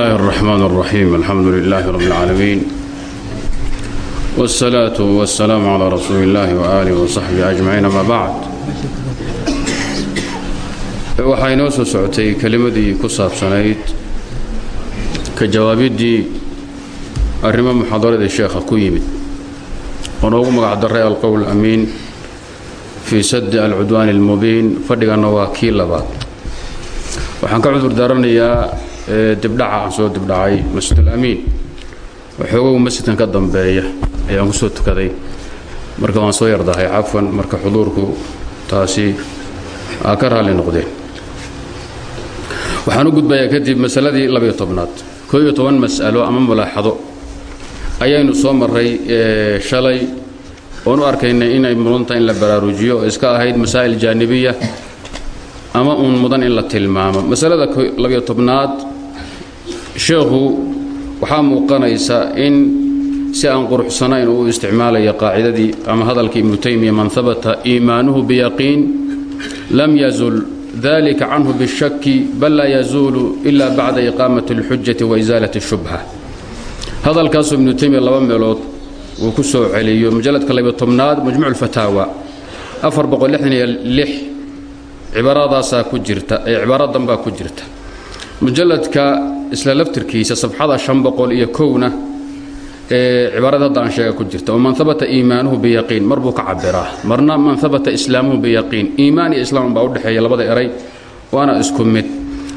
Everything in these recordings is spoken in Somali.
الله الرحمن الرحيم الحمد لله رب العالمين والصلاة والسلام على رسول الله وآله وصحبه أجمعين ما بعد waxaa inoo soo socotay kelimadii ku saabsanayd ka jawaabiddii arrimo muxaadaradii sheekha ku yimid oo noogu magac daray alqowl amiin fii saddi alcudwaan almubiin fadhiganna waa kii labaad waxaan ka cudur daaranayaa dibdhaca aan soo dibdhacay masjidul amiin waxoogow masjidkan ka dambeeya ayaan ku soo tukaday. Marka waan soo yardahay cafwan marka xuduurku taasi aa ka raalli noqdeen. Waxaan u gudbayaa kadib masaladii labayo tobnaad. koo iyo toban mas'alo ama mulaaxado ayaynu soo marray shalay oon u arkaynay inay mudantahay in la baraarujiyo oo iska ahayd masaa'il jaanibiya ama uun mudan in la tilmaamo. Masalada labayo tobnaad sheekhu waxaa muuqanaysa in si aan quruxsanayn uu isticmaalaya qaacidadii ama hadalkii ibnu taymiya man habata iimaanuhu biyaqiin lam yazul dalika canhu bishaki bal laa yazuulu ila bacda iqaamati اlxujati wa isaalati اshubha hadalkaasuu ibnu taymiya laba meelood uu ku soo celiyo mujalladka labayo tobnaad majmuc اlfataawa afar boqol lixdan iyo lix cibaaradaasaa ku jirta ee cibaaradan baa ku jirta mujalladka isla laftirkiisa safxada shan boqol iyo kowna ee cibaarada hadda aan sheega ku jirta oo man habata iimaanuhu biyaqiin mar buu ka cabiraa marna man habata islaamuhu biyaqiin iimaan iyo islaam baa udhexeeya labada eray waana isku mid.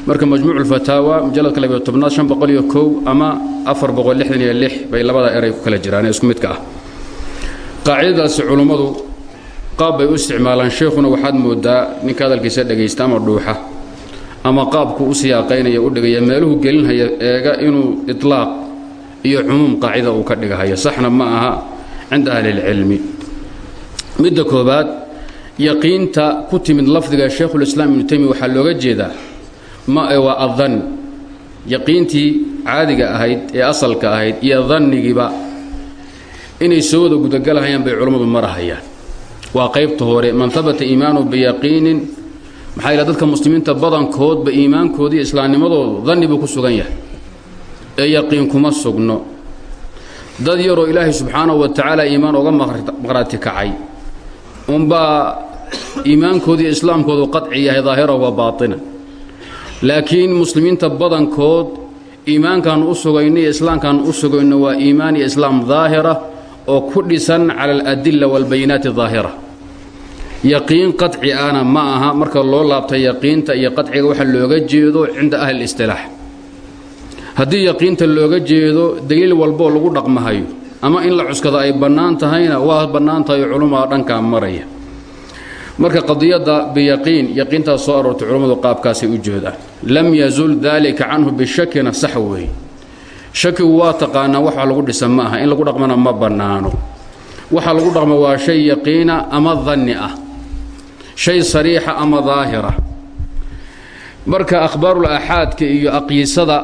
Marka majmuuc ulfataawa mujalladka labiyo tobnaad shan boqol iyo kow ama afar boqol lixdan iyo lix bay labada eray ku kala jiraan ee isku midka ah. Qaacidadaasi culummadu qaab bay u isticmaalaan. Sheekhuna waxaad moodaa ninka hadalkiisa dhegaysta ama dhuuxa ama qaabku u siyaaqaynaya u dhigaya meeluhu gelinhaya eega inuu itlaaq iyo cumuum qaacida uu ka dhigahayo saxna ma aha cinda ahlilcilmi. Midda koobaad yaqiinta ku timid lafdiga sheekhulislaam ibnu taymiya waxaa looga jeedaa waa adan yaqiintii caadiga ahayd ee asalka ahayd iyo dannigiiba inay soo wada gudagalahayaan bay culammadu marahayaan. Waa qaybta hore man habata iimaanu biyaqiinin maxaa yidha dadka muslimiinta badankoodba iimaankoodi iyo islaamnimadoodu danni buu ku sugan yahay. Ee yaqiin kuma sugno. Dad yaroo ilaahay subxaanahu wa tacaala iimaan oga maqhraati kacay. Unbaa iimaankoodi islaamkoodu qadci yahay daahira wa baatina. Laakiin muslimiinta badankood iimaankaanu u sugayno iyo u sugayno waa iimaan iyo islaam daahira oo ku dhisan cala aladila walbayinaati daahira yaqiin qaci ana ma aha marka loo laabtay yaqiinta iyo qaciga waxa looga jeedo cinda ahli istilaax haddii yaqiinta looga jeedo daliil walboo lagu dhaqmahayo ama in la cuskado ay bannaan tahayna waa bannaan tahay culumaa dhankaa maraya. Marka qadiyadda biyaqiin yaqiintaas soo aroortay culummadu qaabkaasay u jeedaan lam yazul dalika canhu bishakina sax weeye shakigu waa taqaanaa waxa lagu dhisa ma aha in lagu dhaqmana ma bannaano. Waxa lagu dhaqmo waa shay yaqiina ama danni ah shay sariixa ama daahira. Marka akhbaarul aaxaadka iyo aqyisada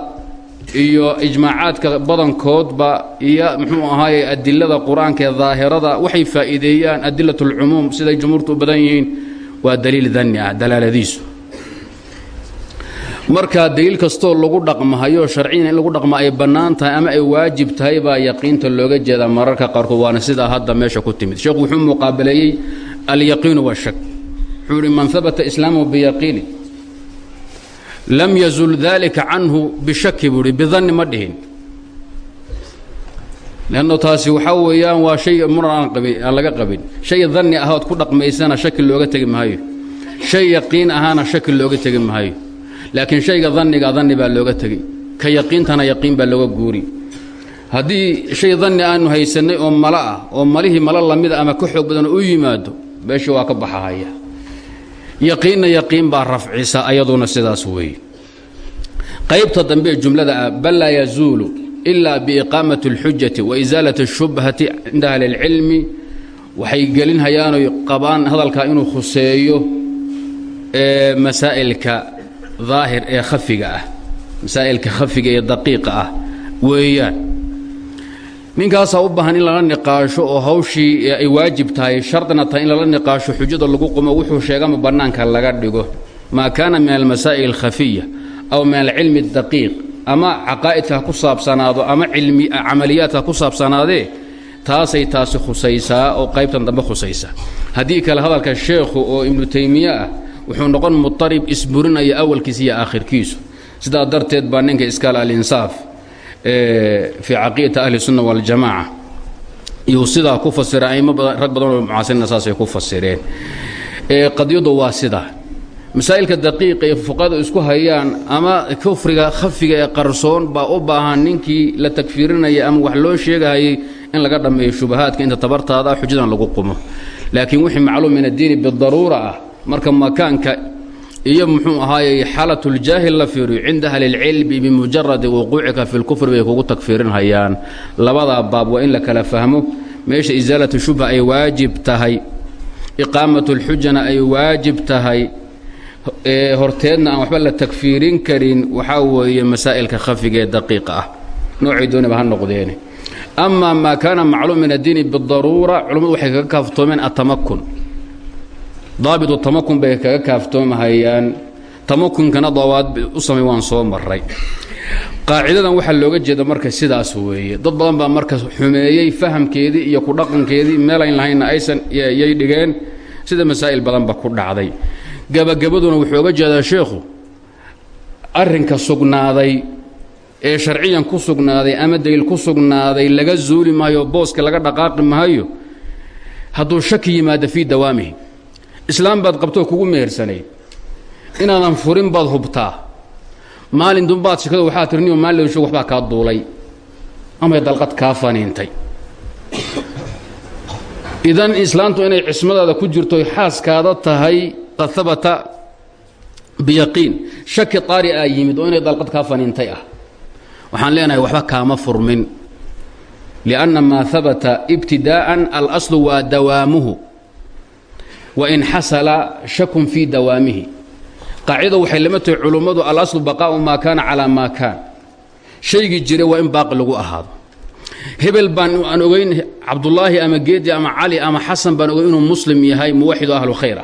iyo ijmaacaadka badankoodba iyo muxuu ahaaye adilada qur'aanka ee daahirada waxay faa'iideeyaan adilat اlcumuum siday jumhuurtu badan yihiin waa daliil danni ah dalaaladiisu. Marka daliil kastoo lagu dhaqmahayo sharciyan in lagu dhaqma ay bannaan ama ay waajib tahay baa yaqiinta looga jeedaa mararka qaarkood waana sidaa hadda meesha ku timid. Sheekhu wuxuu muqaabaleeyey alyaqiinu washak wuxuu ihi man habata islaamuhu biyaqiini lam yazul dalika canhu bishaki buu ihi bidanni ma dhihin. Leanno taasi waxaa weeyaan waa shay muran aan laga qabin. Shay danni ah ood ku dhaqmaysana shaki looga tegi maayo. Shay yaqiin ahaana shaki looga tegi maayo. Laakiin shayga danniga danni baa looga tegey ka yaqiintana yaqiin baa looga guuri. Haddii shay danni aanu haysannay oo malo ah yaqiinna yaqiin baa rafcisa ayaduna sidaas weeye qaybta dambe ee jumlada ah bal laa yazuulu ilaa biiqaamati اlxujati wa isaalati اshubhati cinda ahli اlcilmi waxay gelinhayaanoy qabaan hadalkaa inuu khuseeyo masaa'ilka daahir ee khafiga ah masaa'ilka khafiga ee daqiiqa ah weeyaan ninkaasaa u baahan in lala niqaasho oo hawshii ay waajib tahay shardina tahay in lala niqaasho xujada lagu qumo wuxuu sheegama bannaanka laga dhigo maa kaana min almasaa'il alkhafiya aw min alcilmi اdaqiiq ama caqaa'idka ha ku saabsanaado ama camaliyaadka ha ku saabsanaadee taasay taasi khusaysaa oo qaybtan dambe khusaysa haddii kale hadalka sheekhu oo ibnu taymiye ah wuxuu noqon mutarib isburinaya awalkiisa iyo aakhirkiisu. Sidaa darteed baa ninka iskaal alinsaaf fii caqiidati ahli sunna waljamaaca iyuu sidaa ku fasira aimo rag badan oo mucaasirina saasay ku fasireen qadiyadu waa sidaa masaa'ilka daqiiqa ee fuqadu isku hayaan ama kufriga khafiga ee qarsoon baa u baahan ninkii la takfiirinaya ama wax loo sheegahayay in laga dhammeeyo shubahaadka inta tabartaada xujadan lagu qumo laakiin wixii macluum min addiini bidaruura ah marka makaanka iyo muxuu ahaayey xaalatuljaahil la fiiriyo cinda ahli lcilmi bimujaradi wuquucika fi lkufri bay kugu takfiirinhayaan labadaa baab waa in la kala fahmo. Meesha isaalatu shubha ay waajib tahay iqaamat lxujana ay waajib tahay. Horteedna aan waxba la takfiirin karin waxaa weeye masaa'ilka khafiga ee daqiiqa ah. Noocay doonaba ha noqdeene. Ama maa kaana macluum min addiini bidaruura culummadu waxay kaga kaaftoomeen atamakun daabitu tamakun bay kaga kaaftoomahayaan. Tamakunkana dawaad u samay waan soo maray qaacidadan waxaa looga jeeda marka sidaas weeye. Dad badan baa marka xumeeyey fahamkeedii iyo ku dhaqankeedii meelayn lahaynna aysan yay dhigeen. Sida masaa'il badanba ku dhacday. Gabagabaduna wuxuu oga jeedaa sheekhu arrinka sugnaaday ee sharciyan ku sugnaaday ama daliil ku sugnaaday laga zuuli maayo booska laga dhaqaaqi maayo hadduu shaki yimaado fii dawaamihi islaam baad qabtoo kugu mehersanayd inaadan furin baad hubtaa. Maalin dumbaad shikado waxaa tir niyo maalin shog waxbaa kaa duulay. Amay dalqad kaa faniintay. Idan islaamtu inay cismadaada ku jirto xaaskaada tahay qad habata biyaqiin. Shaki taari aa yimid oo inay dalqad kaa faniintay ah. Waxaan leenahay waxba kaama furmin. Lianna maa habata ibtidaa'an alaslu waa dawaamuhu wain xasala shakun fii dawaamihi. Qaacidada waxay lama tahay culummadu alaslu baqaa'u maa kaana calaa maa kaan shaygii jira waa in baaqi lagu ahaado. Hebel baan aan ogeyn cabdullaahi ama geedi ama cali ama xasan baan ogeyn inuu muslim yahay muwaxido ahlu khayr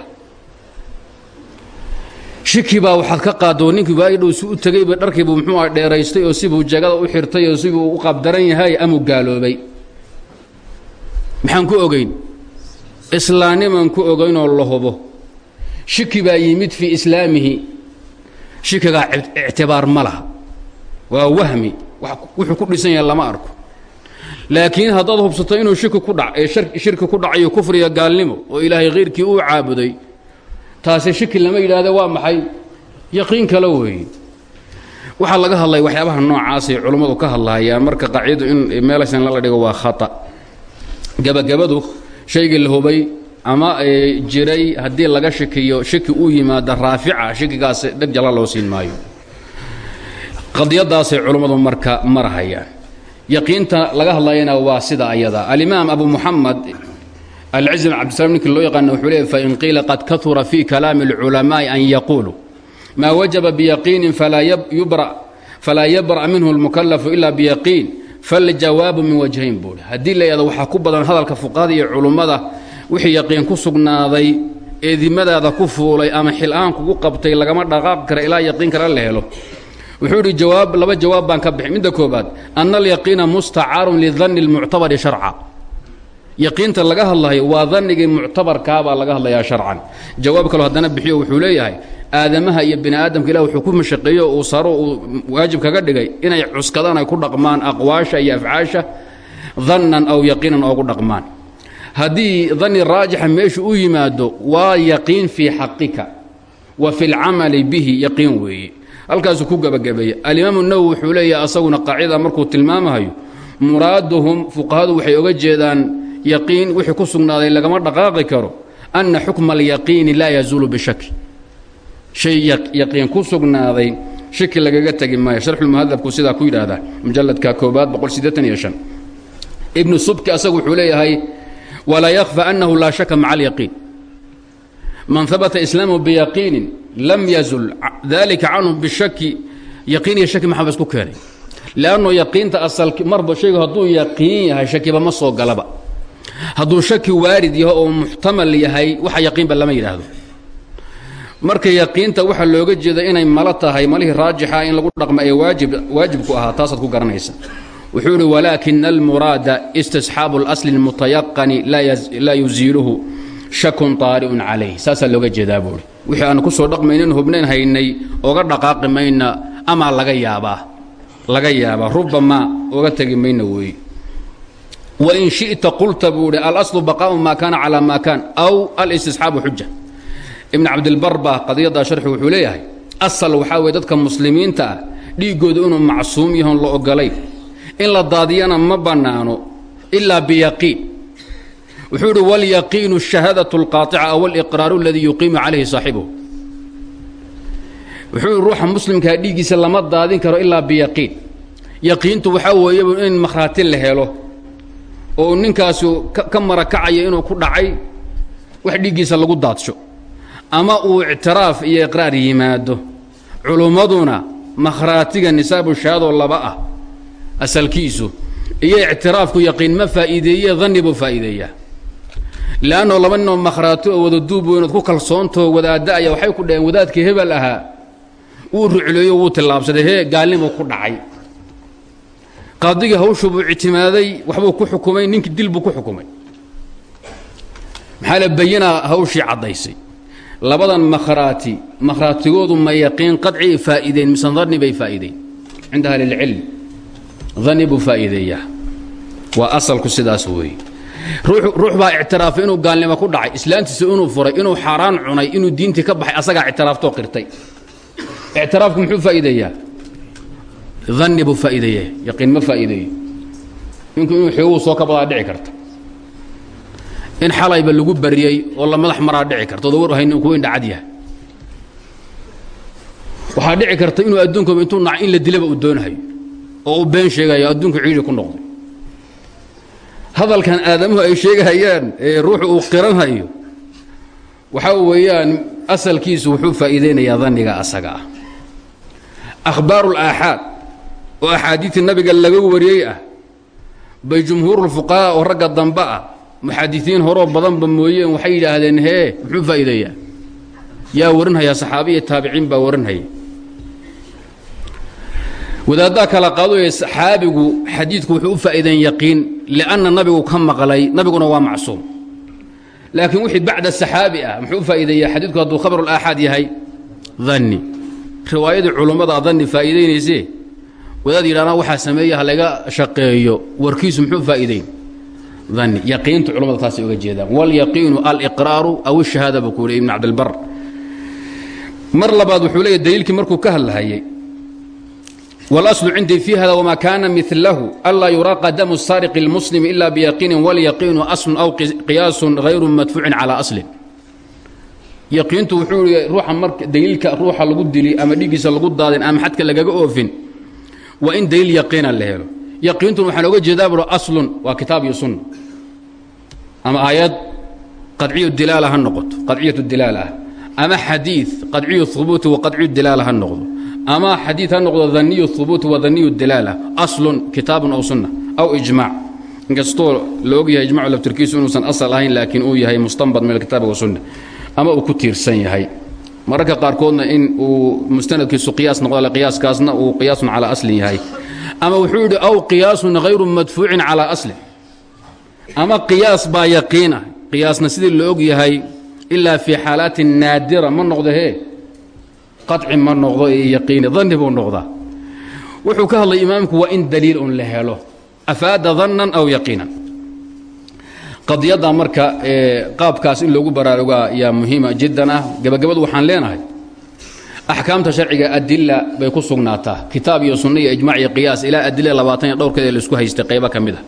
shiki baa waxaad ka qaado ninkii baadhow si u tegeyba dharkiibuu muxuu ah oo sibuu jagada u xirtay oo sibuu u qabdaran yahay amuu gaaloobay. Maxaan ku ogeyn islaannimaan ku ogaynoo la hubo. Shiki baa yimid fii islaamihi. Shikigaa ictibaar ma laha. Waa wahmi. Wuxuu ku dhisan yahay lama arko. Laakiin haddaad hubsato inuu shiki ku dhac ee shirki ku dhacayo kufriga gaalnimo oo ilaahay khayrkii uu caabuday taasi shiki lama yidhaahda waa maxay? Yaqiin kale weeye. Waxaa laga hadlaya waxyaabaha noocaasay culummadu ka hadlahayaan marka qaacidadu in meelaysan lala dhigo waa khata. Gabagabadu shaygii la hubay ama e, jiray haddii laga shakiyo shaki u yimaada raafica shakigaas dheg jalla loo siin maayo. Qadiyadaasay culummadu marka marhayaan yaqiinta laga hadlayana waa sida ayada. Alimaam abu muxamed alciz bin cabdisalaam ninkii loo yaqaana wuxuu leey fain qiila qad kaura fii kalaami اlculamaa'i an yaquuluu maa wajaba biyaqiinin falaa yabra minhu اlmukalafu ila biyaqiin faljawaabu min wajhayn buuhi haddii la waxaa ku badan hadalka fuqahada iyo culummada wixii yaqiin ku sugnaaday ee dimadaada ku fuulay ama xil-aan kugu qabtay lagama dhaqaaqi kara ilaa yaqiin kale la helo. Wuxuu idhi jawaab laba jawaab baan ka bixi midda koobaad ana alyaqiina mustacaarun lidanni اlmuctabari sharca. Yaqiinta laga hadlayo waa dannigii muctabarkaabaa laga hadlayaa sharcan. Jawaab kaloo haddana bixiyo wuxuu leeyahay aadamaha iyo bini aadamka ilah wuxuu ku mashaqeeyo uu saro uu waajib kaga dhigay inay cuskadaan ay ku dhaqmaan aqwaasha iyo afcaasha dannan aw yaqiinan oogu dhaqmaan. Haddii danni raajixa meeshu u yimaado waa yaqiin fii xaqika wa fi lcamali bihi yaqiin weeye. Halkaasuu ku gebagabeeyey alimaamu nawowi wuxuu leeyahay asaguna qaacida markuu tilmaamahayo muraaduhum fuqahadu waxay oga jeedaan yaqiin wixii ku sugnaaday lagama dhaqaaqi karo anna xukma alyaqiini laa yazuulu bishaki shay yaqiin ku sugnaaday shaki lagaga tegi maayo. Sharxulmuhadabku sidaa ku yidhaahdaa mujalladka koobaad ibnu subki asagu wuxuu leeyahay walaa yakfa annahu laa shaka maca alyaqiin. Man habata islaamu biyaqiinin lam yazul dalika canhu bishaki yaqiin iyo shaki maxaa ba isku keenay. Leannu yaqiinta asal marba shaygu hadduu yaqiin yahay shakiba ma soo galaba. Hadduu shaki waarid yaho oo muxtamal yahay waxa yaqiinba lama yidhaahdo marka yaqiinta waxaa looga jeeda inay malo tahay malihii raajixa in lagu dhaqma ee waajib waajibku ahaa taasaad ku garanaysa wuxuu idhi walaakina almuraada istisxaabu اlasli اlmutayaqani laa yuziiluhu shakun طaari'un calayh saasaa looga jeedaa buuhi wixii aan ku soo dhaqmaynin hubnayn haynay oga dhaqaaqi mayna amaa laga yaabaa laga yaabaa rubamaa oga tegi mayna weeye wain shiئta qulta buu hi alaslu baqaءu ma kana calى ma kan aw alistisxaabu xuja ibn cabdilbar baa qadiyaddaa sharxi wuxuu leeyahay asal waxaa weye dadka muslimiinta ah inuu macsuum yahoon la ogolayn in la daadiyana ma bannaano ilaa biyaqiin. Wuxuu idhi walyaqiinu shahaadatu alqaaطica aw aliqraaru aladii yuqiimu calayhi saaxibuhu. Wuxuu ihi ruuxa muslimkaa ah dhiiggiisa lama daadin karo ilaa biyaqiin. Yaqiintu waxaa weeyaba in makhraati la helo oo ninkaasi ka marakacaya inuu ku dhacay wax dhiiggiisa lagu daadsho ama uu ictiraaf iyo iqraar yimaado. Culummaduna makhraatiga nisaabu shahaadoo laba ah asalkiisu. Iyo ictiraafku yaqiin ma faa'iideeye danni buu faa'iideeyaa le'annoo laba ninoo makhraati oo wada duub weynood ku kalsoontao wadaada'aya waxay ku dhaheen wadaadkii hebel ahaa wuu rucleeyo wuu tillaabsaday hee gaalnimuu ku dhacay. Qaadigii hawshuu buu ictimaaday waxbuu ku xukumay ninkii dil buu ku xukumay. Maxaa la bayinaa hawshii caddaysay labadan makhraati makhraatigoodu ma yaqiin qadci faa'iideen mise danni bay faa'iideen cinda ahli اlcilm danni buu faa'iideeyaa. Waa asalku sidaas weeye. Ruux baa ictiraafay inuu gaalnimo ku dhacay islaantiisa inuu furay inuu xaaraan cunay inuu diintii ka baxay asagaa ictiraaftoo qirtay. Ictiraafku muxuu faa'iideeyaa? Danni buu faa'iideeya yaqiin ma faa'iideeyo. Ninku inuu xooguu soo ka badaa dhici karta in xalayba lagu bariyey oo la madax maraa dhici karta oda war haynin kuwa indhacad yahay. Waxaa dhici karta inuu adduunkaba intuu nac in la dilaba uu doonahayo oo uu been sheegayo adduunku ciidi ku noqday hadalkan aadamuhu ay sheegahayaan ee ruuxu uu qiranhayo waxaa weeyaan asalkiisu wuxuu faa'iideynayaa danniga asaga ah. Akhbaaru ulaaxaad oo axaadiidtii nabiga laga wariyey ah bay jumhuurulfuqahaa oo ragga dambe ah muxadisiin horoo badanba mooyeen waxay yidhaahdeen hee muxuu faa'iideeyaa? Yaa warinhayaa saxaabiya taabiciin baa warinhaya. Wadaaddaa kala qaadooya saxaabigu xadiidku wuxuu u faa'iideen yaqiin li'anna nabigu ka maqlay nabiguna waa macsuum. Laakiin wixii bacda saxaabi ah muxuu u faa'iideeyaa xadiidku hadduu khabarulaaxaad yahay danni riwaayadii culummada danni faa'iidaynaysee? Wadaad yidhahdaan waxaa sameeya ha laga shaqeeyo warkiisu muxuu faa'iideyn danni yaqiintu culamada taasay uga jeedaan walyaqiinu aliqraaru aw ishahaada buu ku leey ibn cabdilbar mar labaad wuxuu leeyahy daliilkii markuu ka hadlahayay واlأصل cindii في hada وma kana miثlahu anlaa yuraaqa damu الsاariqi الmuslimi ila byaqiini wاlyaqiinu أصl aw qiyaasu غayru madfuucin calى أصlin yaqiintu wuxuu i ruuxa marka daliilka ruuxa lagu dili ama dhigiisa lagu daadin ama xadka lagaga oofin waa in daliil yaqiina la helo yaqiintuna waxaan oga jeedaa buro aslun waa kitaab iyo sunna. Ama aayad qadciyu dilaala ha noqoto qadciyatu dilaala ah. Ama xadiid qadciyu hubuuti wa qadciyu dilaala ha noqdo. Ama xadiid ha noqdo daniyu hubuuti wa daniyu dilaala aslun kitaabun aw sunna aw ijmaac inkastoo la og yahay ijmacu laftirkiisu inuusan asal ahayn laakiin uu yahay mustanbad min alkitaabi wasunna ama uu ku tiirsan yahay. Mararka qaarkoodna in uu mustanadkiisu qiyaas noqdo qiyaaskaasna uu qiyaasun calaa aslin yahay ama wuxuu yidhi aw qiyaasun hayru madfuucin calaa aslin ama qiyaas baa yaqiina. Qiyaasna sidii la og yahay ilaa fii xaalaatin naadira ma noqdo hee? Qaci ma noqdo ee yaqiini danni buu wuxuu ka hadlay imaamku waa in daliil un la helo. Afaada dannan aw yaqiinan. Qadiyadda marka qaabkaas in loogu baraarugaa yaa muhiima jiddan ah gebagabadu waxaan leenahay axkaamta sharciga adila bay ku sugnaataa. Kitaab iyo sunna iyo ijmac iyo qiyaas ilaa adila labaatan iyo dhowrkeeda la isku haystay qaybo ka mid a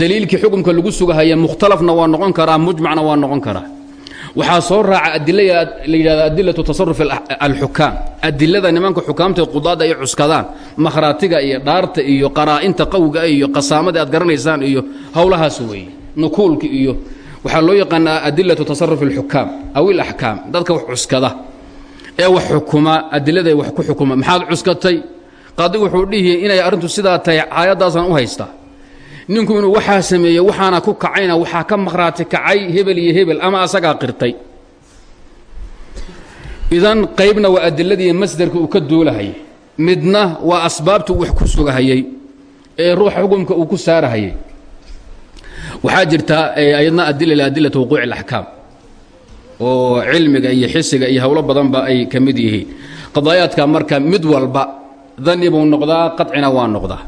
daliilkii xukumka lagu sugahaya mukhtalafna waa noqon karaa mujmacna waa noqon karaa. Waxaa soo raaca adilaya la yidhahda adilatu tasaruf alxukaam. Adilada nimanka xukaamta qudaadda ay cuskadaan makhraatiga iyo dhaarta iyo qaraa'inta qawiga iyo qasaamada aad garanaysaan iyo howlahaas weeye nukuulka iyo waxaa loo yaqaanaa adilatu tasaruf alxukaam aw ilaxkaam dadka wax cuskada ee wax xukuma adiladay wax ku xukuma. Maxaad cuskatay? Qaadigu wuxuu dhihi inay arrintu sidaa tahay aayaddaasaan u haystaa ninku inuu waxaa sameeye waxaana ku kacayna waxaa ka makhraati kacay hebel iyo hebel ama asagaa qirtay. Idan qaybna waa adiladii masderka uu ka duulahayay. Midna waa asbaabtu wax ku sugahayay ee ruuxa xukumka uu ku saarahayay. Waxaa jirta ayadna adila liadilati wuquuci اlaxkaam oo cilmiga iyo xisiga iyo howlo badanba ay ka mid yihiin. Qadaayaadka marka mid walba dani buu noqdaa qacina waa noqdaa.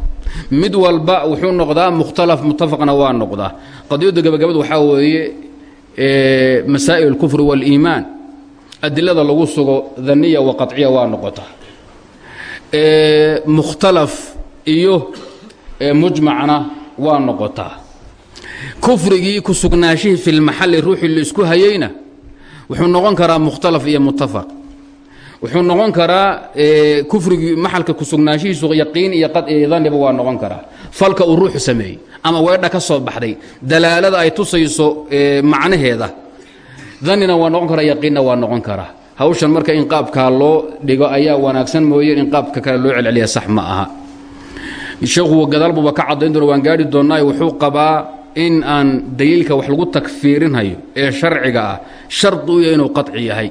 Mid walba wuxuu noqdaa mukhtalaf mutafaqna waa noqdaa. Qadiyadda gabagabada waxaa weeye masaa'il اlkufri wاliimaan adilada lagu sugo daniya wa qaciya waa noqotaa mukhtalaf iyo mujmacna waa noqotaa kufrigii ku sugnaashihii fi lmaxalli ruuxii la isku hayeyna wuxuu noqon karaa mukhtalaf iyo mutafaq wuxuu noqon karaa kufrigii maxalka kusugnaanshihiisu yaqiin iyo daniba waa noqon karaa. Falka uu ruuxu sameeyey ama weedha ka soo baxday dalaalada ay tusayso macnaheeda danina waa noqon karaa yaqiinna waa noqon karaa. Hawshan marka in qaabkaa loo dhigo ayaa wanaagsan mooye in qaabka kale loo celceliya sax ma aha. Sheekhu gadaalbuba ka caddayn doona waan gaari doonnaayo wuxuu qabaa in aan daliilka wax lagu takfiirinhayo ee sharciga ah shardi u yahay inuu qaci yahay.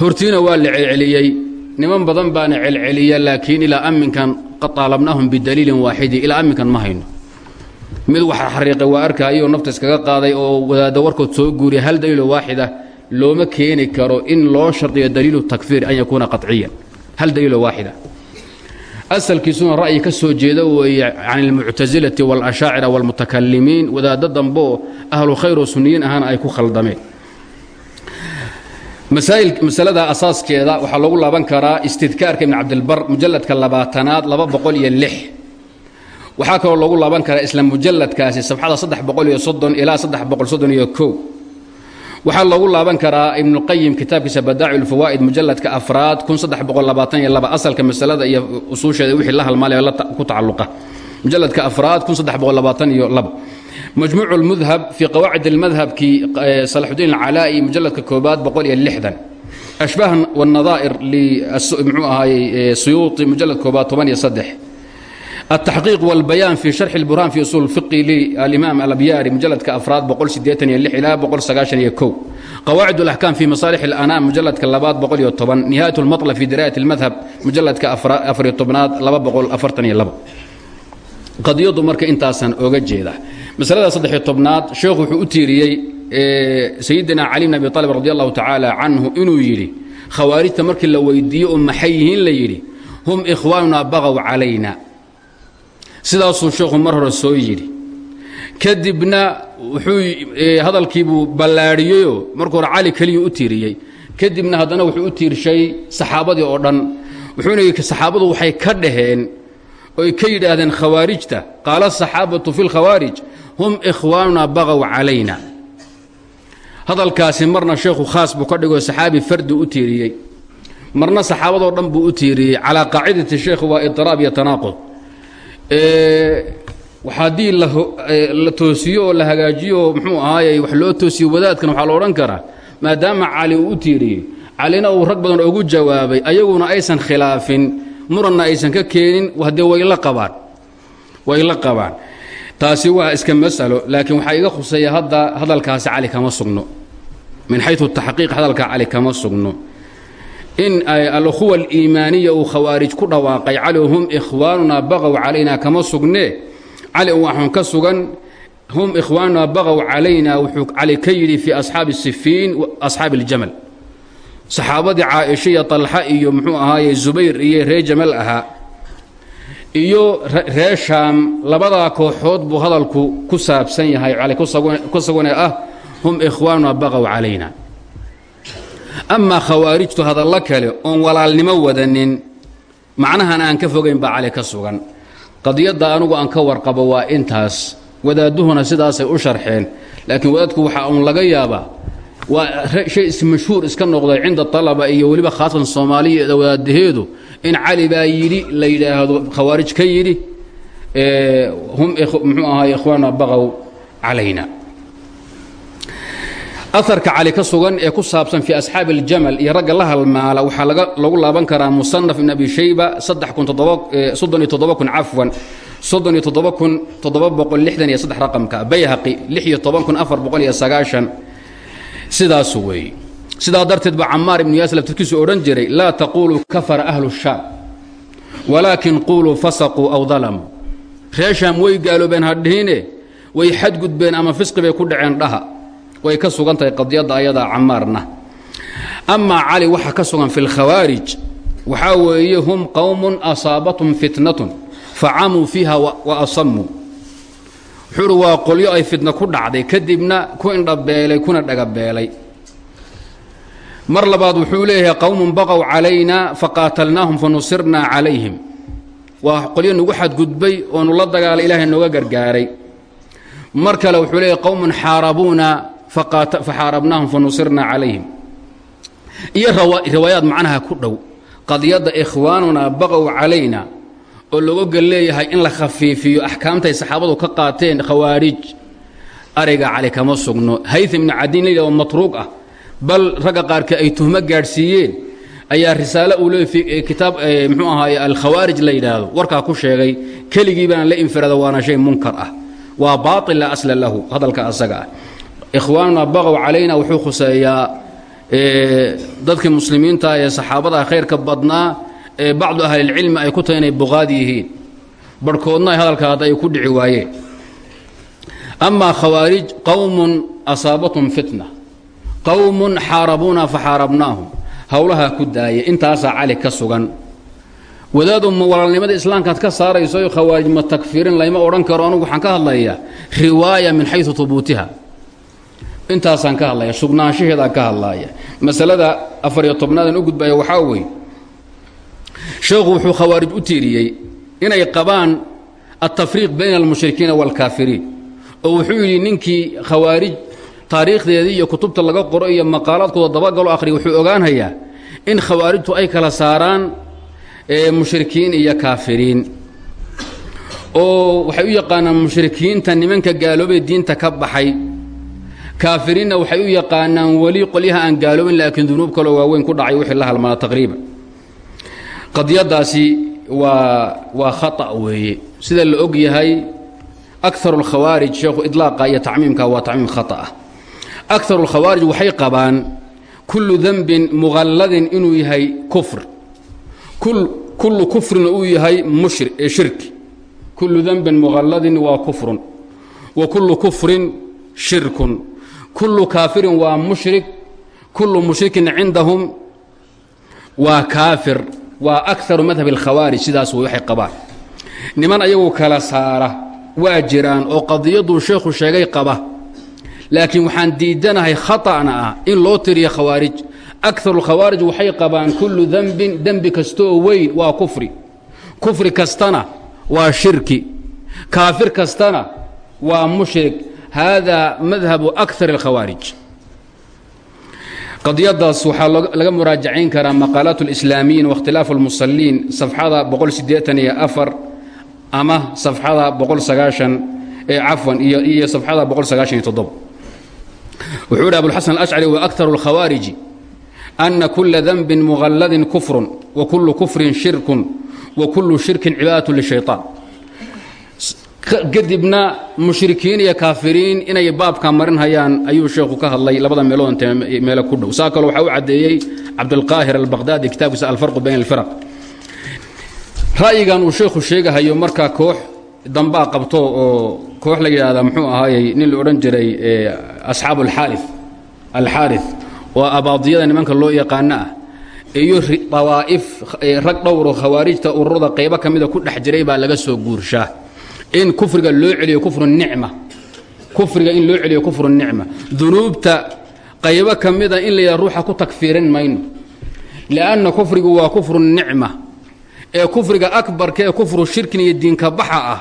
Hortiina waa la celceliyey. Niman badan baana celceliya laakiin ilaa amminkan qad aalabnaahum bidaliilin waaxidi ilaa amminkan ma hayno. Mid wax xariiqay waa arkaayo nafta iskaga qaaday oo wadaadda warkood soo guuriya hal daliilo waaxida looma keeni karo in loo shardiyo daliilu takfiir an yakuuna qaciyan hal daliilo waaxida asalkiisuna ra'yi ka soo jeeda weeye can almuctasilati waاlashaacira wاlmutakalimiin wadaaddo dambe oo ahlu khayr oo sunniyiin ahaana ay ku khaldameen masalada asaaskeeda waxaa loogu laaban karaa istidkaarka ibn cabdilbar mujalladka labaatanaad laba boqol iyo lix. Waxaa kaloo loogu laaban karaa isla mujalladkaasi sabxada saddex boqol iyo soddon ilaa saddex boqol soddon iyo kow waxaa loogu laaban karaa ibnuqayim kitaabkiisa badaaci lfawaa'id mujalladka afraad kun saddex boqol labaatan iyo laba asalka masalada iyo usuusheeda wixii la halmaalay ku tacalluqa mujalladka afraad kun saddex boqol labaatan iyo laba majmuuc اlmudhab fii qawaacid اlmadhabki salaxudiin alcalaa'i mujalladka koobaad boqol iyo lixdan ashbaah wاnadaa'ir mxuu ahaayey suyuuطi mujalad koobaad toban iyo saddex التحقيق والبيان في شرح البرهان في أصول الفقه للإمام الأبياري مجلد كأفراد بقول سديتن يلح إلى بقول سقاشن يكو قواعد الأحكام في مصالح الأنام مجلد كاللبات بقول يطبن نهاية المطلب في دراية المذهب مجلد كأفر يطبنات لبا بقول أفرتن يلبا قضيض مركا انتاسا أوجد جيدة مسألة صدح يطبنات شيخ أتيريي سيدنا علي بن أبي طالب رضي الله تعالى عنه إنو يلي خوارج تمركي لو sidaasuu sheekhu mar hore soo yidhi. Kadibna wuxuu hadalkiibuu ballaadhiyeyoo markuu hore cali keliya u tiiriyey. Kadibna haddana wuxuu u tiirshay saxaabadii oo dhan. Wuxuuna yidhi saxaabadu waxay ka dhaheen oy ka yidhaahdeen khawaarijta. Qaala asaxaabatu fi lkhawaarij hum ikhwaanuna bagaw calayna. Hadalkaasi marna sheekhu khaas buu ka dhigoo saxaabi fardi u tiiriyey. Marna saxaabadoo dhan buu u tiiriyey. Calaa qaacidati sheekhu waa idiraab iyo tanaaqud haddii la toosiyo oo la hagaajiyo muxuu ahaayey wax loo toosiyo wadaadkan waxaa la odhan karaa maadaama cali uu u tiiriyey calina uu rag badan ugu jawaabay ayaguna aysan khilaafin muranna aysan ka keenin haddee wayla qabaan way la qabaan. Taasi waa iska masalo laakiin waxaa iga khuseeya hadda hadalkaasi cali kama sugno. Min xayu taxqiiq hadalka cali kama sugno in alukhuwa aliimaaniya uu khawaarij ku dhawaaqay cali hum ikhwaanuna baqow calayna kama sugnee cali waxun ka sugan hum ikhwaanuna baqow calayna wuxuu cali ka yidhi fii asxaabi sifiin asxaabi aljamal saxaabadii caaisha iyo talxa iyo muxuu ahaaye zubayr iyo ree jamal ahaa iyo ree shaam labadaa kooxood buu hadalku ku saabsan yahay. Cali ku suganee ah hum ikhwaanuna baqow calayna amaa khawaarijtu hadallo kale oon walaalnimo wadanin. Macnahan aan ka fogayn baa cali ka sugan. Qadiyadda anugu aan ka warqabo waa intaas. Wadaadduhuna sidaasay u sharxeen. Laakiin wadaadku waxaa uun laga yaabaa waa shay ismashhuur iska noqday cinda alaba iyo weliba khaasatan soomaaliya wadaadaheedu in cali baa yidhi la yidhaahdo khawaarij ka yidhi hum muxuu ahaay ikhwaana baqow calayna aarka cali ka sugan ee ku saabsan fii asxaabi aljamal iyo ragga la halmaala waxaa lagu laaban karaa musanaf ibn abi shayba cafwan raqamka bayhaqi sidaasu weeye sidaa darteed ba camaar ibnu yaas laftirkiisu odhan jiray laa taquuluu kafara ahlu shaam walaakin quuluu fasaquu aw dalamuu ree shaam way gaaloobeen hadhihine way xadgudbeen ama fisqi bay ku dhaceen dhaha way ka sugan tahay qadiyadda ayadaa camaarna amaa cali waxa ka sugan fi lkhawaarij waxaa weeye hum qowmun asaabathum fitnatun facamuu fiiha wa asamuu wuxuu uhi waa qolyo ay fitna ku dhacday kadibna ku indhabeelay kuna dhagabeelay. Mar labaad wuxuu leeyahay qowmun baqow calayna faqaatalnaahum fanusirnaa calayhim. Waa qolyo nagu xadgudbay oonu la dagaalay ilaahay nooga gargaaray. Mar kale wuxuu leeyahay qowmun xaarabuuna faxaarabnaahum fanusirnaa calayhim. Iyo riwaayaad macnaha ku dhow qadiyadda ikhwaanunaa baqow calayna oo looga leeyahay in la khafiifiyo axkaamtay saxaabadu ka qaateen khawaarij. Ariga cali kama sugno. Haytham ibnu cadiin la yidhah oo matruuq ah bal ragga qaarkii ay tuhmo gaadhsiiyeen ayaa risaale uu leey kitaab mxuu ahaaye alkhawaarij la yidhaahdo. Warkaa ku sheegay keligii baan la infirada waana shay munkar ah. Waa baail la asla lahu hadalka asaga ah ikhwaanuna baqow calayna wuxuu khuseeyaa dadkii muslimiinta ee saxaabada khayrka badnaa ee bacdu ahlilcilmi ay ku tahay inay buqaad yihiin. Barhkoodna ay hadalka ay ku dhici waayeen amaa khawaarij qowmun asaabatum fitna. Qowmun xaarabuuna faxaarabnaahum howlahaa ku daaya intaasaa cali ka sugan. Wadaadu ma walaalnimada islaamkaad ka saarayso khawaarij ma takfiirin layma odhan karo anugu waxaan ka hadlayaa riwaaya min xayu hubuutiha intaasaan ka hadlaya sugnaanshaheedaan ka hadlaaya. Masalada afariyo tobnaadaan u gudbaya waxaa weeye sheekhu wuxuu khawaarij u tiiriyey inay qabaan altafriiq bayna almushrikiina waalkaafiriin oo wuxuu yidhi ninkii khawaarij taariikhdeedii iyo kutubta laga qoro iyo maqaalaadkooda dabagalo akhriya wuxuu ogaanhayaa in khawaarijtu ay kala saaraan mushrikiin iyo kaafiriin. Oo waxay u yaqaanaan mushrikiinta nimanka gaaloobay diinta ka baxay kaafiriinna waxay u yaqaanaan weli qolyaha aan gaaloobin laakiin dunuub kaloo waaweyn ku dhacay wixii la halmaada taqriiban. Qadiyadaasi waa waa khata weeye. Sida la og yahay akaru اlkhawaarij sheekhu idlaaqa iyo tacmiimka waa tacmiim khata ah. Akaru اlkhawaarij waxay qabaan kullu denbin muqalladin inuu yahay kufr. Kullu kufrin uu yahay shirki. Kullu denbin muqalladin waa kufrun. Wa kullu kufrin shirkun kullu kaafirin waa mushrik kullu mushrikin cindahum waa kaafir waa akaru madhab اlkhawaarij sidaas way waxay qabaan. Niman ayagu kala saara waa jiraan oo qadiyaduu sheekhu sheegay qaba. Laakiin waxaan diidanahay khaطa'na ah in loo tiriyo khawaarij. Akaru khawaarij waxay qabaan kullu dembin dembi kastooo weyn waa kufri. Kufri kastana waa shirki. Kaafir kastana waa mushrik hada madhabu akar اlkhawaarij qadiyadaas waxaa laga muraajacayn karaa maqaalaat اlislaamiyiin waاkhtilaafu اlmusaliin safxada boqol sideetan iyo afar ama safxada boqol sagaashan cafwan iyo iyo safxada boqol sagaashan iyo toddoba wuxuu yidhi abulxasan alashcari wa aktaru اlkhawaariji ana kula denbin muqalladin kufrun wa kullu kufrin shirkun wa kullu shirkin cibaadatu lishayطaan kadibna mushrikiin iyo kaafiriin inay baabka marin hayaan ayuu sheekhu ka hadlay labada meelood intee meelo ku dhow. Saa kale waxaa u caddeeyey cabdulqaahir albaqhdaadi kitaabkiisa alfarqu bayn alfiraq. Ra'yigan uu sheekhu sheegahayo markaa koox dambaa qabto oo koox la yidhaahda muxuu ahaayey nin la odhan jiray asxaabu alxaari alxaari oo abaadiyada nimanka loo yaqaano ah. Iyo dawaa'if rag dhowro khawaarijta ururada qaybo ka mida ku dhex jiray baa laga soo guurshaa in kufriga loo celiyo kufru nicma. Kufriga in loo celiyo kufru nicma. Dunuubta qaybo ka mida in la yidhaha ruuxa ku takfiirin mayno. Lianna kufrigu waa kufru nicma. Ee kufriga akbarka ee kufru shirkin iyo diinka baxa ah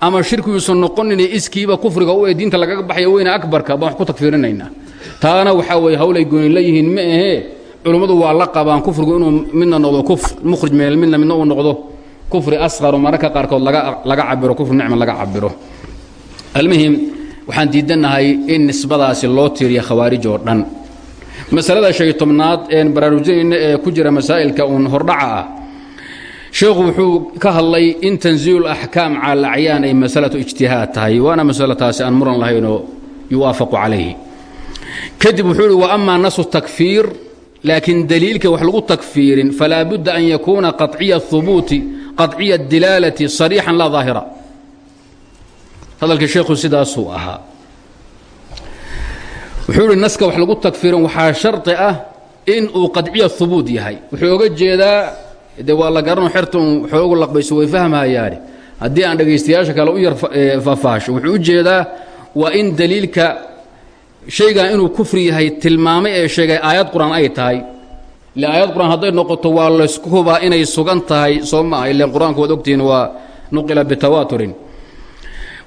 ama shirkiguusan noqonin iskiiba kufriga u diinta lagaga baxaya weyne akbarka baan wax ku takfiirinaynaa. Taana waxaa weeye hawlay gooni la yihiin ma ahee culummadu waa la qabaan kufrigu inuu midna noqdo kufr mukhrij meel midna midna uu noqdo kufri asqaro mararka qaarkood laga cabiro kufri nicma laga cabiro almuhim waxaan diidannahay in nisbadaasi loo tiiriya khawaarij oo dhan. Masalada shay tobnaad een baraarujinayna ee ku jira masaa'ilka uun hordhaca ah. Sheekhu wuxuu ka hadlay in tanziilu axkaam cala acyaan ay masalatu ijtihaad tahay waana masalo taasi aan muran lahaynoo yuwaafaqu calayhi. Kadib wuxuu ihi wa nasu takfiir laakiin daliilka wax lagu takfiirin falaa budda an yakuuna qaطciya hubuuti qaطciya dilaalati sariixan laa daahira. Hadalka sheekhu sidaasuu ahaa wuxuu ihi naska wax lagu takfiirin waxaa shardi ah in uu qadciya hubuut yahay. Wuxuu oga jeedaa de waa la garano xerta un xoogu laqbayso way fahmayaani haddii aan dhegaystayaasha kale u yar faahfaahsho. Wuxuu u jeedaa waa in daliilka shaygan inuu kufri yahay tilmaamay ee sheegay aayad qur'aan ay tahay ile aayad qur'aan hadday noqoto waa laysku hubaa inay sugan tahay soo maaha ilen qur'aanku waad waa nuqila bitawaaturin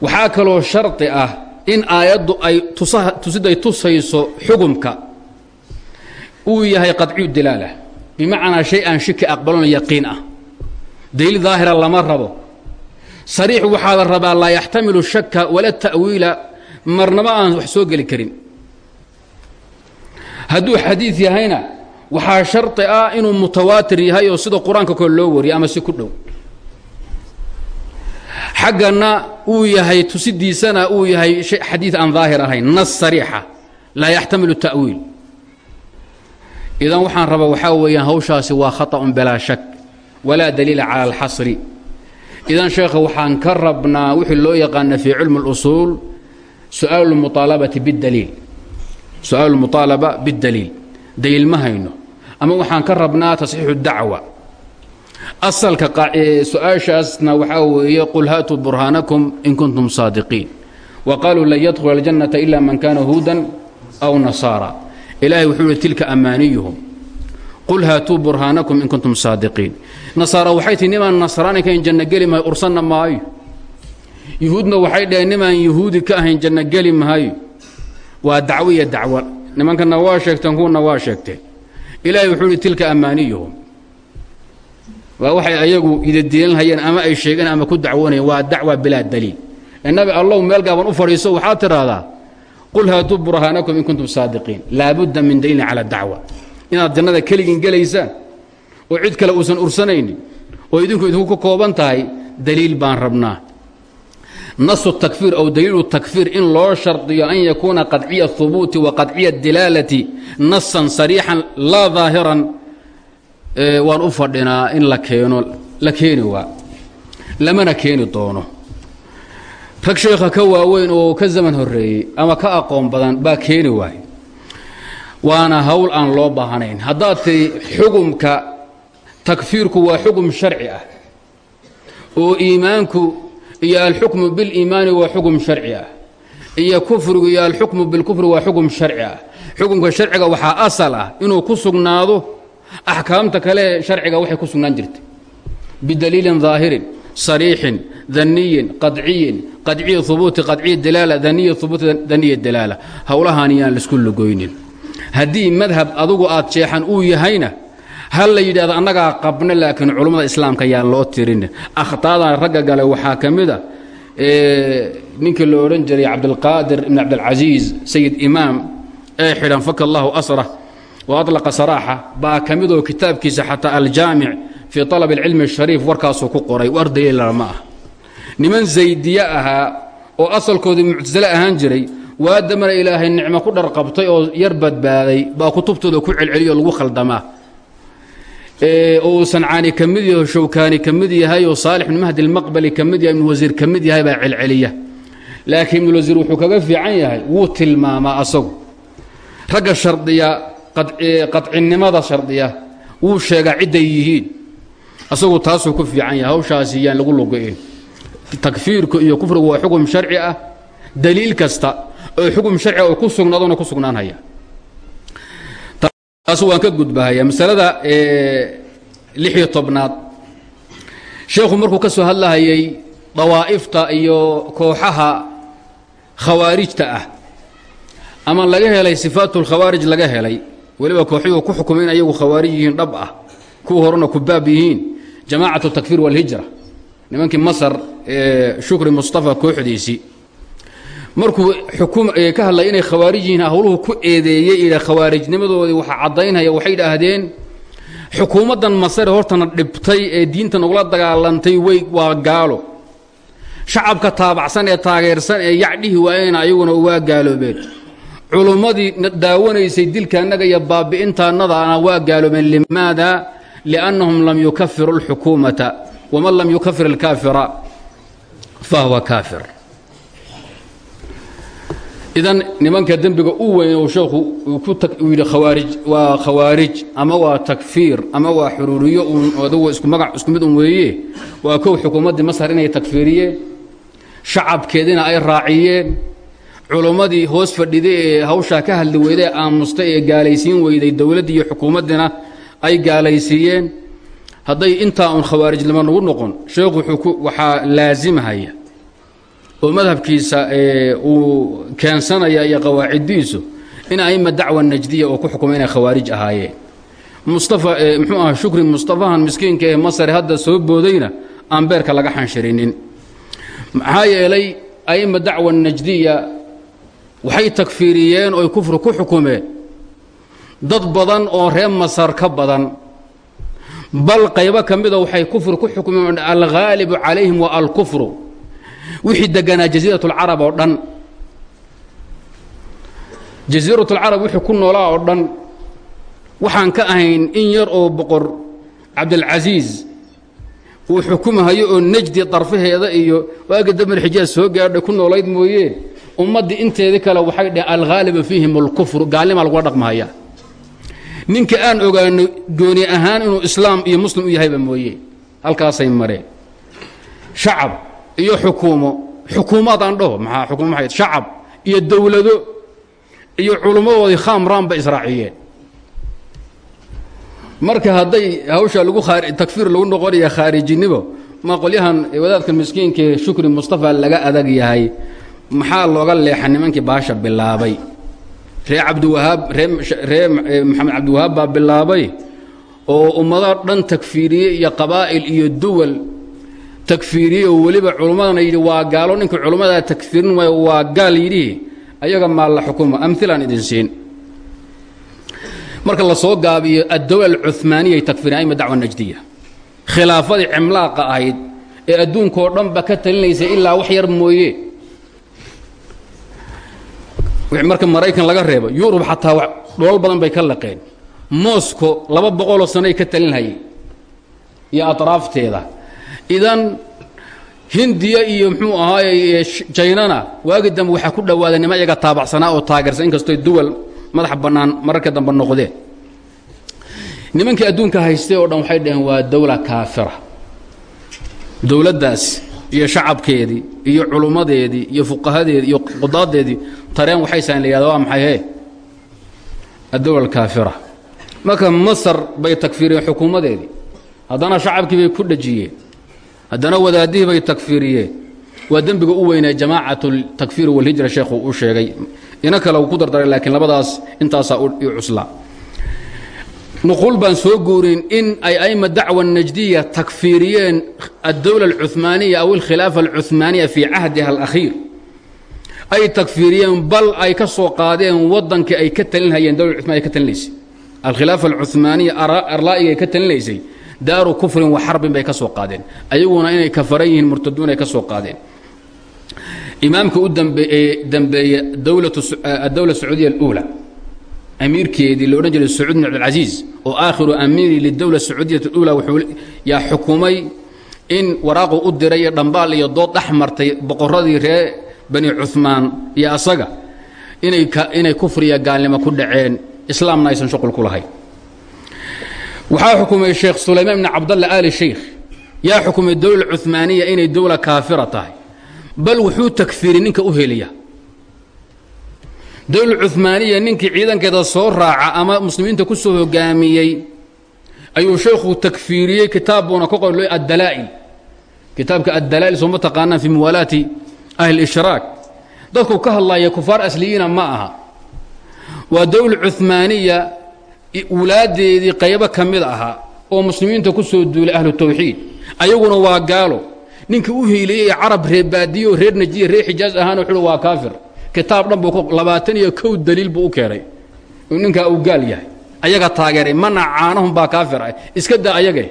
waxaa kaloo shardi ah in aayaddu ay tusiday tusayso xugumka. Uu yahay qadciyu dilaala. Bimacnaa shay aan shiki aqbalon yaqiin ah. Daliil daahira lama rabo. Sariix waxaa la rabaa laa yaxtamilu shaka wala ta'wiila. Marnaba aan wax soo geli karin. Hadduu xadiid yahayna waxaa shardi ah inuu mutawaatir yahay oo sida qur'aanka kale loo wariyay ama si ku dhow. Xaggana uu yahay tusidiisana uu yahay xadiid aan daahir ahayn. Nas sariixa laa yaxtamilu ta'wiil. Idan waxaan rabaa waxaa weeyaan hawshaasi waa khata'un bilaa shak walaa daliila cala alxasri. Idan sheekha waxaan ka rabnaa wixii loo yaqaana fii cilmi اlusuul su'aalu muaalabati bidaliil su'aalu lmuطaalaba bidaliil daliil ma hayno ama waxaan ka rabnaa tasxiixu dacwa. Asalka su'aashaasna waxaa weeye qul haatuu burhaanakum in kuntum saadiqiin. Wa qaluu lan yadkhula اljannata ila man kana huudan aw nasaara. Ilahay wuxuu ihi tilka amaaniyuhum qul haatuu burhaanakum in kuntum saadiqiin. Nasaara waxay tihi nimaan nasraani ka ahayn janno geli maayo ursanna maayo. Yuhuudna waxay dhaheen nimaan yuhuudi ka ahayn janno geli maayo. Waa dacwo iyo nimankana waa sheegteen kuwana waa sheegteen ilaahay wuxuu ihi tilka amaaniyuhum waa waxay ayagu idadiilanhayeen ama ay sheegeen ama ku dacwoonayeen. Waa dacwa bilaa daliil. Ee nabi allow meel gaaban u fadhiiso waxaad tidhaahdaa qul haatuu burhaanakum in kuntum saadiqiin. Laabudda min daliilin cala dacwa. Inaad jannada keligin gelaysaan oo cid kale uusan ursanaynin oo idinku idinku ka kooban tahay daliil baan rabnaa nasu takfiir ow daliilu takfiir in loo shardiyo an yakuuna qadciya hubuuti wa qadciya dilaalati nasan sariixan laa daahiran waan u fadhinaa in la keeno la keeni waa lamana keeni doono. Rag sheekha ka waaweyn oo ka zaman horreeyey ama ka aqoon badan baa keeni waay. Waana hawl aan loo baahnayn. Haddaad tihi xugumka takfiirku waa xugum sharci ah oo iimaanku iyo alxukmu biliimaani waa xugum sharci ah. Iyo kufrigu iyo alxukmu bilkufri waa xugum sharci ah. Xukumka sharciga waxaa asal ah inuu ku sugnaado axkaamta kale sharciga waxay ku sugnaan jirtay. Bidaliilin daahirin sariixin daniyin qadciyin qadciyi hubuuti qadciyi dalaala daniyi hubuuti daniyi dalaala. Howlahaan yaan la isku lugoynin haddii madhab adugu aad jeexan uu yahayna hal la yidhahdo annagaa qabna laakiin culummada islaamka yaan loo tirin. Akhtaadan ragga gale waxaa ka mid a ninkii la odhan jiray cabdilqaadir ibn cabdilcasiis sayid imaam ee xidhan faka allahu asrah wa alaqa saraaxa baa ka midoo kitaabkiisa xataa aljaamic fii alab alcilmi ashariif warkaasuu ku qoray war daliilana ma ah. Niman zaydiye ahaa oo asalkoodii muctasile ahaan jiray waa dambana ilaahay nicmo ku dharqabtay oo yar badbaaday baa kutubtooda ku celceliyo lagu khaldamaa oo sancaani ka mid yahay shawkaani ka yahay oo saalix ibn mahdi almaqbali ka mid yahay ibnu wasiir ka mid yahay baa celceliya. Laakiin ibnuwasiir wuxuu kaga fiican yahay wuu tilmaamaa asagu. Ragga shardiya qadcinimada shardiya wuu sheegaa cidday yihiin. Asagu taasuu ku fiican yahay hawshaasi yaan lagu logo'in takfiirku iyo kufrigu waa xukun sharci ah. Daliil kasta oo xukun sharciga oo ku sugnaadona ku sugnaanhaya taas waan ka gudbahaya. Masalada lixiyo tobnaad. Sheekhu markuu ka soo hadlahayay dawaa'ifta iyo kooxaha khawaarijta ah ama laga helay sifaatulkhawaarij laga helay weliba kooxyuhu ku xukumay ayagu khawaarij yihiin dhab ah kuwa horena kubaab yihiin jamaacatu takfiir walhijra nimankii masar ee shukri mustafa kooxdiisii markuu ka hadlay inay khawaarij yihiin howluhu ku eedeeyey khawaarijnimadoodii waxaa caddaynaya waxay idhaahdeen xukuumaddan masare hortana dhibtay ee diinta nagula dagaalantay wey waa gaalo. Shacabka taabacsan ee taageersan ee yacdhihi waayena ayaguna waa gaaloobeen culummadii daawanaysay dilka annaga iyo baabi'intaannadaana waa gaaloobeen limaada? Liannahum lam yukafiru اlxukuumata waman lam yukafir اlkaafira fahuwa kaafir idan nimanka dembiga u weyn uu sheekhu yidhi khawaarij waa khawaarij ama waa takfiir ama waa xuruuriyo uun adugu isku mid un weeye waa kow xukuumaddii masar inay takfiiriyeen shacabkeedina ay raaciyeen culummadii hoos fadhiday ee hawshaa ka hadli weyday aamustay ee gaalaysiin weyday dowladdii iyo xukuumaddiina ay gaalaysiiyeen. Hadday intaa uun khawaarijnimo nagu noqon sheekhu waxaa laasimhaya oo madhabkiisa uu keensanaya iyo qawaaciddiisu in aima dacwa najdiya oo ku xukuma inay khawaarij ahaayeen. Mustafa muxuu aha shukri mustafahan miskiinka ee masare hadda soo boodayna aan beerka laga xanshirinin maxaa yeelay aima dacwa najdiya waxay takfiiriyeen oy kufri ku xukumeen dad badan oo reer masar ka badan. Bal qaybo ka mida waxay kufri ku xukumeen alghaalibu calayhim wa alkufru wixii deganaa jasiirat اlcarab oo dhan jasiirat اlcarab wixii ku noolaa oo dhan waxaan ka ahayn in yar oo boqor cabdilcasiis uu xukumahayo oo nejdi darfaheeda iyo waagi damar xijaaj soo gaadhay ku noolayd mooye ummaddii inteedii kale waxay dhaheen alghaaliba fiihim اlkufru gaalnimaa lagula dhaqmahaya ninka aan ogaano gooni ahaan inuu islaam iyo muslim u yahayba mooye halkaasay mareen shacab iyo xukuumo. Xukuumaad aan dhaho maxaa xukumo maxay? Shacab iyo dowlado iyo culummadoodii khamraan ba israaciyeen. Marka hadday hawsha lagu takfiir lagu noqonaya khaarijinimo ma qolyahan wadaadkan miskiinkae shukri mustafa laga adag yahay? Maxaa looga leexa nimankii baasha bilaabay? Ree cabdiwahaab ree maxamed cabdiwahaab baa bilaabay oo ummado dhan takfiiriyey iyo qabaa'il iyo duwal takfiiriyey oo weliba culummadana yidhi waa gaalo ninka culummadaa takfiirin waayo waa gaal yidhi. Ayaga maa la xukuma amilaan idin siin. Marka la soo gaabiyo addawla alcumaaniyay takfiirin aima dacwa najdiya. Khilaafadii cimlaaqa ahayd ee adduunkao dhanba ka talinaysay ilaa wax yar mooye. Marka maraykan laga reebo yurub xataa dholal badan bay ka laqeen. Mosco laba boqoloo sanoay ka talinhayay iyo atraafteeda idan hindiya iyo mxuu ahaaye jaynana waagi dambe waxaa ku dhowaaday nima iyaga taabacsanaa oo taageersan inkastoy duwal madax bannaan mararka dambe noqdeen. Nimankii adduunka haystay oo dhan waxay dhaheen waa dawla kaafira. Dowladdaas iyo shacabkeedii iyo culummadeedii iyo fuqahadeedii iyo qudaadeedii tareen waxay yihahda waa maxay he addawla alkaafira marka masar bay takfiiriyeen xukuumadeedii haddana shacabkii bay ku dhejiyeen haddana wadaadihii bay takfiiriyeen. Waa dembiga u weynee jamaacat takfiir walhijra sheekhu u sheegay. Ina kale ku dardaray laakiin labadaas intaasaa i cuslaa nuquul baan soo guurin in ay aima dacwa najdiya takfiiriyeen addowla alcumaaniya aw alkhilaafa alcumaaniya fii cahdiha alakhiir. Ay takfiiriyeen bal ay ka soo qaadeen waddankii ay ka talinhayeen dowla cumaaniya ka talinaysay alkhilaafa alcumaaniya arlaa'iga ay ka talinaysay daaru kufrin wa xarbin bay ka qaadeen. Ayaguna inay kafaran yihiin murtaduun ay qaadeen. Imaamka u dambeeye adowla sacuudiya aluula amiirkeedii lo odhan jiray sacuud bin cabdilcasiis oo aakhiru amiiri lidowla sacuudiyat aluula wuxuu yaa xukumay in waraaqu u diray iyo iyo dood dhex martay boqorradii reer bani cumaan iyo asaga inay kufriya gaalnimo ku dhaceen. Islaamna aysan shuqul ku waxaa xukumay sheekh sulaymaan bn cabdalla aali sheikh. Yaa xukumay dowla cumaaniya inay dowla kaafira tahay. Bal wuxuu takfiiri ninka u heliya. Dowla cumaaniya ninkii ciidankeeda soo raaca ama muslimiinta ku soo hogaamiyey ayuu sheekhu takfiiriyey kitaab buuna ka qor addalaa'il. Kitaabka addalaa'il sooma taqaanaan fii muwaalaati ahli ishraak. Dadku ka hadlaya kufaar asliyiina ma aha. Waa dowla cumaaniya wulaadeedii qaybo ka mid ahaa oo muslimiinta ku soo duulay ahlu tawxiid. Ayaguna waa gaalo. Ninkii u hiiliyey carab reer baadiyo reer najiya reer xijaaj ahaana wuxuuhi waa kaafir. Kitaab dhan buu labaatan iyo kow daliil buu u keenay. Ninkaa uu gaal yahay. Ayaga taageeray. Mana caanahum baa kaafir ah. Iska daa ayage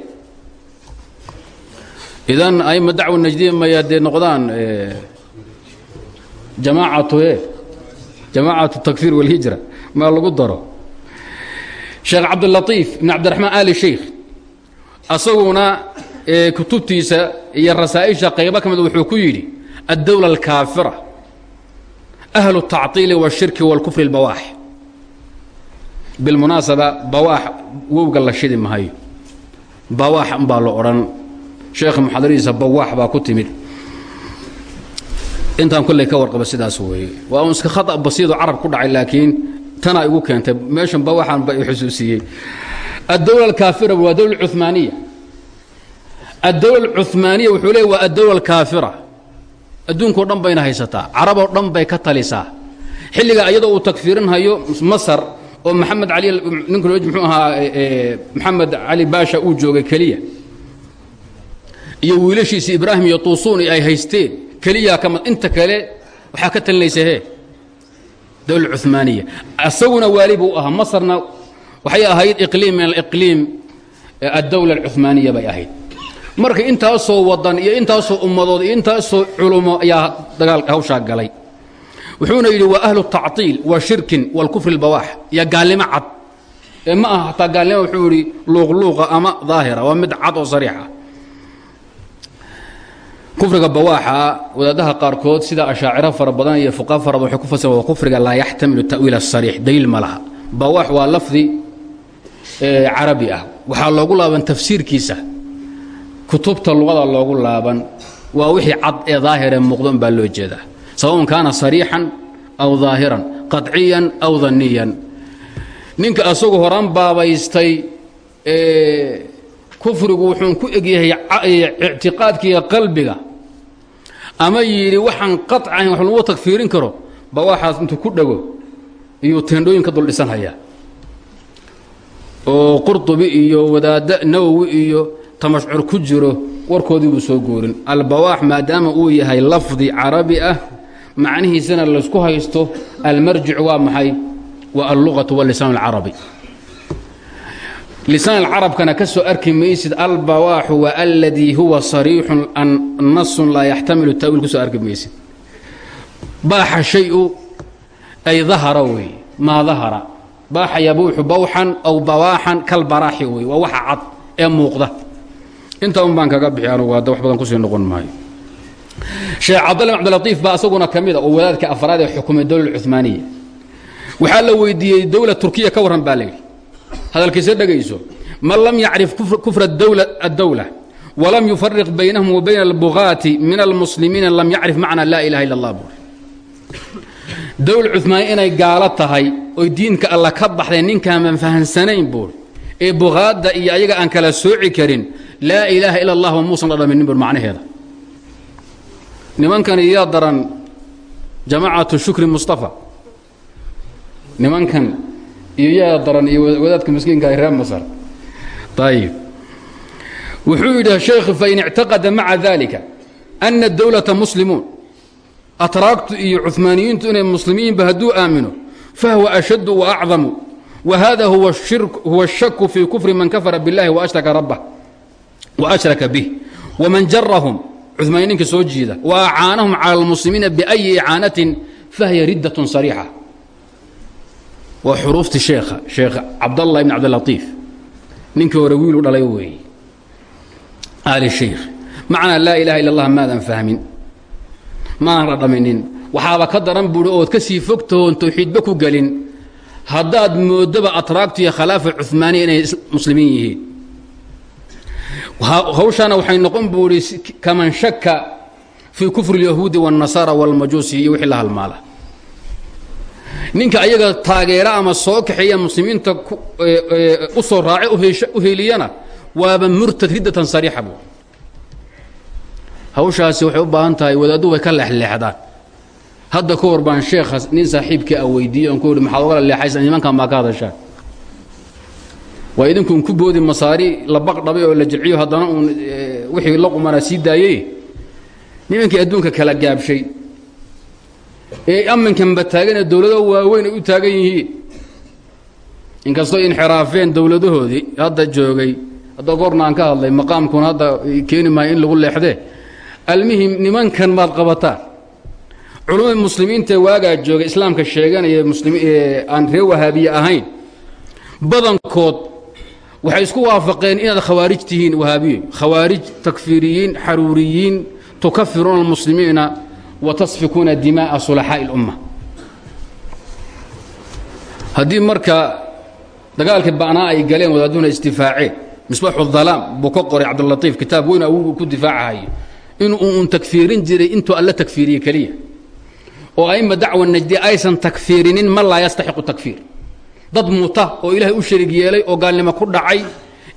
idan aima dacwa najdiya maya dee noqdaan jamaacatu e jamaacatu takfiir walhijra maa lagu daro sheekh cabdilatiif ibn cabdiraxmaan ali sheikh asaguna kutubtiisa iyo rasaa'isha qaybo ka mid wuxuu ku yidhi addowla alkaafira ahlu الtacطiili wالshirki wاlkufri اlbawaax bilmunaasaba bawaax wowga la shidi mahayo bawaax umbaa la odhan sheekha muxadaradiisa bawaax baa ku timid intaan kolley ka warqaba sidaas weeye waa un iska khata basiido carab ku dhacay laakiin tanaa igu keentay. Meeshan bawaxan ba i xusuusiyey. Addowla alkaafira waa dowla cumaaniya addowla alcumaaniya wuxuu leey waa addowla alkaafira. Adduunkao dhan bayna haysataa. Caraboo dhan bay ka talisaa. Xilliga iyadoo uu takfiirinhayo masar oo maxamed ali ninka muxuu ahaa maxamed cali baasha uu joogay keliya. Iyo wiilashiisi ibraahim iyo tuusuuni ay haysteen. Keliyaa kama inta kale waxaa ka talinaysa he dowla cumaaniya asaguna waali buu ahaa. Masarna waxay ahayd iqliim min aliqliim addowla alcumaaniya bay ahayd. Marka intaasoo wadan iyo intaasoo ummadood iyo intaasoo culumo ayaa dagaal hawshaa galay. Wuxuuna yidhi waa ahlu taciil wa shirkin wاlkufri اlbawaax iyo gaalnimo cad. Ee ma aha hataa gaalnimo wuxuu yidhi luuqluuqa ama daahira waa mid cad oo sariixa kufriga bawaaxa wadaadaha qaarkood sida ashaaciro fara badan iyo fuqa fara badan waxay ku fasira waa kufriga laa yaxtamilu ta'wiil asariix daliil ma laha. Bawaax waa lafdi carabi ah. Waxaa loogu laaban tafsiirkiisa kutubta luqada loogu laaban. Waa wixii cad ee daahiree muuqdan baa loo jeedaa. Sabaun kaana sariixan aw daahiran qaطciyan aw danniyan. Ninka asagu horaan baabaystay kufrigu wuxuun ku egyahay ictiqaadkiiyo qalbiga ama yidhi waxaan qaطcayn wax lagu tagfiirin karo. Ba waxaas intuu ku dhego iyuu teendhooyin ka dul dhisanhayaa oo qurطubi iyo wadaadda nawowi iyo tamashcur ku jiro warkoodii buu soo goorin albawaax maadaama uu yahay lafdi carabi ah macnihiisana laysku haysto almarjic waa maxay? Waa alluqatu walisaan alcarabi lisaan alcarabkana ka soo arki maysid albawaaxu wa aladii huwa sariixun nasun laa yaxtamilu ta'wiil ku soo arki maysid. Baaxa shayu ay dahara wey maa dahara baaxa yabuuxu bawxan aw bawaaxan kalbaraaxi wey waa waxa cad ee muuqda. Intaa un baan kaga bixi anugu hadda wax badan ku sii noqon maayo. Sheekh cabdalla bin abdilatiif baa isaguna ka mid a oo wadaadka afraad ee xukumay dowla cumaaniya waxaa la weydiiyey dowla turkiya ka warran baa layidhi hadalkiisa dhegayso man lam yacrif kufra addowla walam yufariq baynahum wa bayna albugaati min almuslimiina lam yacrif macna laa ilaha illa allah buuri. Dowla cumaaniya inay gaalo tahay oy diinka alla ka baxday ninkaaman fahansanayn buuri ee bugaadda iyo ayaga aan kala sooci karin laa ilaaha ila allah muusan dhadhaminin bur macnaheeda. Nimankan iyaa daran jamaacatu shukri mustafa. Nimankan iyo yaa daran iyo wadaadka miskiinka reer masar ayib wuxuu yidhi sheekh fain ictaqada maca dalika ana dowlata muslimuun atraagtu iyo cumaaniyiintu inay muslimiinba hadduu aamino fahuwa ashaddu wa acdamu wa hada huwa الshaku fii kufri man kafara biاllahi waashraka rabbah وأشhraka bih وman jarahum cumaaniinka soo jiida وأcaanahum calى الmuslimiina بأyi icaanatin fahiya riddaة صariixa waa xuruufti sheekha sheekh cabdالlah ibn cabdالlaطiif ninkii hore wiilu dhalay weeye ali shaykh macnaa laa ilaha ila اllah maadan fahmin maadan dhadhaminin waxaaba ka daran buuhi ood ka sii fogtahoon tawxiidba ku gelin haddaad moodoba atraagtu iyo khilaafa cumaaniya inay muslimiin yihiin hawshaana waxay noqon buu ihi kaman shaka fii kufri اlyahuudi wالnasaara wاlmajuusi iyo wixii la halmaala ninka ayaga taageera ama soo kaxeeya muslimiinta u soo raace u heliyana waaba murtad riddatan sariixa buu. Hawshaasi waxay u baahan tahay wadaaddu way ka leexleexdaan. Hadda ka hor baan sheekha nin saaxiibkii a weydiiyey on ku ihi maxaad ogala leexaysa nimankan baa ka hadashaan waa idinkuun ku boodi masaari la baqdhabay oo la jilciyo haddana uun wixii la qumanaa sii daayey. Nimankii adduunka kala gaabshay ee amminkanba taaganee dowlado waaweyn ay u taagan yihiin. Inkastoo inxiraafeen dowladahoodii hadda joogay hadda goorna aan ka hadlay maqaamkuna hadda keeni maayo in lagu leexdee almihim nimankan maad qabataan culummada muslimiinta waagaa jooga islaamka sheeganaya aan reer wahaabiye ahayn badankood waxay isku waafaqeen inaad khawaarij tihiin wahaabiye. Khawaarij takfiiriyiin xaruuriyiin tukafiruuna almuslimiina wa tasfikuuna dimaa'a sulaxaa'i اlumma haddii marka dagaalkii ba'naa ay galeen wadaaduna istifaaceen misbaxu dalaam buu ka qoray cabdilatiif kitaab weyn awogu ku difaacahayo inuu uun takfiirin jiray intuu alla takfiiriye keliya. Oo aima dacwa najdi aysan takfiirinin ma laa yastaxiqu takfiir. Dad muta oo ilaahay u sharig yeelay oo gaalnimo ku dhacay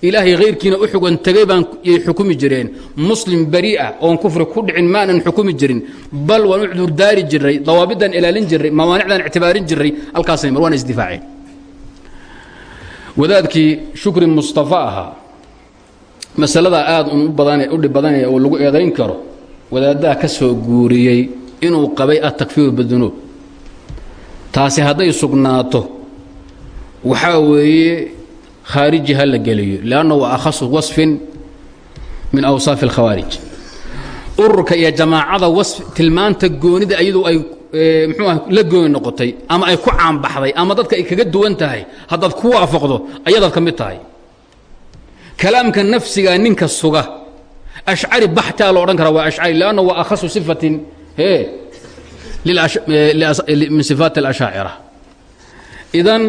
ilaahay hayrkiina u xugan tegay baan yay xukumi jireen. Muslim bari'a oon kufri ku dhicin maanan xukumi jirin. Bal waan u cudurdaari jiray dawaabidaan ilaalin jiray mawaanicdaan ictibaarin jiray halkaasay mar waana isdifaaceen wadaadkii shukri mustafa ahaa masaladaa aad un u dhib badanaya oo lagu eedayn karo wadaaddaha ka soo guuriyey inuu qabay atakfiiru bidunuub taasi hadday sugnaato waxaa weeye khaariji ha la geliyo lanna akhasu wasfin min awsaafi اlkhawaarij ururka iyo jamaacada wasf tilmaanta goonida iyadu ay mxuu ah la gooni noqotay ama ay ku caanbaxday ama dadka ay kaga duwan tahay haddaad ku waafaqdo ayadaad ka mid tahay. Kalaamka nafsiga ninka suga ashcari baxtaa lo odhan kara waa ashcari lanna waa akhasu sifatin e min sifaati اlashaacira idan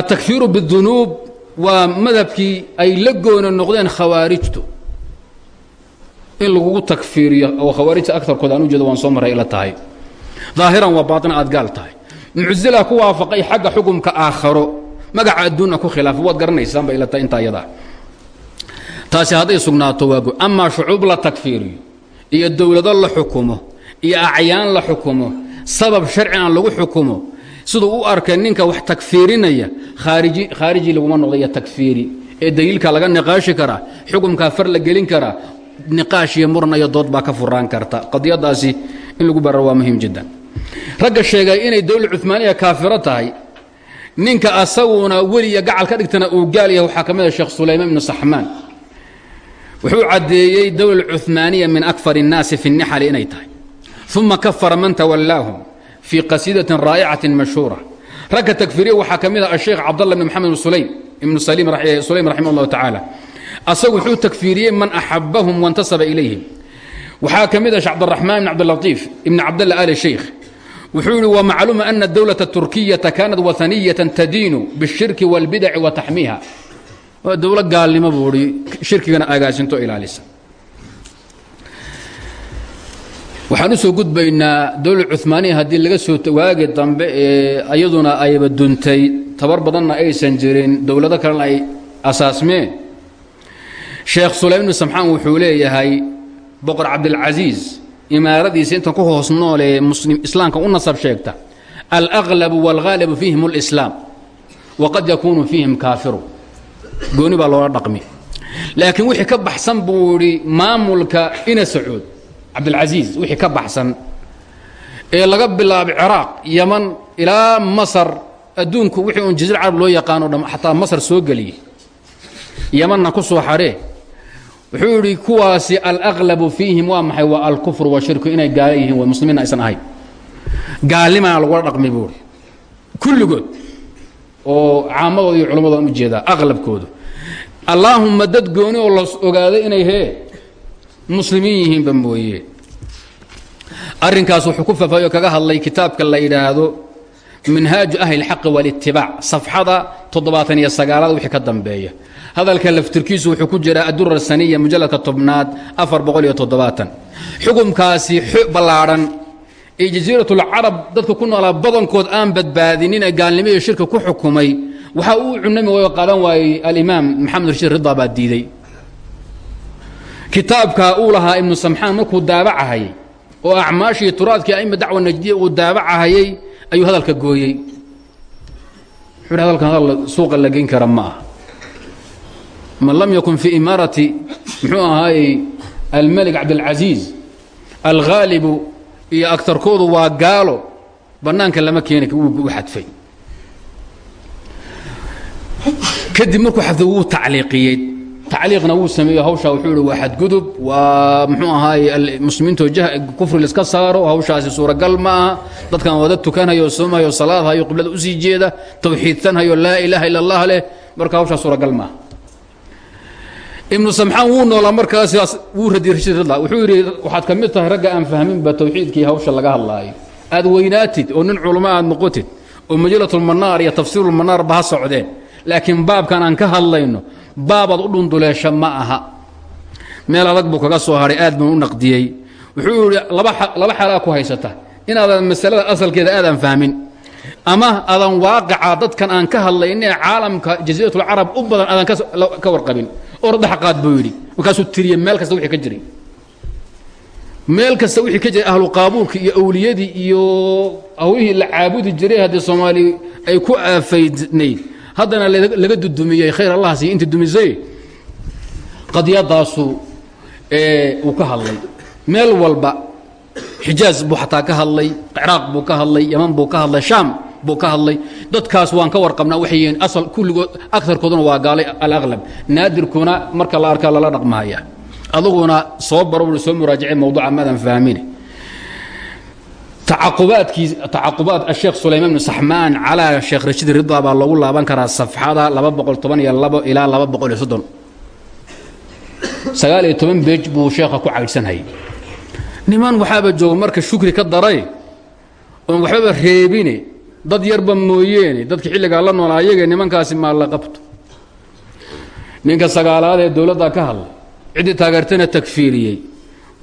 atakfiiru bidunuub waa madhabkii ay la gooni noqdeen khawaarijtu. In lagugu takfiiriyo oo khawaarijta agarkooda aan ujeedo waan soo marray ila tahay. Daahiran waa baaطina aad gaal tahay. Muctazila ku waafaqay xagga xukumka aakharo. Magaca adduunna ku khilaafa waad garanaysaan bay ila tahay intaa iyadaa taasi hadday sugnaato waa amaa shucuub la takfiiriyo iyo dowlado la xukumo iyo acyaan la xukumo sabab sharcina lagu xukumo siduu u arkay ninka wax takfiirinaya khaariji khaariji laguma noqda iyo takfiiri ee daliilka laga niqaashi karaa xukumkaa far la gelin karaa niqaash iyo muran iyo dood baa ka furaan karta qadiyadaasi in lagu bararo waa muhiim jiddan ragga sheegay inay dowla cumaaniya kaafiro tahay ninka asaguna weliya gacal ka dhigtana uu gaal yahay waxaa ka mid a sheekh sulaymaan ibnu saxmaan wuxuu caddeeyey dowla cumaaniya min akfar الnaasi fi الnixali inay tahay uma kafara man tawallaahum fii qasiidatin raa'icatin mashhuura. Ragka takfiriya waxaa ka mid ah asheekh cabdalla bn maxamed bn ibnu sulaym eh, raximah llahu tacaala asagu wuxuu takfiiriyey man axabahum wantasaba ilayhim. Waxaa ka mid ah sheh cabdiraxmaan bn cabdilatiif ibn cabdalla ali sheykh wuxuu yidhi wamacluuma ana dowlata turkiyata kaanat waaniyatan tadiinu bishirki walbidaci wa taxmiiha. Dowlo gaalnimo buu i shirkigana agaasinto ilaalisa. Waxaan u soo gudbaynaa dowla cumaaniya haddii laga soo waagi dambe ee ayaduna ayba duntay. Tabar badanna aysan jirin. Dowlado kalena ay asaasmeen sheekh sulaym ibnu samxaan wuxuu leeyahay boqor cabdilcasiis imaaradiisa intan ku hoos noolee muslim islaamka u nasab sheegta alaqlabu wاlghaalibu fiihim اlislaam waqad yakuunu fiihim kaafiru. Gooni baa loola dhaqmi. Laakiin wixii ka baxsan buu idhi maamulka ina sacuud cabdilcasiis wixii ka baxsan ee laga bilaabay ciraaq yaman ilaa masar. Adduunku wixii uun jasiir carab loo yaqaano dham xataa masar soo geliyey. Yamanna ku soo xadhee wuxuu yidhi kuwaasi alaqlabu fiihim waa maxay? Waa alkufru washirku inay gaala yihiin way aysan ahayn. Gaalnimaa lagula dhaqmi buu ihi kulligood oo caamadooda iyo culammadoodan u jeedaa aqlabkoodu allaahumma dad gooni oo la ogaaday inay hee muslimiin yihiinba mooye. Arrinkaas wuxuu ku faafaayo kaga hadlay kitaabka la yidhaahdo minhaaju ahli اlxaqi wاlitibaac safxada toddobaatan iyo sagaalaad wixii ka dambeeya. Hadalka laftirkiisu wuxuu ku jiraa addura saniya mujalladka tobnaad afar boqol iyo toddobaatan. Xukumkaasi ballaadhan ee jasiiratulcarab dadka ku noolaa badankood aan badbaadinin ee gaalnimo iyo shirka ku xukumay waxaa uu cunami waayo qaadan waayey alimaam maxamed rashiid kitaabka uu lahaa ibnu samxaan markuu daabacahayay oo acmaashii turaadkii aima dacwa najdiya uu daabacahayay ayuu hadalka gooyey. Wuxuu hadalkan hadal suuqa la geyn kara ma man lam yakun fii imaarati muxuu ahaayey almelik cabdilcasiis alghaalibu iyo agtarkoodu waa gaalo bannaanka lama keeni wuu xadfay. Kadib markuu xadfay wuu tacliiqiyey tacliiqna wuu sameeyo hawshaa wuxuu ihi waa xadgudub waa muxuu ahaaye muslimiintoo kufri laiska saaro hawshaasi suuragal ma aha. Dadkan wada tukanhayo soomahayo salaadhayo qiblada u sii jeeda tawxiidsanhayo laa ilaaha illa allah leh. Marka hawshaa suuragal maaha ibnu samxaan wuu noolaa markaas wuu radiyirshidla wuxuu yidhi waxaad ka mid tahay ragga aan fahminba tawxiidkii hawsha laga hadlaayo aad weynaatid oo nin culamo aad noqotid oo majalatulmanaar iyo tafsiirulmanaar ba ha socdeen. Laakiin baabkan aan ka hadlayno baabaad u dhunduleesha ma aha. Meel adag buu kaga soo hadhay aad buu u naqdiyey. Wuxuu yidhi laba xalaa ku haysata. Inaadan masalada asalkeeda aadan fahmin ama aadan waaqica dadkan aan ka hadlayne caalamka jasiiratulcarab u badan aadan ka warqabin. Oo raddax qaad buu yidhi. Markaasuu tiriye meel kasta wixii ka jiray. Meel kasta wixii ka jiray ahlu qaabuulka iyo awliyadii iyo hawlihii la caabudi jiray haddii soomaali ay ku aafaydnayd haddana laga dudumiyey khayr allah siiy inta dumisay. Qadiyadaasu uu ka hadlay. Meel walba xijaaz buu xataa ka hadlay ciraaq buu ka hadlay yaman buu ka hadlay shaam buu ka hadlay. Dadkaas waan ka warqabnaa waxay yihiin asal kulligood agarkooduna waa gaalay alaqlab. Naadirkuna marka la arkaa lala dhaqmahaya aduguna soo baro soo muraajacay mawduuca maadan fahmine tacaqubaad asheekh sulaymaan bn saxmaan calaa sheekh rashiid rida baa loogu laaban karaa safxada ilaa laba boqol iyo soddon. Sagaal iyo toban beej buu sheekha ku caydhsanhayay niman waxaaba jooga marka shukri ka daray oon waxbaba reebine dad yarba mooyeene dadki xilligaa la noolaa ayagee nimankaasi maal la qabto. Ninka sagaalaad ee dowladda ka hadlay ciddii taageertana takfiiriyey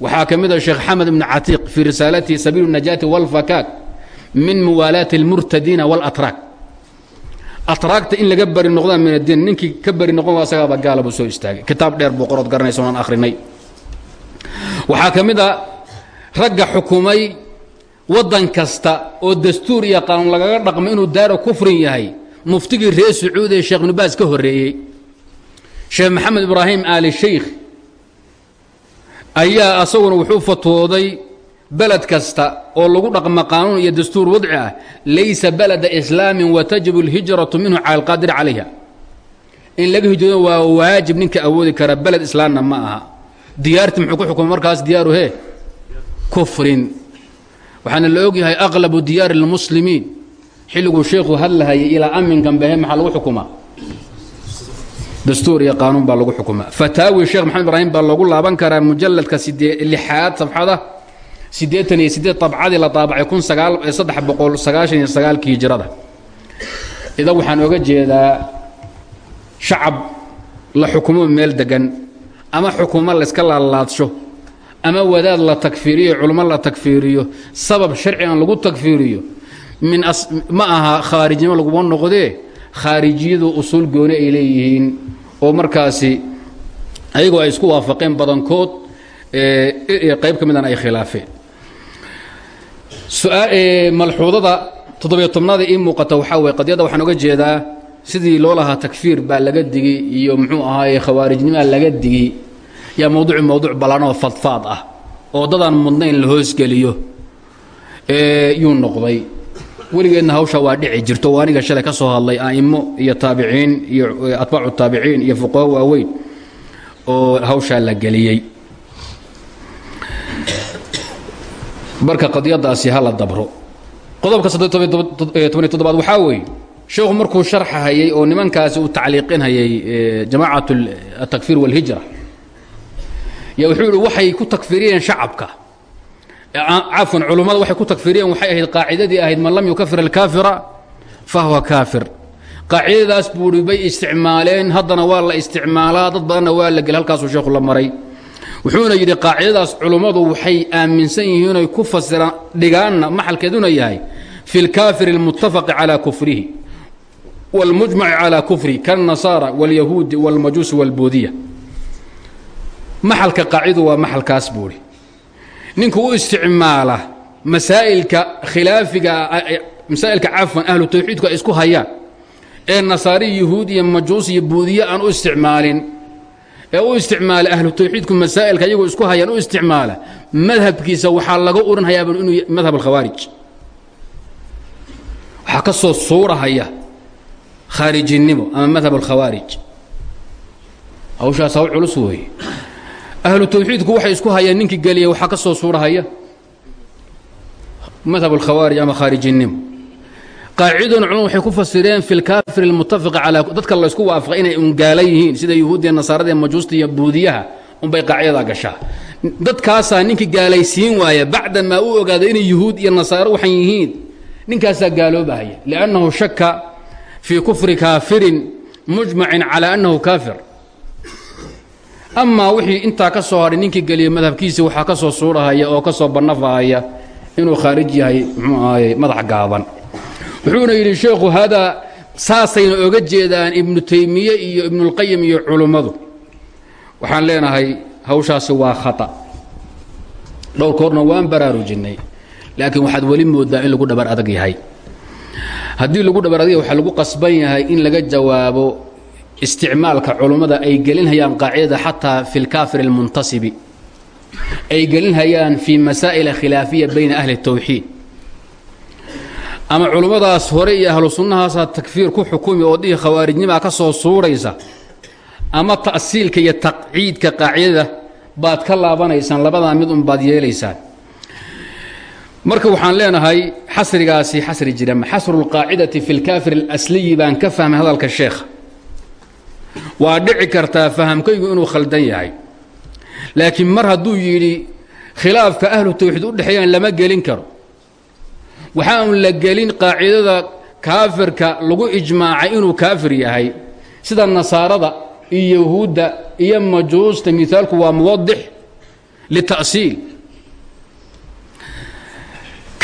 waxaa ka mid a sheekh xamed ibn catiiq fii risaalatihi sabiilu najaati walfakaak min muwaalaati اlmurtadiina wاlatraak atraagta in laga bari noqdaan min addiin ninkii ka bari noqon asagaaba gaala buu soo istaagay. Kitaab dheer buu qorood garanaysa oonaan akhrinay. Waxaa ka mid a ragga xukumay waddan kasta oo dastuur iyo qaanuun lagaga dhaqmo inuu daaro kufrin yahay muftigii reer sacuudi ee sheekh ibnubaas ka horreeyey. Sheekh maxamed ibraahim aali shaykh ayaa asaguna wuxuu fatwooday beled kasta oo lagu dhaqmo qaanuun iyo dastuur wadci ah laysa balada islaamin watajibu اlhijratu minhu cala alqaadiri calayha. In laga hijroodo waa waajib ninka awoodi kara beled islaamna ma aha. Diyaarti muxuu ku xukuma markaas diyaaru he kufrin. Waxaana la og yahay aqlabu diyaari اlmuslimiin xilliguu sheekhu hadlahayay ilaa aminkan bahe maxaa lagu xukumaa dastuur iyo qaanuun baa lagu xukumaa fataawi sheekh maxamed ibraahim baa loogu laaban karaa mujalladka lixaad safxada siddeetan iyo siddeed abcadii la daabacay kun saddex boqol sagaashan iyo sagaalkii hijrada idan waxaan oga jeedaa shacab la xukumo meel degan ama xukumo layska laalaadsho ama wadaad la takfiiriyo culmo la takfiiriyo sabab sharci aan lagu takfiiriyo min ma aha khaarijnimo laguma noqdee khaarijiyadu usuul gooni ay leeyihiin oo markaasi ayagoo ay isku waafaqeen badankood qayb ka midana ay khilaafeen. Malxuudada toddobiyo tobnaada ii muuqata waxaa weye qadiyadda waxaan oga jeedaa sidii loo lahaa takfiir baa laga digi iyo muxuu ahaaye khawaarijnimaa laga digi. Yaa mawduuci mawduuc ballanoo fadfaad ah oo dadaan mudnayn la hoosgeliyo yuu noqday weligeedna hawsha waa dhici jirto. Oo aniga shalay ka soo hadlay a'imo iyo taabiciin iyo atbaacu taabiciin iyo fuqaho waaweyn oo hawshaa la geliyey. Marka qadiyadaasi ha la dabro. Qodobka toban toddobaad waxaa weeye sheekhu markuu sharxahayey oo nimankaasi uu tacliiqinhayay jamaacat atakfiir walhijra ya wuxuu yihi waxay ku takfiriyeen shacabka cafwan culummada waxay ku takfiriyeen waxay ahayd qaacidadii ahayd man lam yukafir alkaafira fahuwa kaafir qaacidadaas buuhi bay isticmaaleen haddana waa la isticmaalaa dad badanna waa la gel halkaasuu sheekhu la maray wuxuuna yidhi qaacidadaas culummadu waxay aaminsan yihiin oy ku fasiraan dhigaanna maxalkeeduna yahay fi lkaafir اlmutafaqi calى kufrihi wاlmujmaci calى kufrihi kaالnasaara wاlyahuudi wاlmajuusi wاlbuudiya maxalka qaacidu waa maxalkaas buuhi ninka u isticmaala masaa'ilka khilaafiga masaa'ilka cafwan ahlu tawxiidku isku hayaan. Ee nasaari yahuud iyo majuus iyo buudiye aan u isticmaalin. Ee u isticmaala ahlu tawxiidku masaa'ilka iyagoo isku hayaan u isticmaala. Madhabkiisa waxaa laga oranhayaaba inuu madhab alkhawaarij. Waxaa ka soo suurahaya khaarijinimo ama madhab alkhawaarij. Hawshaas hawl culus weeye ahlu tawxiidku waxay isku hayaan ninkii geliya waxaa ka soo suurahaya. Madhab alkhawaarij ama khaarijinimo qaaciduna culum waxay ku fasireen fi lkaafir almutafiqa calaa dadka laysku waafaqay inay ungaala yihiin sida yuhuudiya nasaarada majuusta iyo buudiyaha unbay qaacidadaa gashaa. Dadkaasaa ninkii gaalaysiin waaya bacdamaa u ogaada inay yuhuud iyo nasaaro waxan yihiin ninkaasaa gaaloobahaya liannahu shaka fii kufri kaafirin mujmacin calaa annahu kaafir amaa wixii intaa ka soo hadhay ninkii geliya madhabkiisii waxaa ka soo suurahaya oo ka soo bannafahaya inuu khaarij yahay ahaye madax gaaban. Wuxuuna yidhi sheekhu haadaa saasayna oga jeedaan ibnu taymiye iyo ibnulqayim iyo culummadu waxaan leenahay hawshaasi waa khata. Dhowr koorna waan baraarujinnay laakiin waxaad weli moodaa in lagu dhabar adag yahay. Haddii lagu dhabar adag yahay waxaa lagu qasban yahay in laga jawaabo isticmaalka culummada ay gelinhayaan qaacidada xataa fi lkaafir almuntasibi ay gelinhayaan fii masaa'ila khilaafiya bayna ahli الtawxiid ama culummadaas hore iyo ahlu sunnahaasaa takfiir ku xukumi oo dhihi khawaarijnimaa ka soo suuraysa ama ta'siilka iyo taqciidka qaacidada baad ka laabanaysaan labadaa mid un baad yeelaysaan marka waxaan leenahay xasrigaasi xasri jira xasru اlqaacidati fi اlkaafir اlasliyi baan ka fahmay hadalka sheekha waa dhici kartaa fahamkaygu inuu khaldan yahay. Laakiin mar hadduu yidhi khilaafka ahlu tawxiid u dhexeeyaan lama gelin karo. Waxaan la gelin qaacidada kaafirka lagu ijmaacay inuu kaafir yahay sida nasaarada iyo yahuudda iyo majuusta mihaalku waa muwadix lita'siil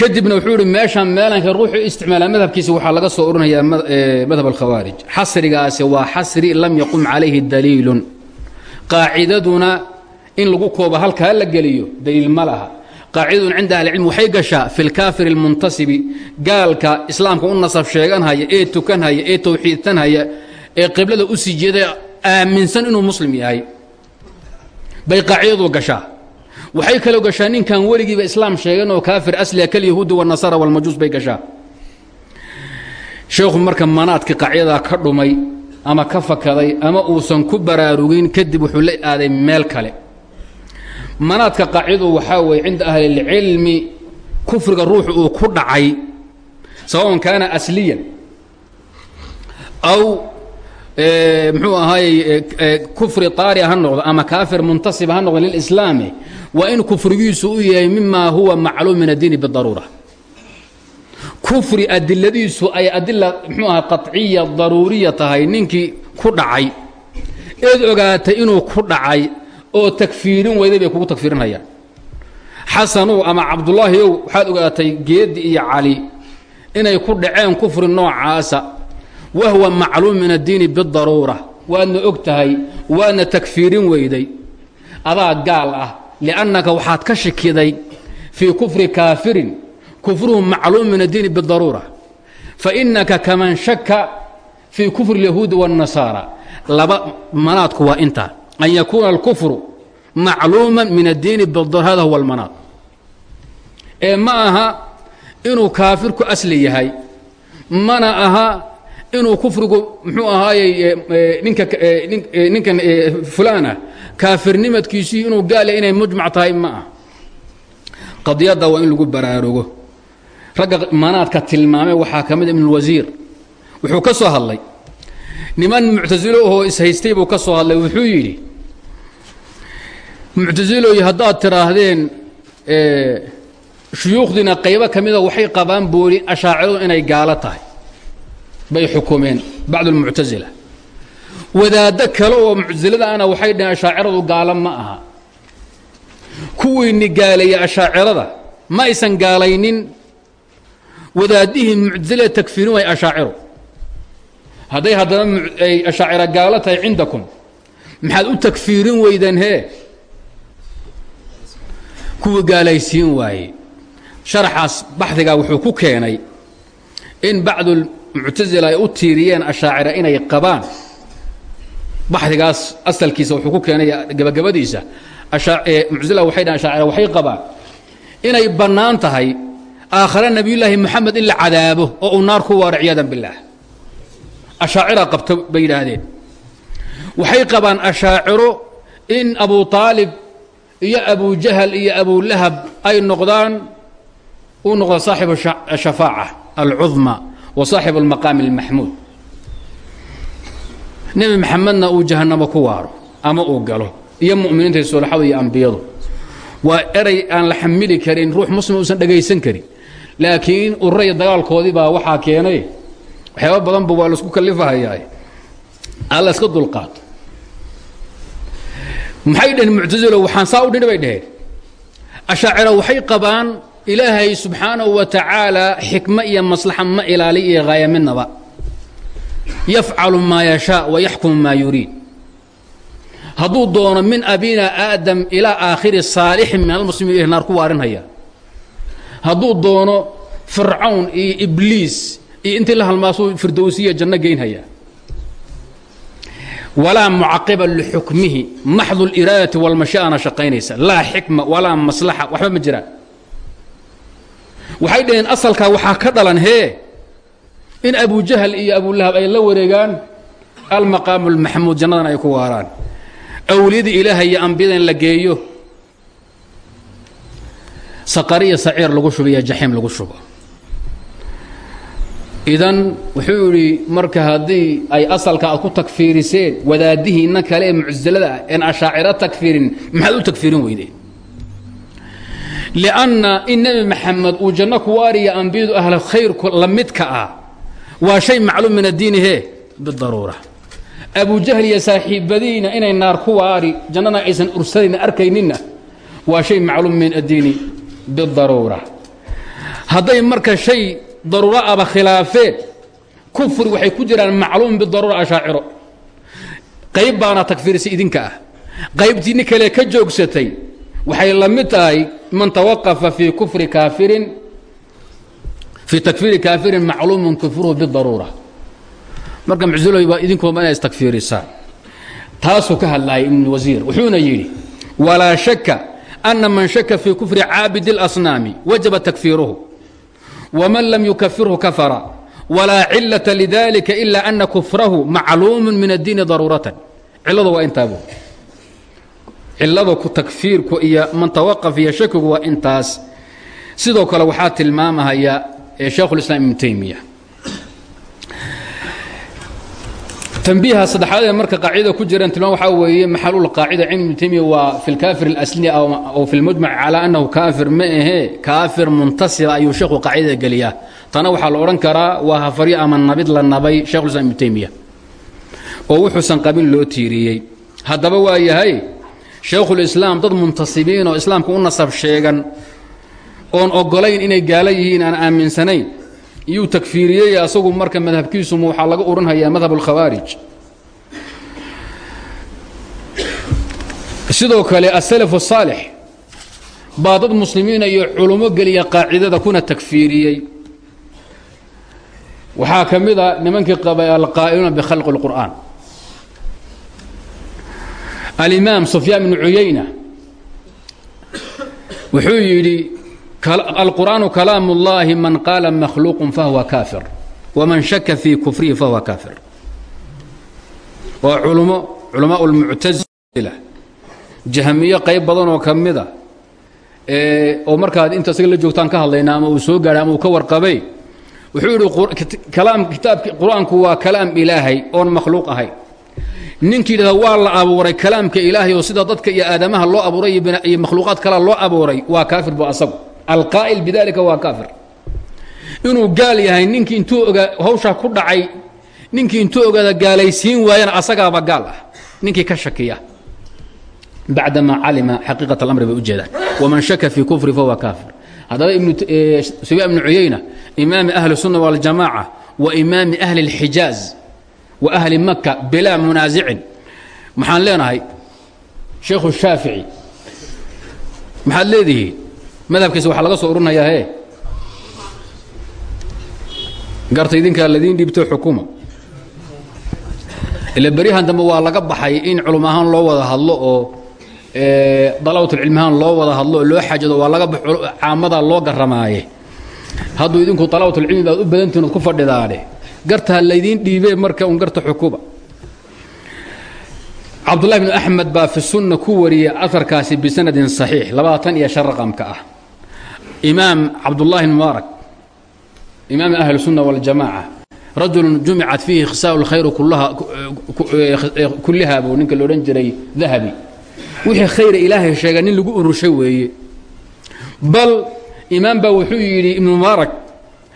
kadibna wuxuu ihi meeshaan meelanka ruuxuu isticmaala madhabkiisa waxaa laga soo oranayaa madhab alkhawaarij xasrigaasi waa xasri lam yaqum calayhi daliilun. Qaacidaduna in lagu koobo halkaa la geliyo daliil ma laha. Qaacidaduna cinda ahlicilmi waxay gashaa fi lkaafir almuntasibi gaalka islaamka u nasab sheeganhaya ee tukanhaya ee tawxiidtanhaya ee qiblada u sii aaminsan inuu muslim yahay. Bay qaacidadu gashaa waxay kaloo gashaa ninkan weligiiba islaam sheegan oo kaafir aslia kalyahuudi wanasara walmajuus bay gashaa. Sheekhu marka manaadkii qacyadaa ka dhumay ama ka fakaday ama uusan ku baraarugin kadib wuxuu la aaday meel kale. Manaadka qaacidadu waxaa weeye cinda ahlilcilmi kufriga ruuxu uu ku dhacay sawaon kaana asliyan aw muxuu ahaayey kufri طaari ha noqdo ama kaafir muntasiba ha noqdo lilslaami waa in kufrigiisu u yahay mima huwa macluum min addiini bidaruura kufri adiladiisu ay adila mxuu aha qaطciya daruuriya tahay ninkii ku dhacay. Eed ogaatay inuu ku dhacay oo takfiirin weyday bay kugu takfiirinayaan. Xasanow ama cabdullaahiyow waxaad ogaatay geedi iyo cali inay ku dhaceen kufri noocaasa wahwa macluum min addiini bidaruura waadna og tahay waadna takfiirin weyday. Adaa gaal ah liannaka waxaad ka shikiday fii kufri kaafirin kufruhu macluum min addiini bidaruura fainaka kaman shaka fii kufri اlyahuudi wاnnasaara laba manaadku waa intaa an yakuuna alkufru macluuma min addiini bidaruura hada huwa almanaad. Ee ma aha inuu kaafirku asli yahay mana aha inuu kufrigu muxuu ahaayey ninka ninkan fulaanah kaafirnimadkiisii inuu gaala inay mujmac tahay ma ah qadiyadda waa in lagu baraarugo. Ragga manaadka tilmaamay waxaa ka mid a ibnulwasiir wuxuu ka soo hadlay. Niman muctasilo ahoo ishaystay buu ka soo hadlay. Wuxuu yidhi muctasiloy haddaad tidhaahdeen shuyuukhdiina qaybo ka mida waxay qabaan booli ashaaciradu inay gaalo tahay bay xukumeen bacdu almuctasila wadaaddo kale oo muctasilada waxay dhaheen ashaaciradu gaalo ma aha. Kuwiinni gaaleeya ashaacirada ma aysan gaalaynin. Wadaadihii muctasilada takfiirin way ashaaciro hadday haddana ay ashaaciro gaalo tahay cindakum maxaad u takfiirin weydeen hee? Kuwii gaalaysiin waaye. Sharaxaas baxdigaa wuxuu ku keenay in bacdu muctasila ay u tiiriyeen ashaacira inay qabaan. Baxdigaas asalkiisa wuxuu ku keenay gabagabadiisa. Muctasila waxay dhahan ashaacira waxay qabaan. Inay bannaan tahay aakhare nebiyullaahi moxamed in cadaabo oo uu naar ku waaro billaah ashaacira qabto bay yidhaahdeen. Waxay qabaan ashaaciro in abu aalib iyo abu jahal iyo abulahab ay noqdaan uu noqdo saaxibu shafaaca alcudma wa saaxibu almaqaami almaxmuud nebi maxamedna uu jahannamo ku waaro ama uu galo iyo mu'miniinta sulaxadu iyo ambiyadu. Waa eray aan la xamili karin ruux muslim uusan dhagaysan karin. Laakiin ururaya dagaalkoodii baa waxaa keenay waxyaaba badanba waa la isku kalifahayaa alla iska dulqaato maxay dhaheen muctasilo waxaan saa u dhini bay dhaheen. Ashaacira waxay qabaan ilaahay subxaanahu wa tacaala xikmo iyo maslaxa ma ilaali iyo haaya midnaba yafcalu maa yashaa wa yaxkumu maa yuriid hadduu doono min abina aadam ilaa aakhiri saalixin min almuslimiin naar ku waarinhaya hadduu doono fircawn iyo ibliis iyo intii la halmaasuu firdowsiya janno geynhaya walaa mucaqiba lixukmihi maxdu liraadati walmashi'ana shaqaynaysa. Laa xikma walaa maslaxa waxba ma jiraan waxay dhaheen asalkaa waxaa ka dhalan hee in abujahal iyo abulahab ay la wareegaan almaqaamu almaxmuud jannadan ay ku waaraan. Awliyadii ilaaha iyo ambiyada in la geeyo. Saqariya saciir lagu shubo iyo jaxiim lagu shubo. Idan wuxuu yidhi marka haddii ay asalka aad ku takfiiriseen wadaadihiinna kale ee mucsilada ah een takfiirin maxaad u takfiirin weydeen lianna in nebi maxamed uu janno ku waariya ambiyadu ahla khayrku la midka ah waa shay macluum min addiini he bidaruura abujahl iyo saaxiibadiina inay naar ku waari jannana aysan ursadayna arkayninna waa shay macluum min addiini bidaruura hadday marka shay daruuro aba khilaafeen kufri waxay ku jiraan macluum bidaruura ashaaciro qayb baana takfiirisay idinka ah tahay man tawaqafa fii kufri kaafirin fii takfiiri kaafirin macluumun kufruhu bidaruura marka mucsiloy baa idinkooba inay istakfiirisaan taasuu ka hadlayay ibnu wasiir wuxuuna yidhi walaa shaka ana man shaka fii kufri caabidi اlasnaami wajaba takfiiruhu wman lam yukafirhu kafara walaa cilata lidalika ila ana kufrahu macluumu min addiini daruuratan ciladu waa intaabu cilada ku takfiirku iyo man tawaqaf iyo shakigu waa intaas. Sidoo kale waxaa tilmaamahaya sheekhulislaam ibnu taymiya tanbiiha saddexaad ee marka qaacidada ku jiraan tilmaam waxaa weeye maxalul qaacida cilm ibnu taymiya waa fi lkaafir اlasli aw fi lmujmac calaa annahu kaafir ma ahee kaafir muntasiba ayuu sheekhu qaacidada geliyaa. Tana waxaa la odhan karaa waa hafaryo ama nabid la nabay shekhulislam ibnu taymiya oo wuxuusan qabin loo tiiriyey. Haddaba waa yahay shaekhulislaam dad muntasibiin oo islaamka u nasab sheegan oon ogolayn inay gaalo yihiin aan aaminsanayn. Iyuu takfiiriyey asagu marka madhabkiisuma waxaa laga oranhayaa madhab alkhawaarij sidoo kale asalaf asaalix baa dad muslimiina iyo culumo geliya qaacidada kuna takfiiriyey. Waxaa ka mid a nimankii qaba alqaa'iluuna bikhalqi اlqur'aan alimaam sufyaan bnu cuyayna wuxuu yidhi alqur'aanu kalaam اllahi man qaala makhluuq fahuwa kaafir waman shaka fii kufrihi fahuwa kaafir. Waa culmo culamaa اlmuctazila jahmiye qayb badan oo ka mida inta isaga joogtaan ka hadlayna ama soo gaadhay ama ka warqabay wuxuu yidhi kitaabki qur'aanku waa kalaam ilaahay oon makhluuq ahayn ninki yidhahda waa la abuuray kalaamka ilaahay oo sida dadka iyo aadamaha loo abuuray iyo makhluuqaad kala loo abuuray waa kaafir bu asagu. Alqaa'il bidalika waa kaafir. Inuu gaal yahay ninkii intuu ogaa hawshaa ku dhacay ninkii intuu ogaada gaalaysiin waayana asagaaba gaal ah. Ninkii ka shakiya. Bacdama calima xaqiiqat alamri bay ujeedaan waman shaka fii kufri fahuwa kaafir. Haddaba suba ibnu eh, cuyayna imaami ahli sunna waljamaaca wa imaami ahli wa ahli maka bilaa munaasicin. Maxaan leenahay sheikhu shaafici maxaad leedihiin? Madhabkiisa waxaa laga soo urinayaa he garta idinkaa ladiin dhiibto xukuma ila beryahan dambe waa laga baxay in culum ahaan loo wada hadlo oo dalabatulcilmi ahaan loo wada hadlo oo loo xajado waa laga bax caamadaa loo garamaaye hadduu idinku dalabatulcilmi baad u badantihin ood ku fadhidaane gartaa laydiin dhiibee marka un garta xukuba cabdullahi bnu axmed baa fi sunna ku wariyey aarkaasi bisanadin saxiix labaatan iyo shan raqamka ah. Imaam cabdullahi mubaarak imaam ahli sunna waljamaaca rajulun jumicat fiihi khisaa lkhayru kulliha buu ninka la odhan jiray dahabi. Wixii khayra ilaahay sheega nin lagu urushay weeye. Bal imaam baa wuxuu yidhi ibnu mubaarak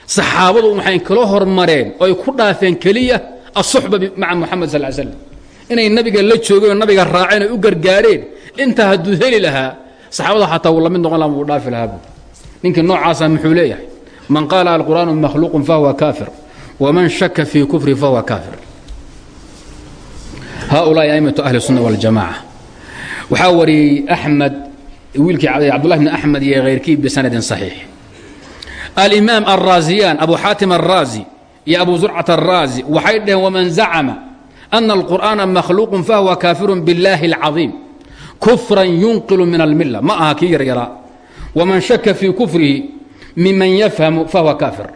saxaabadu waxay kala hormareen oy ku dhaafeen keliya asuxba maca muxamed sal slam inay nabiga la joogeen oo nabiga raaceen oy u gargaareen. Intaa hadduu heli lahaa saxaabada xataa wuu la mid noqon laha wuu dhaafi lahaa bu ninkii noocaasa muxuu leeyahay? Man qaala alqur'aanu makhluuqun fahuwa kaafir waman shaka fii kufri fahuwa kaafir. Haulaai aimatu ahli sunna waljamaca waxaa wariyey axmed wiilkii cabdullahi bn axmed iyo hayrkii bisanadin saxiix alimaam alraaziyaan abu xaatim alraazi iyo abu zurcat alraazi waxay dhaheen waman zacama ana alqur'aana makhluuqun fahuwa kaafirun biاllahi اlcadiim kufran yunqilu min almilla ma aha kii yaryaraa waman shaka fii kufrihi miman yafhamu fahuwa kaafir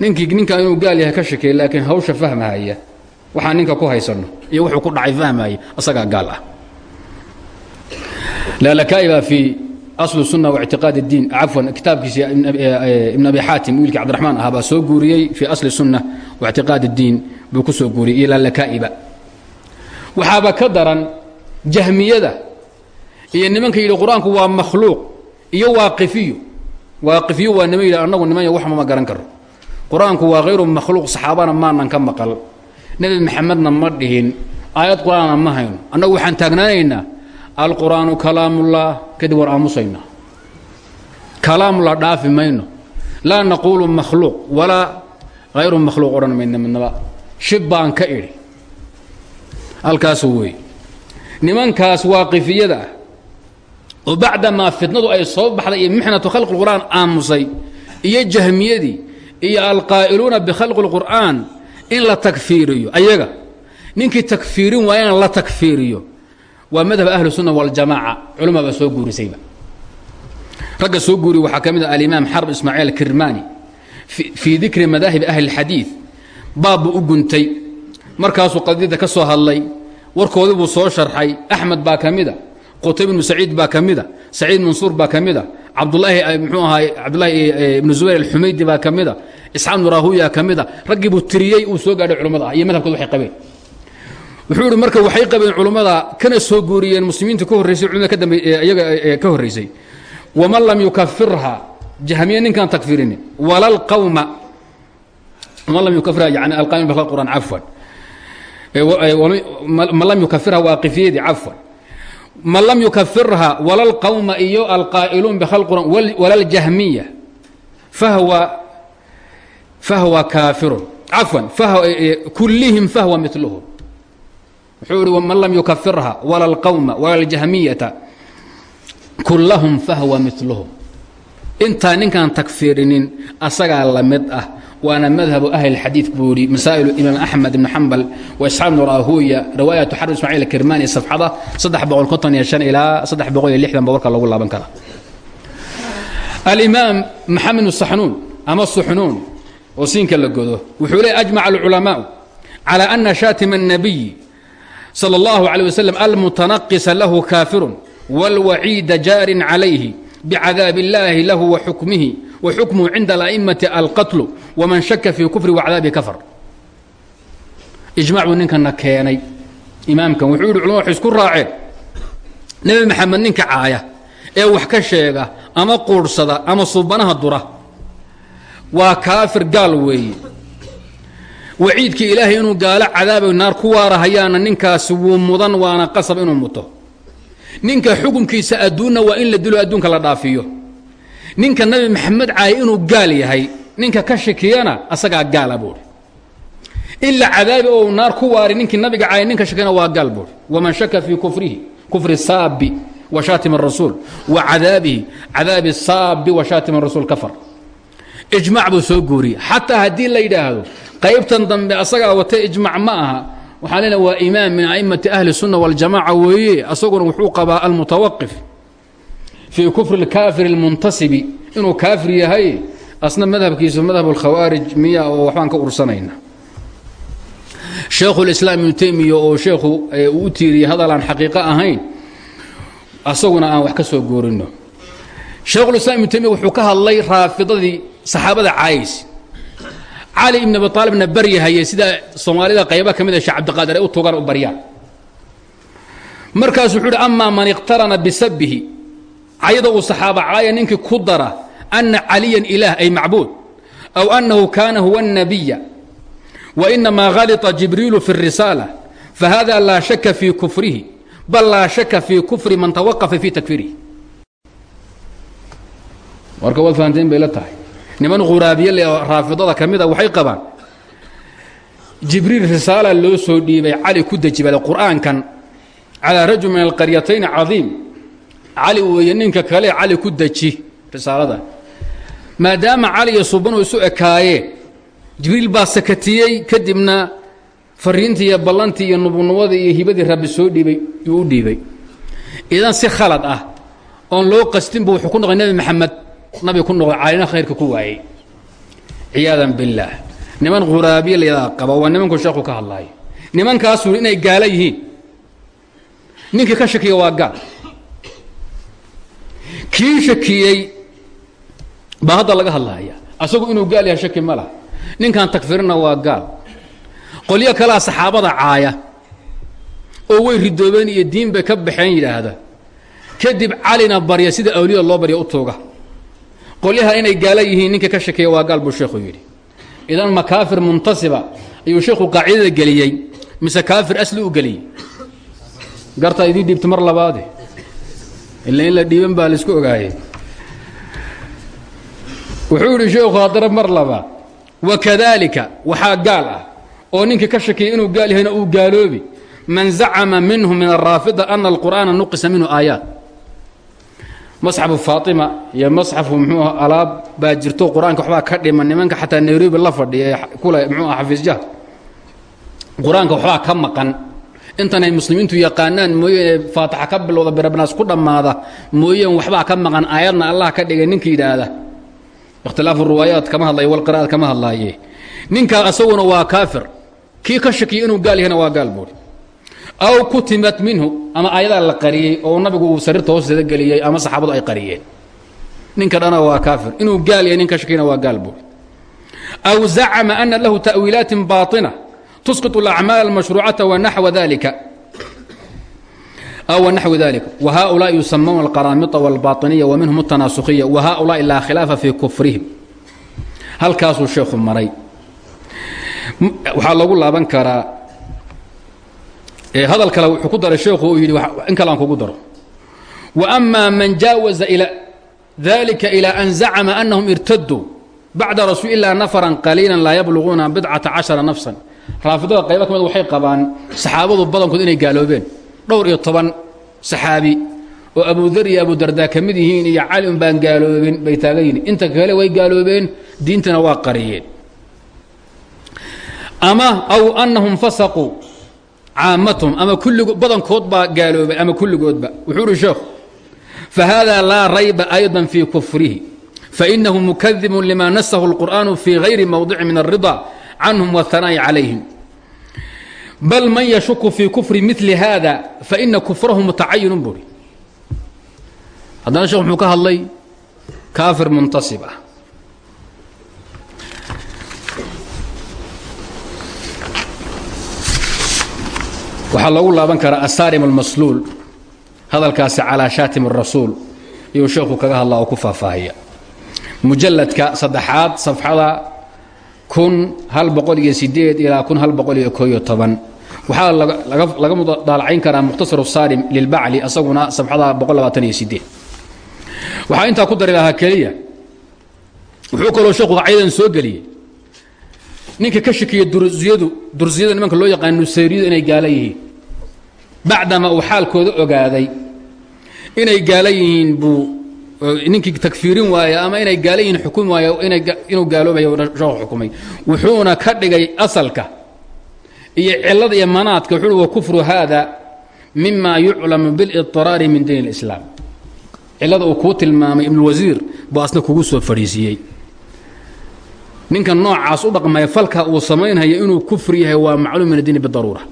ninkii ninkan inuu gaal yahay ka shakeey laakiin hawsha fahmahaya waxaan ninka ku haysanno iyo wuxuu ku dhacay fahmaya asagaa gaal ah. Lalakaa'iba fii asl sunna waictiqaad اdiin cafwan kitaabkiisa ibn abi xaatim wiilkii cabdiraxmaan ahaa baa soo guuriyey fii asli sunna waictiqaad اdiin buu ku soo guuriyey iyo lalakaa'iba waxaaba ka daran jahmiyada iyo nimanka yidhi qur'aanku waa makhluuq iyo waaqifiyo waaqifiyo waa niman yidhi annagu niman waxma ma garan karo qur'aanku waa hayru makhluuq saxaabana maanan ka maqal nebi maxamedna ma dhihin aayad qur'aanna ma hayno annagu waxaan taagnaanaynaa alqur'aanu kalaamullah kadib waan aamusaynaa kalaamullah dhaafi mayno. Laa naquulu makhluuq walaa hayru makhluuq odhan mayna midnaba. Shib ka idhi. Halkaasu wey nimankaas waaqifiyada ah oo bacdamaa fitnadu ay soo baxday iyo mixnatu khalqi اlqur'aan aamusay iyo jahmiyadii iyo alqaa'iluuna bikhalqi اlqur'aan in la takfiiriyo. Ayaga ninkii takfiirin waaya in la takfiiriyo waa madhab ahlu sunna waljamaaca culama baa soo guurisayba. Ragga soo guuriya waxaa ka mid ah alimaam xarb ismaaciil kirmani fii dikri madaahibi ahli اlxadiid baabbuu u guntay. Markaasuu qadiyadda ka soo hadlay. Warkoodii buu soo sharxay. Axmed baa ka mida qutayb ibnu saciid baa ka mida saciid mansuur baa ka mida cabdulaahi mxuu ahaay cabdulaahi ibnu zubayr alxumaydi baa ka mida isxaaq ibnu rahuya ka mida raggii buu tiriyey uu soo gaadhay culimmada ah iyo madhabkood waxay qabeen wuxuu ihi marka waxay qabeen culummada kana soo guuriyeen muslimiinta ka horraysay culimada ka dambe iyaga ka horraysay waman lam yukafirha jahmiye ninkaan takfirinin wala alqawma man lam yukafirha yani alqaa'im bilkhalq qur'aan cafwan. Man lam yukafirha waaqifiyadii cafwan. Man lam yukafirha wala alqawma iyo alqaa'iluun bikhalq qur'aan wala aljahmiya fahwa fahwa kaafirun. Cafwan kullihim fahwa miluhum wuxuu ihi man lam yukafirha wala alqawma wala aljahmiyata kullahum fahwa miluhum intaa ninkaan takfiirinin asagaa la mid ah waana madhabu ahli xadiid buu yihi masaa'ilu imaam axmed ibn xambal wa isxaaq ibn rahuya riwaayatu xarb ismaaciil kirmani safxada saddex boqol konton iyo shan ilaa saddex boqol iyo lixdan ba warka lagu laaban karaa alimaam maxamed saxnuun ama suxnuun oo siinka la godo wuxuu leey ajmaca alculamaau calى ana shaatima الnabiyi salى اllahu عalيه waslm almutanaqisa lahu kaafirun wاlwaciida jaarin calayhi bcadaab اllahi lahu waxukmihi waxukmuhu cinda ala'imati alqatlu waman shaka fii kufri wacdaabi kafar ijmac buu ninkana keenay imaamkan wuxuu yihi culama waxay isku raaceen nebi maxamed ninka caaya ee wax ka sheega ama quudhsada ama suubanaha dura waa kaafir gaal weeye waciidkii ilaahay inuu gaalo cadaabay naar ku waarahayaana ninkaasi wuu mudan waana qasab inuu muto. Ninka xukunkiisa adduunna waa in la dilo adduunka la dhaafiyo. Ninka nabi maxamed caaya inuu gaal yahay ninka ka shakiyana asagaa gaala buuri. Ila cadaabi ou naar ku waari ninkii nabiga caaya ninka shakiyana waa gaal buuri. Waman shaka fii kufrihi kufri saabi wa shaatim rasuul wa cadaabihi cadaabi saabi wa shaatim rasuul kafar ijmac buu soo guuriyey xataa haddii la yidhaahdo qaybtan dambe asagaa wata ijmac ma aha waxaa leena waa imaam min a'immati ahli الsunna waاljamaca weeye asaguna wuxuu qabaa almutawaqif fii kufri اlkaafir اlmuntasibi inuu kaafir yahay asna madhabkiisu madhab اlkhawaarij miya oo waxbaan ka ursanayna sheekhulislaam ibnu taymiya oo sheekhu uu u tiiriyey hadal aan xaqiiqo ahayn asaguna aan wax ka soo goorinno sheekhulislaam ibnu taymiya wuxuu ka hadlay raafidadii saxaabada caayays cali ibn abi aalibna baryahaye sida soomaalida qayba ka mida ah sheek cabdiqaadir ay u tugaan u baryaan. Markaasu wuxuu uhi amaa man iqtarana bisabihi cayada uu saxaaba caaya ninkii ku dara ana caliyan ilaah ay macbuud aw annahu kaana huwa اnabiya wa inamaa halita jibriilu fi اrisaala fahada laa shaka fii kufrihi bal laa shaka fii kufri man tawaqafa fii takfirihi warka waad niman khuraabiye le raafidada ka mida waxay qabaan. Jibriil risaala loo soo dhiibay cali ku dejibada qur'aankan. Calaa rajul min alqaryatayn cadiim. Cali weeye ninka kale cali ku deji risaalada. Maadaama cali iyo subanu isu ekaayeen jibriil baa sakatiyey kadibna fariintii iyo ballantii iyo nubunuwadii iyo hibadii rabbi soo dhiibay yuu u dhiibay. Idan si khalad ah oon loo qastinbu wuxuu ku noqday maxamed nabi ku noqday calina khayrka ku waayey. Ciyaadan billaah niman khuraabiye layadaa qaba waa nimanku sheekhu ka hadlaayo. Nimankaasuu inay gaala yihiin. Ninkii ka shakiya waa gaal. Kii shakiyey baa hadda laga hadlaaya. Asagu inuu gaal yahay shaki ma laha. Ninkan takfirina waa gaal. Qolyo kalea saxaabada caaya. Oo way ridoobeen iyo diin bay ka baxeen yidhaahda. Kadib calina barya sida awliyada loo barya u tuuga qolyaha inay gaala yihiin ninka ka shakiya waa gaal buu sheekhu yidhi. Idan ma kaafir muntasiba ayuu sheekhu qaacidada geliyey mise kaafir asli u geliyey? Gartaa idii dhiibta mar labaade. Ila in la dhiiban baa la isku ogaayey wuxuu yidhi sheekhu haddana mar labaad. Wakadalika waxaa gaal ah oo ninkii ka shakiyay inuu gaal yahayna uu gaaloobi. Man zacama minhu min araafida ana alqur'aana nuqisa minhu aayaat masxafu faatima iyo masxafu mxuu alaab baa jirto qur'aanka waxbaa ka dhiman nimanka xataa nairobi la fadhiya ee kule mxuu ah xafiisjaha qur'aanka waxbaa ka maqan. Intanay muslimiintu yaqaanaan mooyeen faataxa ka bilowda birabnaas ku dhammaada mooyeen waxbaa ka maqan aayadna allah ka dhigay ninka yidhaahda ikhtilaafu riwaayaat kama hadlayo walqira'aat kama hadlaaye. Ninkaa asaguna waa kaafir. Kii ka shakiya inuu gaal aw kutimat minhu ama ayadaa la qariyey oo nabigu uu sariirta hoosteeda geliyey ama saxaabadu ay qariyeen ninka dhana waa kaafir inuu gaal yahay nin ka shakiyana waa gaal buuri aw zacama ana lahu ta'wiilaatin baaطina تسقط الأعمال المشروعة ونحو ذلك أو نحو ذلك وهؤلاء يسمون القرامطة والباطنية ومنهم التناسخية وهؤلاء لا خلاف في كفرهم هل كاسوا الشيخ مري waxaa lagu laaban karaa hadal kale wuxuu ku daray sheekhu uu yidhi in kale aan kugu daro. Wa amaa man jaawaza dalika ilaa an zacama annahum irtaduu bacda rasul ilaa nafaran qaliilan laa yabluguuna bidcata cashara nafsan. Raafidada qayba ka mid ah waxay qabaan saxaabadu badankood inay gaaloobeen. Dhowr iyo toban saxaabi oo abudar iyo abudardaa ka mid yihiin iyo cali un baan gaaloobin bay taagan inta kale way gaaloobeen diintana waa qariyeen. Ama aw annahum fasaquu caamatuhum ama kulligo badankood baa gaaloobay ama kulligoodba wuxuu uhi sheekhu fahada laa rayba ayضa fii kufrihi fainahu mukadibu lima nasahu اlqur'anu fii gayri mowdici min الrida canhum wاhanaa'i calayhim bal man yashuku fii kufri mili hada faina kufrahu mutacayinun buuri haddana shekh muxuu ka hadlay kaafir muntasib ah Waxaa loogu laaban karaa asaarim almasluul hadalkaasi calaa shaatim الrasuul iyuu sheekhu kaga hadlaa oo ku faahfaahaya mujalladka saddexaad safxada kun hal boqol kun hal boqol iyo laga mudaalacayn karaa mukhtasaru saalim lilbacli asaguna sabxada boqol labaatan iyo ku dari lahaa wuxuu kaloo sheekhu cayadan soo geliyey. Ninka ka shakiya dursiyadu dursiyada nimanka loo yaqaan nusayriyadu inay gaala bacdama uu xaalkooda ogaaday. Inay gaala yihiin buu ninkii takfiirin waaye ama inay gaala yihiin xukumi waaye inuu gaaloobayo sheekhu xukumay. Wuxuuna ka dhigay asalka iyo cilada iyo manaadka wuxuu wa kufru haada mima yuclamu bilidiraari min diin اlislaam cilada uu kuu tilmaamay ibnulwasiir buu kugu soo fadhiisiiyey ninka noocaas u dhaqmaya falka uu samaynhayo inuu kufri yahay waa macluum min bidaruura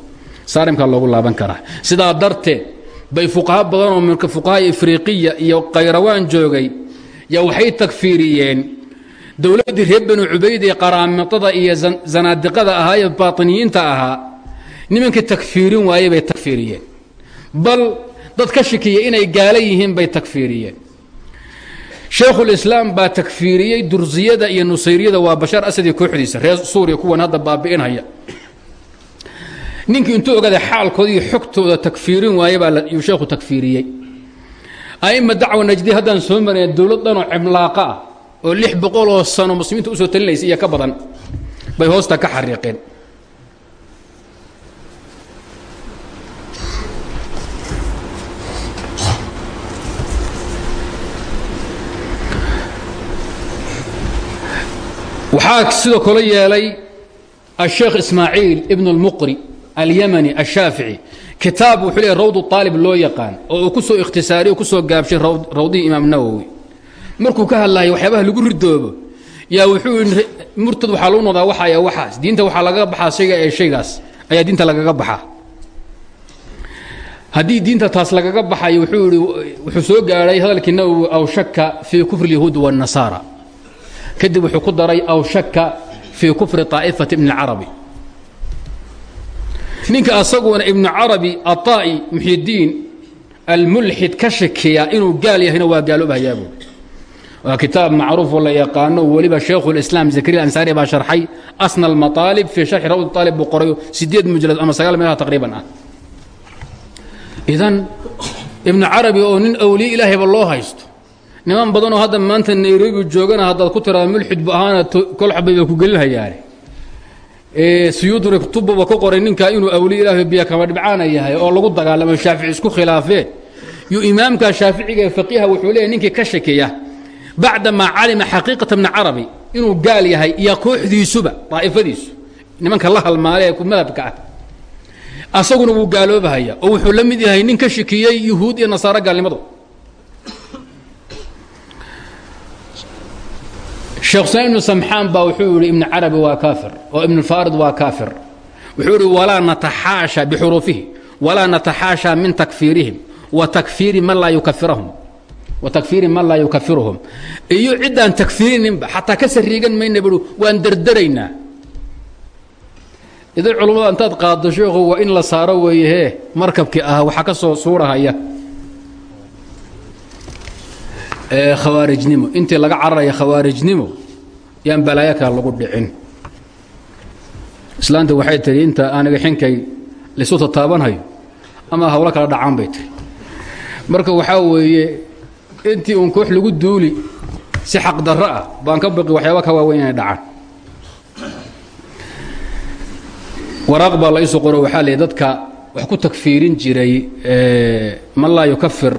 saarimkaa loogu laaban karaa. Sidaa darteed bay fuqaha badanoo minka fuqahaa afriiqiya iyo khayrawaan joogay yaa waxay tagfiiriyeen dowladdii reer banu cubayd ee qaraamitada iyo zanaadiqada ahaa ee baatiniyiinta ahaa nimankii tagfiirin waayey bay tagfiiriyeen. Bal dad ka shikiya inay gaala yihiin bay tagfiiriyeen. Shaekhulislaam baa tagfiiriyey dursiyada iyo nusayriyada waa bashaar asadii kooxdiisa reer suuriya kuwan hadda baabi'inhaya ninkii intuu ogaaday xaalkoodii xogtooda takfiirin waaye baa yuu sheekhu takfiiriyey. Aima dacwa najdi haddaan soo marnay dowlad dhanoo cimlaaqa ah oo lix boqol oo sano muslimiinta u soo talinaysa iyo ka badan bay hoosta ka xariiqeen. Waxaa sidoo kale yeelay asheekh ismaaciil ibn اlmuqri alyamani ashaafici kitaab wuxuu leey rawdu aalib loo yaqaan oo uu ku soo ikhtisaariy oo ku soo gaabshay rawdihii imaam nawowi markuu ka hadlayo waxyaabaha lagu ridoobo yaa wuxuu yidhi murtad waxaa lagu nodaa waxa y waxaas diinta waxaa lagaga baxaa shayga ee shaygaas ayaa diinta lagaga baxaa. Haddii diinta taas lagaga baxayo wuxuu yidhi wuxuu soo gaadhay hadalkii nawowi aw shaka fii kufri lyahuudi waannasaara kadib wuxuu ku daray aw shaka fii kufri طaa'ifati bni اlcarabi ninka asaguna ibnu carabi aطaa'i muxidiin almulxid ka shakeeyaa inuu gaal yahayna waa gaaloobahayaabuu waa kitaab macruuf oo la yaqaano weliba shaekhulislaam zakariya ansaari baa sharxay asna almaaalib fii sharxi rawd aalib buu qorayo sideed mujalad ama sagaal meelaha taqriiban ah. Idan ibnu carabi oo nin awliye ilaahayba loo haysto. Niman badanoo hadda maanta nairobi joogana haddaad ku tiraada mulxid bu ahaana kolxabay baa ku gelinhayaane siyuuduna kutubaba ku qoray ninkaa inuu awliye ilaahay biya kama dhibcaana yahay oo lagu dagaalamo shaafici isku khilaafeen yuu imaamka shaaficiga ee faqiiha wuxuu leeyahy ninkii ka shakeeya bacdamaa calima xaqiiqata bni carabi inuu gaal yahay iyo kooxdiisuba daa'ifadiisu nimanka la halmaale ee madhabka ah asaguna wuu gaaloobahaya oo wuxuu la mid yahay nin ka shikiyey yuhuud iyo nasaaro gaalnimadu sheekh usmaan ibnu samxaan baa wuxuu yidhi ibnu carabi waa kaafir oo ibnulfaarid waa kaafir. Wuxuu yidhi walaa nataxaasha bixuruufihi walaa nataxaasha min takfiirihim wa takfiiri man laa yukafirahum wa takfiiri man laa yukafiruhum iyo ciddaan takfiirininba xataa ka sariigan mayna bui waan derderaynaa idan culummada intaad qaaddo sheekhu waa in la saaro weeye hee markabkii ah waxaa ka soo suurahaya. Khawaarijnimo intii laga cararaya khawaarijnimo yaan balaayo kale lagu dhicin. Islaanta waxay tihi inta aniga xinkay laysu tataabanhayo ama hawlo kala dhacaan bay tiri. Marka waxaa weeye intii uun koox lagu duuli si xaqdarro ah baan ka baqi waxyaaba ka waaweyn inay dhacaan. Waraaq baa la isu qoro waxaa leey dadka wax ku takfiirin jiray man laa yukafir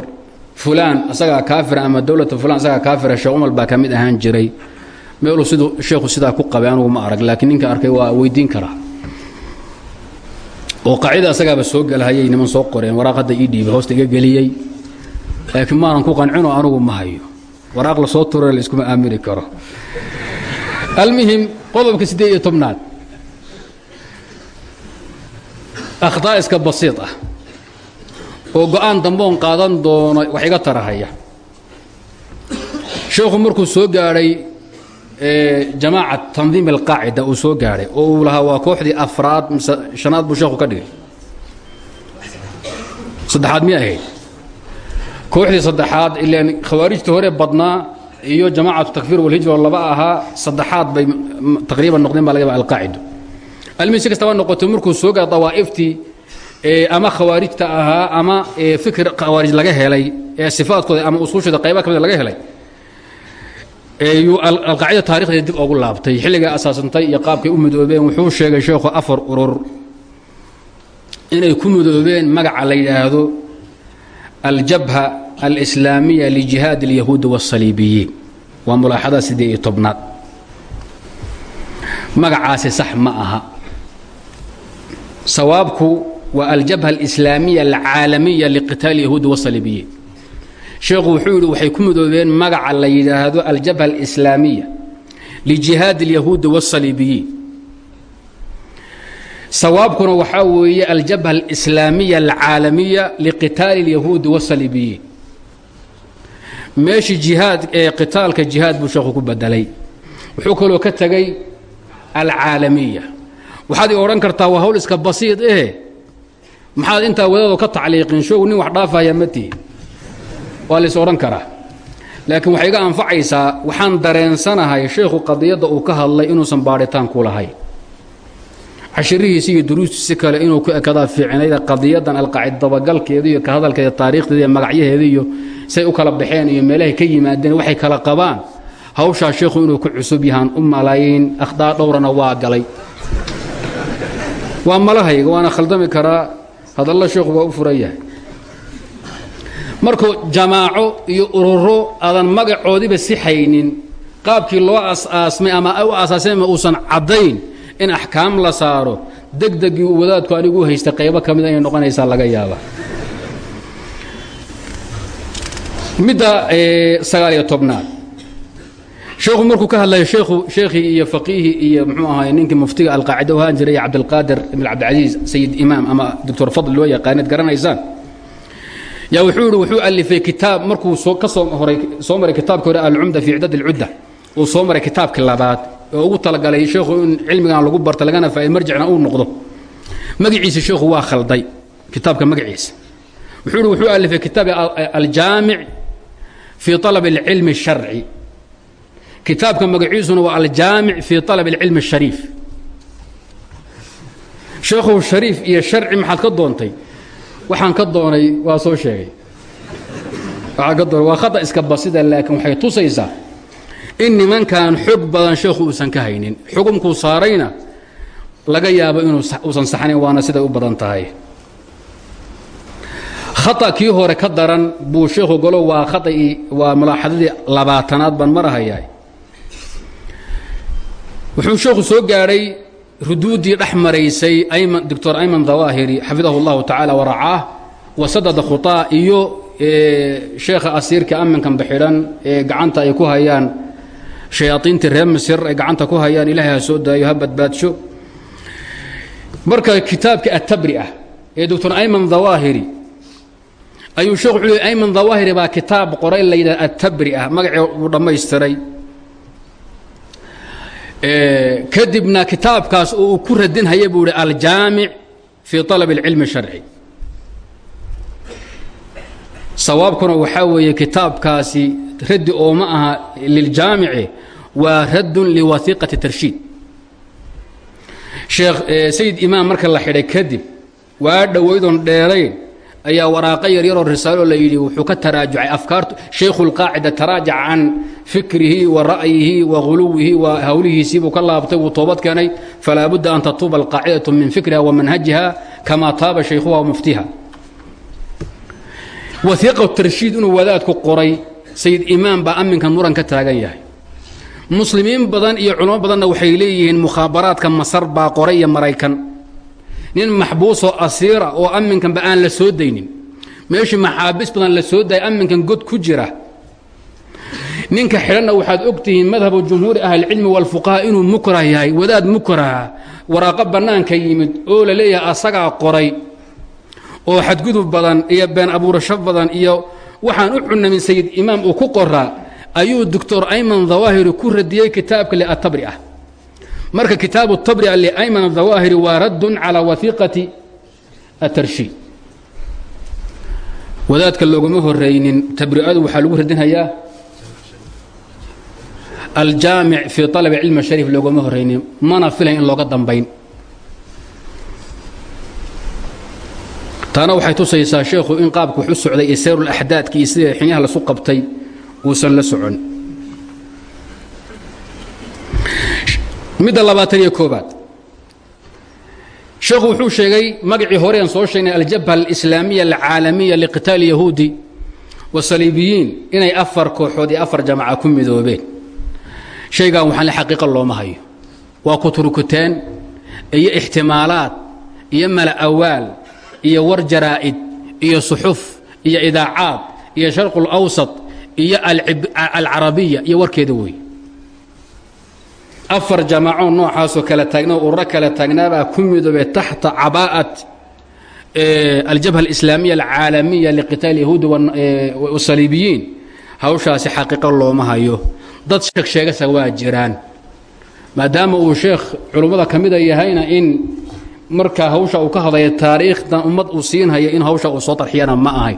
fulaan asagaa kaafira ama dowlata fulan asagaa kaafira sheekh umar baa ka mid ahaan jiray meeluu siduu sheekhu sidaa ku qabay anugu ma arag laakiin ninka arkay waa weydiin karaa oo qaacida asagaaba soo gelhayay niman soo qoreen waraaq hadda ii dhiibay hoosta iga geliyey laakiin maanan ku qancinoo anugu ma hayo. Waraaq la soo turare la iskuma aamini karo. Almuhim qodobka siddeed iyo tobnaad. Akhtaa iska basiid ah. Oo go'aan damboon qaadan doono wax iga tarahaya. Sheekhu markuu soo gaadhay jamaaca tandiim alqaacida uu soo gaadhay oo uu lahaa waa kooxdii afraad mise shanaad sheekhu ka dhigay saddexaad miyay ahayd saddexaad ilaan khawaarijtii hore badnaa iyo jamaacatu takfiir walhijra oo laba ahaa saddexaad bay taqriiban noqdeen baa laga yaba alqaacido almihi si kastaba noqoto markuu soo gaadha dawaa'iftii ama khawaarijta ahaa ama fikir khawaarij laga helay ee sifaadkooda ama usuushooda qayba ka laga helay alqaacida taarikhdeeda dib ogu laabtay. Xilligai asaasantay iyo qaabkay u midoobeen wuxuu sheegay sheekhu afar urur. Inay ku midoobeen magaca la yidhaahdo aljabha alislaamiya lijihaad alyahuudi waasaliibiyiin waa mulaaxada siddeed iyo tobnaad. Magacaasi sax ma aha. Sawaabku waa aljabha alislaamiya alcaalamiya liqitaali yahuudi wasaliibiyiin sheekhu wuxuu yidhi waxay ku midoobeen magaca la yidhaahdo aljabha alislaamiya lijihaad alyahuudi waasaliibiyiin sawaabkuna waxaa weeye aljabha alislaamiya alcaalamiya liqitaali alyahuudi waasaliibiyiin meeshii jihaad ee qitaalka jihaad buu sheekhu ku bedelay wuxuu kaloo ka tegay alcaalamiya. Waxaad i kartaa waa hawl iska basiid eh. Maxaad intaa wadaadoo ka tacliiqin sheegu nin wax dhaafaya ma tihi waa lays odhan karaa laakiin waxay iga anfacaysaa waxaan dareensanahay sheekhu qadiyadda uu ka hadlay inuusan baadhitaan ku lahayn cashirihiisi iyo duruustiisi kale inuu ku ekadaa fiicnayda qadiyadan alqaacid dabagalkeeda iyo ka hadalkeeda taariikhdeeda iyo magacyaheeda iyo say u kala baxeen iyo meelahay ka yimaadeen waxay kala qabaan. Hawshaa sheekhu inuu ku cusub yahaan u malayn akhdaa dhowrana waa galay. Waa malahayga waana khaldami karaa. Hadalla sheekhu waa u furan yahay markuu jamaaco iyo ururo aadan magacoodiba si haynin qaabkii loo asaasmay ama u asaasayma uusan caddayn in axkaam la saaro degdegii wadaadku anigu haysta qaybo ka mida inay noqonaysaa laga yaaba midda sagaaliyo tobnaad. Sheekhu markuu ka hadlayo sheekhu sheekhii iyo faqiihii iyo muxuu ahaay ninkii muftiga alqaacida u ahaan jiray cabdilqaadir ibn cabdilcasiis sayid imaam ama doctor fadl loo yaqaanad garanaysaan yaa wuxuu yidhi wuxuu alifay kitaab markuu soo ka soo horay soo maray kitaabka hore alcumda fi icdad alcudda uu soo maray kitaabka labaad oo ugu talagalay sheekhu in cilmigan lagu barta lagana faaid marjicna uu noqdo magaciisa sheekhu waa khalday kitaabka magaciisa wuxuu yidhi wuxuu alifay kitaab aljaamic fii طalab اlcilmi الsharci kitaabka magaciisuna waa aljaamic fii طalab اlcilmi الshariif sheekhu shariif iyo sharci maxaad ka doontay Waxaan ka doonay waa soo sheegay. Waxaan ka doonay waa khata iska basida laakiin waxay tusaysaa in nimankan xog badan sheekhu uusan ka haynin. Xukumkuu saarayna laga yaabo inuu uusan saxnayn waana siday u badan tahay. Khata kii hore ka daran buu sheekhu golo waa khatai waa mulaaxadadii labaatanaad baan marahayaa wuxuu sheekhu soo gaadhay ruduuddii dhex maraysay doctor ayman dawaahiri xafidahu اllahu tacaala waracaah wasadada khuطaa iyo sheekha asiirka amminkan baxidhan ee gacanta ay ku hayaan shayaaiintii reer misir ay gacanta ku hayaan ilaahay ha soo daayo ha badbaadsho marka kitaabka atabri ah ee doctor ayman dawaahiri ayuu sheekh wuxuu leey ayman dawaahiri baa kitaab qoray la yidhaha atabri ah magacii uu dhammaystiray kadibna kitaabkaas oo uu ku radinhaya buu ihi aljaamic fii طalab اlcilmi الsharci sawaabkuna waxaa weeye kitaabkaasi raddi oo ma aha liljaamici waa raddun liwaiiqati tarshiid sheekh sayid imaam marka la xidhay kadib waa dhowaydoon dheerayn ayaa waraaqo yaryaroo risaaloo la yidhi wuxuu ka taraajucay afkaartu. Shaykhu lqaacida taraajac can fikrihi wa ra'yihi wa huluwihi wa hawlihiisii buu ka laabtay wuu toobad keenay falaa an tatuuba alqaacidatu min fikriha wa manhajiha kamaa taaba shaykhuha wa muftiha waiiqa tarshiid inuu wadaadku qoray sayid imaam baa amminkan muran ka taagan yahay. Muslimiin badan iyo culamo badanna waxay leeyihiin mukhaabaraadka masar baa qoray iyo maraykan nin maxbuusoo asiira oo amminkanba aan la soo daynin. Meeshii maxaabis badan la soo daayay amminkan god ku jira. Ninka xidhanna waxaad og tihiin madhabu jumhuuri ahlicilmi walfuqaha inuu mukrah yahay wadaad mukraha waraaqo bannaanka yimid oo la leeyahay asagaa qoray. Oo xadgudub badan iyo been abuurasho badan iyo waxaan u cunamin sayid imaam uu ku qoraa ayuu doctor ayman dawaahiri ku radiyey kitaabka liatabri ah marka kitaabu tabria liayman dawaahiri waa raddun calaa waiiqati atarshiid wadaadka looguma horaynin tabri'adu waxaa lagu radinhayaa aljaamic fii طalab cilmi shariif looguma horaynin mana filayn in looga dambayn. Taana waxay tusaysaa sheekhu in qaabku wax u socday iyo xinyaha lasu qabtay uusan la socon midda labaatan iyo koobaad sheekhu wuxuu sheegay magacii horean soo sheegnay aljabha alislaamiya alcaalamiya liqitaali yahuudi wasaliibiyiin inay afar kooxood iyo afar jamaca ku midoobeen. Shaygan waxaan le xaqiiqa looma hayo. Waa kuturkuteen iyo ixtimaalaad iyo mala awaal iyo war jaraa'id iyo suxuf iyo idaacaad iyo sharqu اlawsat iyo alcarabiya iyo warkeeda wey afar jamaaco noocaasoo kala taagna ururo kala taagnaabaa ku midoobay taxta cabaa'at aljabha alislaamiya alcaalamiya liqitaal yahuudi wasaliibiyiin hawshaasi xaqiiqo looma hayo. Dad sheegsheegasa waa jiraan. Maadaama uu sheekh culummada ka mida yahayna in markaa hawsha uu ka hadlaya taariikhdan ummad uu siinhaya in hawsha uu soo tarxiyana ma ahay.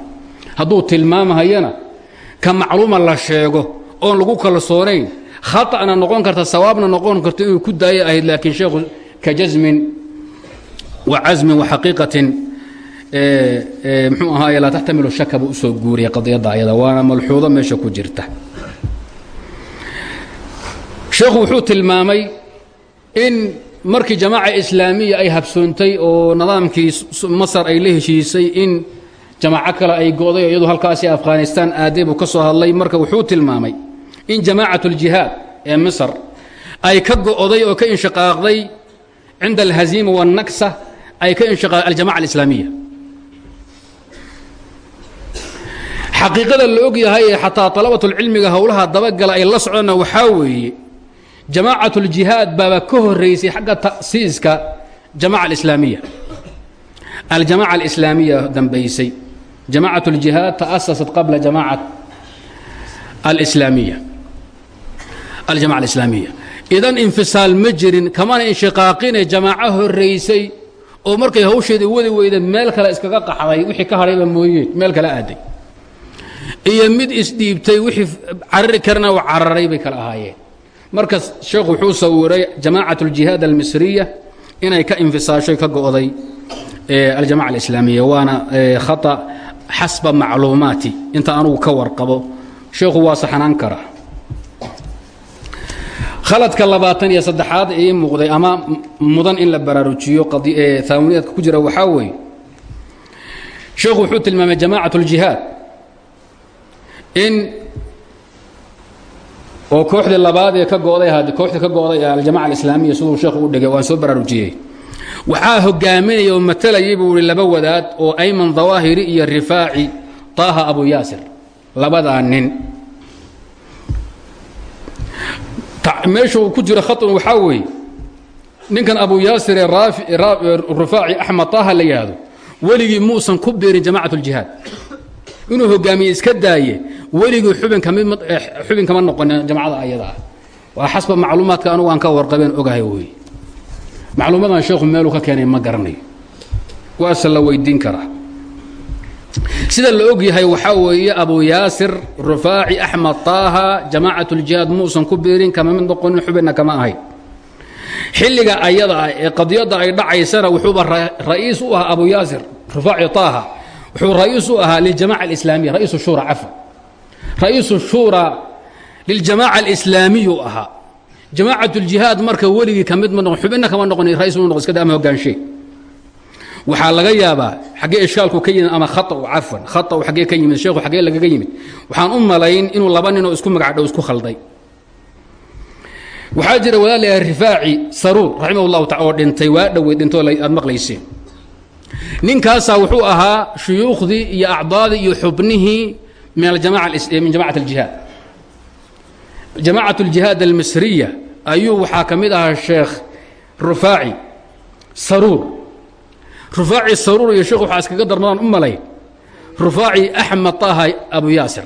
Hadduu tilmaamahayana ka macluuma la sheego oon lagu kalsoonayn khaطأna noqon karta sawaabna noqon karta inuu ku daaya ahayd laakiin sheekhu ka jasmin wa casmin wa xaqiiqatin mxuu ahaaye laa taxtamilu shaka buu u soo guuriyay qadiyadda ayada waana malxuudo meesha ku jirta. Sheekhu wuxuu tilmaamay in markii jamaaca islaamiya ay habsoontay oo nidaamkii masar ay la heshiisay in jamaaco kale ay go'day iyadu halkaasi afghanistaan aaday buu ka soo hadlay marka wuxuu tilmaamay in jamaacat اljihaad ee misr ay ka go'day oo ka inshiqaaqday cinda alhaziima waالnaksa ay ka inshiqaaq aljamaca alislaamiya xaqiiqada la og yahay ee xataa طalabatulcilmiga howlaha dabagala ay la socdana waxaa weeye jamaacat اljihaad baaba ka horeysay xagga ta'siiska jamaca alislaamiya aljamaca alislaamiya dambaysay jamacat اljihaad ta'asasat qabla jamacat alislaamiya aljamaca alislaamiya. Idan infisaal ma jirin kamana inshiqaaqine jamaaco horaysay oo markay hawsheedii wadi weyda meel kale iskaga qaxday wixii ka hadhayba mooyee meel kale aaday. Iyo mid isdhiibtay wixii carari karana u cararay bay kala ahaayeen. Marka sheekhu wuxuu sawiray jamaacat اljihaad almisriya inay ka infisaashoy ka go'day aljamaca alislaamiya waana khata xasba macluumaati. Inta anugu ka warqabo sheekhu waa saxnaan karaa khaladka labaatan iyo saddexaad ii muuqday ama mudan in la baraarujiyo aawaniyaadka ku jira waxaa weeye. Sheekhu wuxuu tilmaamay jamaacat اljihaad in oo kooxdii labaad ee ka go'day ahaa kooxdii ka go'day ee aljamaca alislaamiya siduu sheekhu u dhigay waan soo baraarujiyey. Waxaa hogaaminaya oo matalayay buu ihi laba wadaad oo ayman dawaahiri iyo rifaaci taaha abu yaasir labadaa nin meesha uu ku jiro khaطun waxaa weeye ninkan abu yaasir ee rufaaci axmed taaha la yidhaahdo muusan ku biirin jamacat اljihaad inuu hogaamiye iska daaye weligii xubin kama noqonin jamacada ayada ah. Waa macluumaadka anugu aan ka warqabeen ogahay wey macluumadan sheekhu meeluu ka keenay ma garanayo waase la weydiin karaa sida la og yahay waxaa weeye abu yaasir rufaaci axmed taaha jamaacat اljihaad muusan ku biirin kama mid noqonin xubinna kama ahayn xilliga ayada ah ee qadiyadda ay dhacaysana wuxuuba ra'iis u ahaa abu yaasir rufaaci taaha. Wuxuu ra'iis u ahaa liljamaca alislaamiya ra'iisu shura cafan ra'iisu shura liljamaca alislaamiyu ahaa. Jamaacat اljihaad marka weligii ka ma noqon xubinna kama noqon ra'iis mu noqon iska da waxaa laga yaabaa xaggee ishkaalku ka yimid ama khaau cafan khaau xaggee ka yimid sheekhu xaggee lagaga yimid. Waxaan u malayn inuu laba ninoo isku magacdhow isku khalday. Waxaa jira walaalyahay rifaaci saruur raximah llahu oo dhintay waa dhowey dhintoo aad maqlayseen. Ninkaasaa wuxuu ahaa shuyuukhdii iyo acdaadii iyo xubnihii min jamacat aljihaad. Jamacat aljihaad almisriya ayuu waxaa ka mid ahaa sheekh rufaaci saruur rufaaci saruur iyo sheekh waxaa iskaga darmadaan u malay rufaaci axmed taha abu yaasir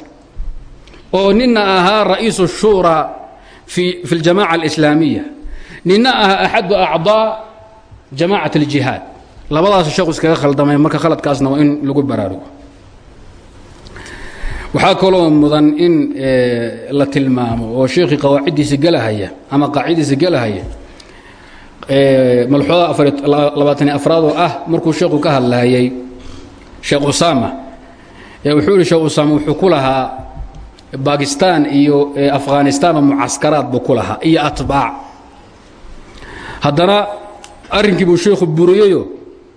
oo nina ahaa ra'iisu shura fi اljamaca alislaamiya nina ahaa axadu acdaa jamacat اljihaad labadaas sheekhu iskaga khaldamay marka khaladkaasna waa in lagu baraarugo waxaa kaloo mudan in la tilmaamo oo sheekhii qawaaciddiisi gelahaya ama qaaciddiisi gelahaya malxooda labaatani afraad oo ah markuu sheekhu ka hadlaayay sheekh usaama wuxuu yihi sheekh usaama wuxuu ku lahaa bakistan iyo afghanistanba mucaskaraad buu ku lahaa iyo atbaac. Haddana arrinkii buu sheekhu buriyeyo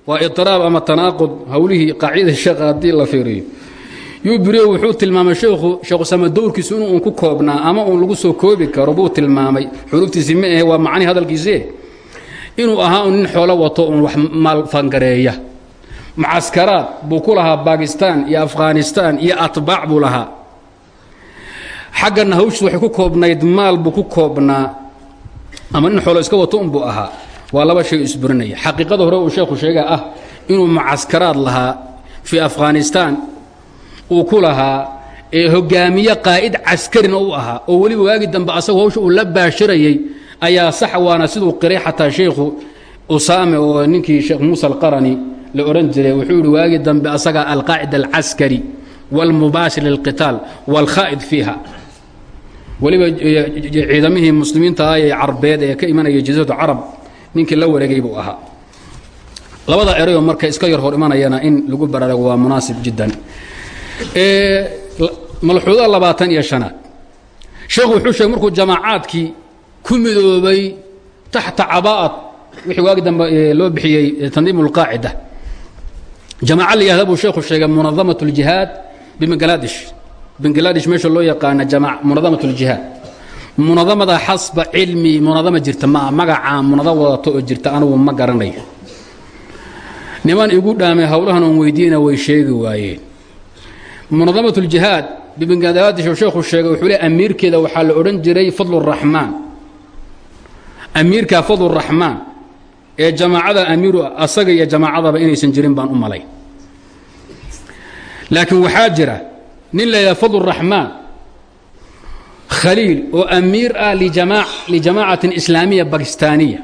waa iطraab ama tanaaqud hawlihii qaacidada sheekha haddii la fiiriyo. Yuu buriye wuxuu tilmaamay sheekhu sheekh usaama dowrkiisu inuu un ku koobnaa ama uun lagu soo koobi karo buu tilmaamay. Xuruftiisi ma ahe waa macnihi hadalkiisii inuu ahaa nin xoolo wato un wax maalfangareeya mucaskaraad buu ku lahaa bakistan iyo afghanistan iyo atbaac buu lahaa. Xaggana hawshiis waxay ku koobnayd maal buu ku koobnaa. Ama nin xoolo iska wato unbuu ahaa. Waa laba shay isburinaya. Xaqiiqada hore uu sheekhu sheega ah inuu mucaskaraad lahaa fii afghanistan uu ku lahaa ee hogaamiye qaa'id caskarina u ahaa oo weliba waagi dambe asagu hawsha uu la baashirayay ayaa sax waana siduu qiray xataa sheikhu usaame oo ninkii sheekh muusa alqarani la odhan jiray wuxuu yidhi waagi dambe asagaa alqaacida alcaskari wاlmubaashir lilqitaal wاlkhaa'id fiiha. Weliba ciidamihii muslimiinta ah ee carbeed ee ka imanaya jasiiratu carab ninkii la wareegay buu ahaa. Labada erayoo marka iska yar hor imanayana in lagu baraarugo waa munaasib jiddan. Malxuuda labaatan iyo shanaad. Sheekhu wuxuu sheegay markuu jamaacaadkii ku midoobay taxta cabaa'ad wixii waagi dambe loo bixiyey tandiim اlqaacida jamaaca la yihahda buu sheekhu sheegay munadamat اljihaad bibangaladesh bangaladesh meesha loo yaqaana munadamat اljihaad munadamada xasba cilmi munadama jirta maa magacaa munadam wadato oo jirta anugu ma garanayo niman igu dhaamay howlahan oon weydiina way sheegi waayeen munadamat اljihaad bibangaladesh oo sheekhu sheegay wuxuu le amiirkeeda waxaa la odhan jiray fadl الraxmaan amiirka fadluraxmaan ee jamaacada amiiru asaga iyo jamaacadaba inaysan jirin baan u malay. Laakiin waxaa jira nin layidhaha fadluraxmaan khaliil oo amiir ah lijamaacatin islaamiya bakistaaniya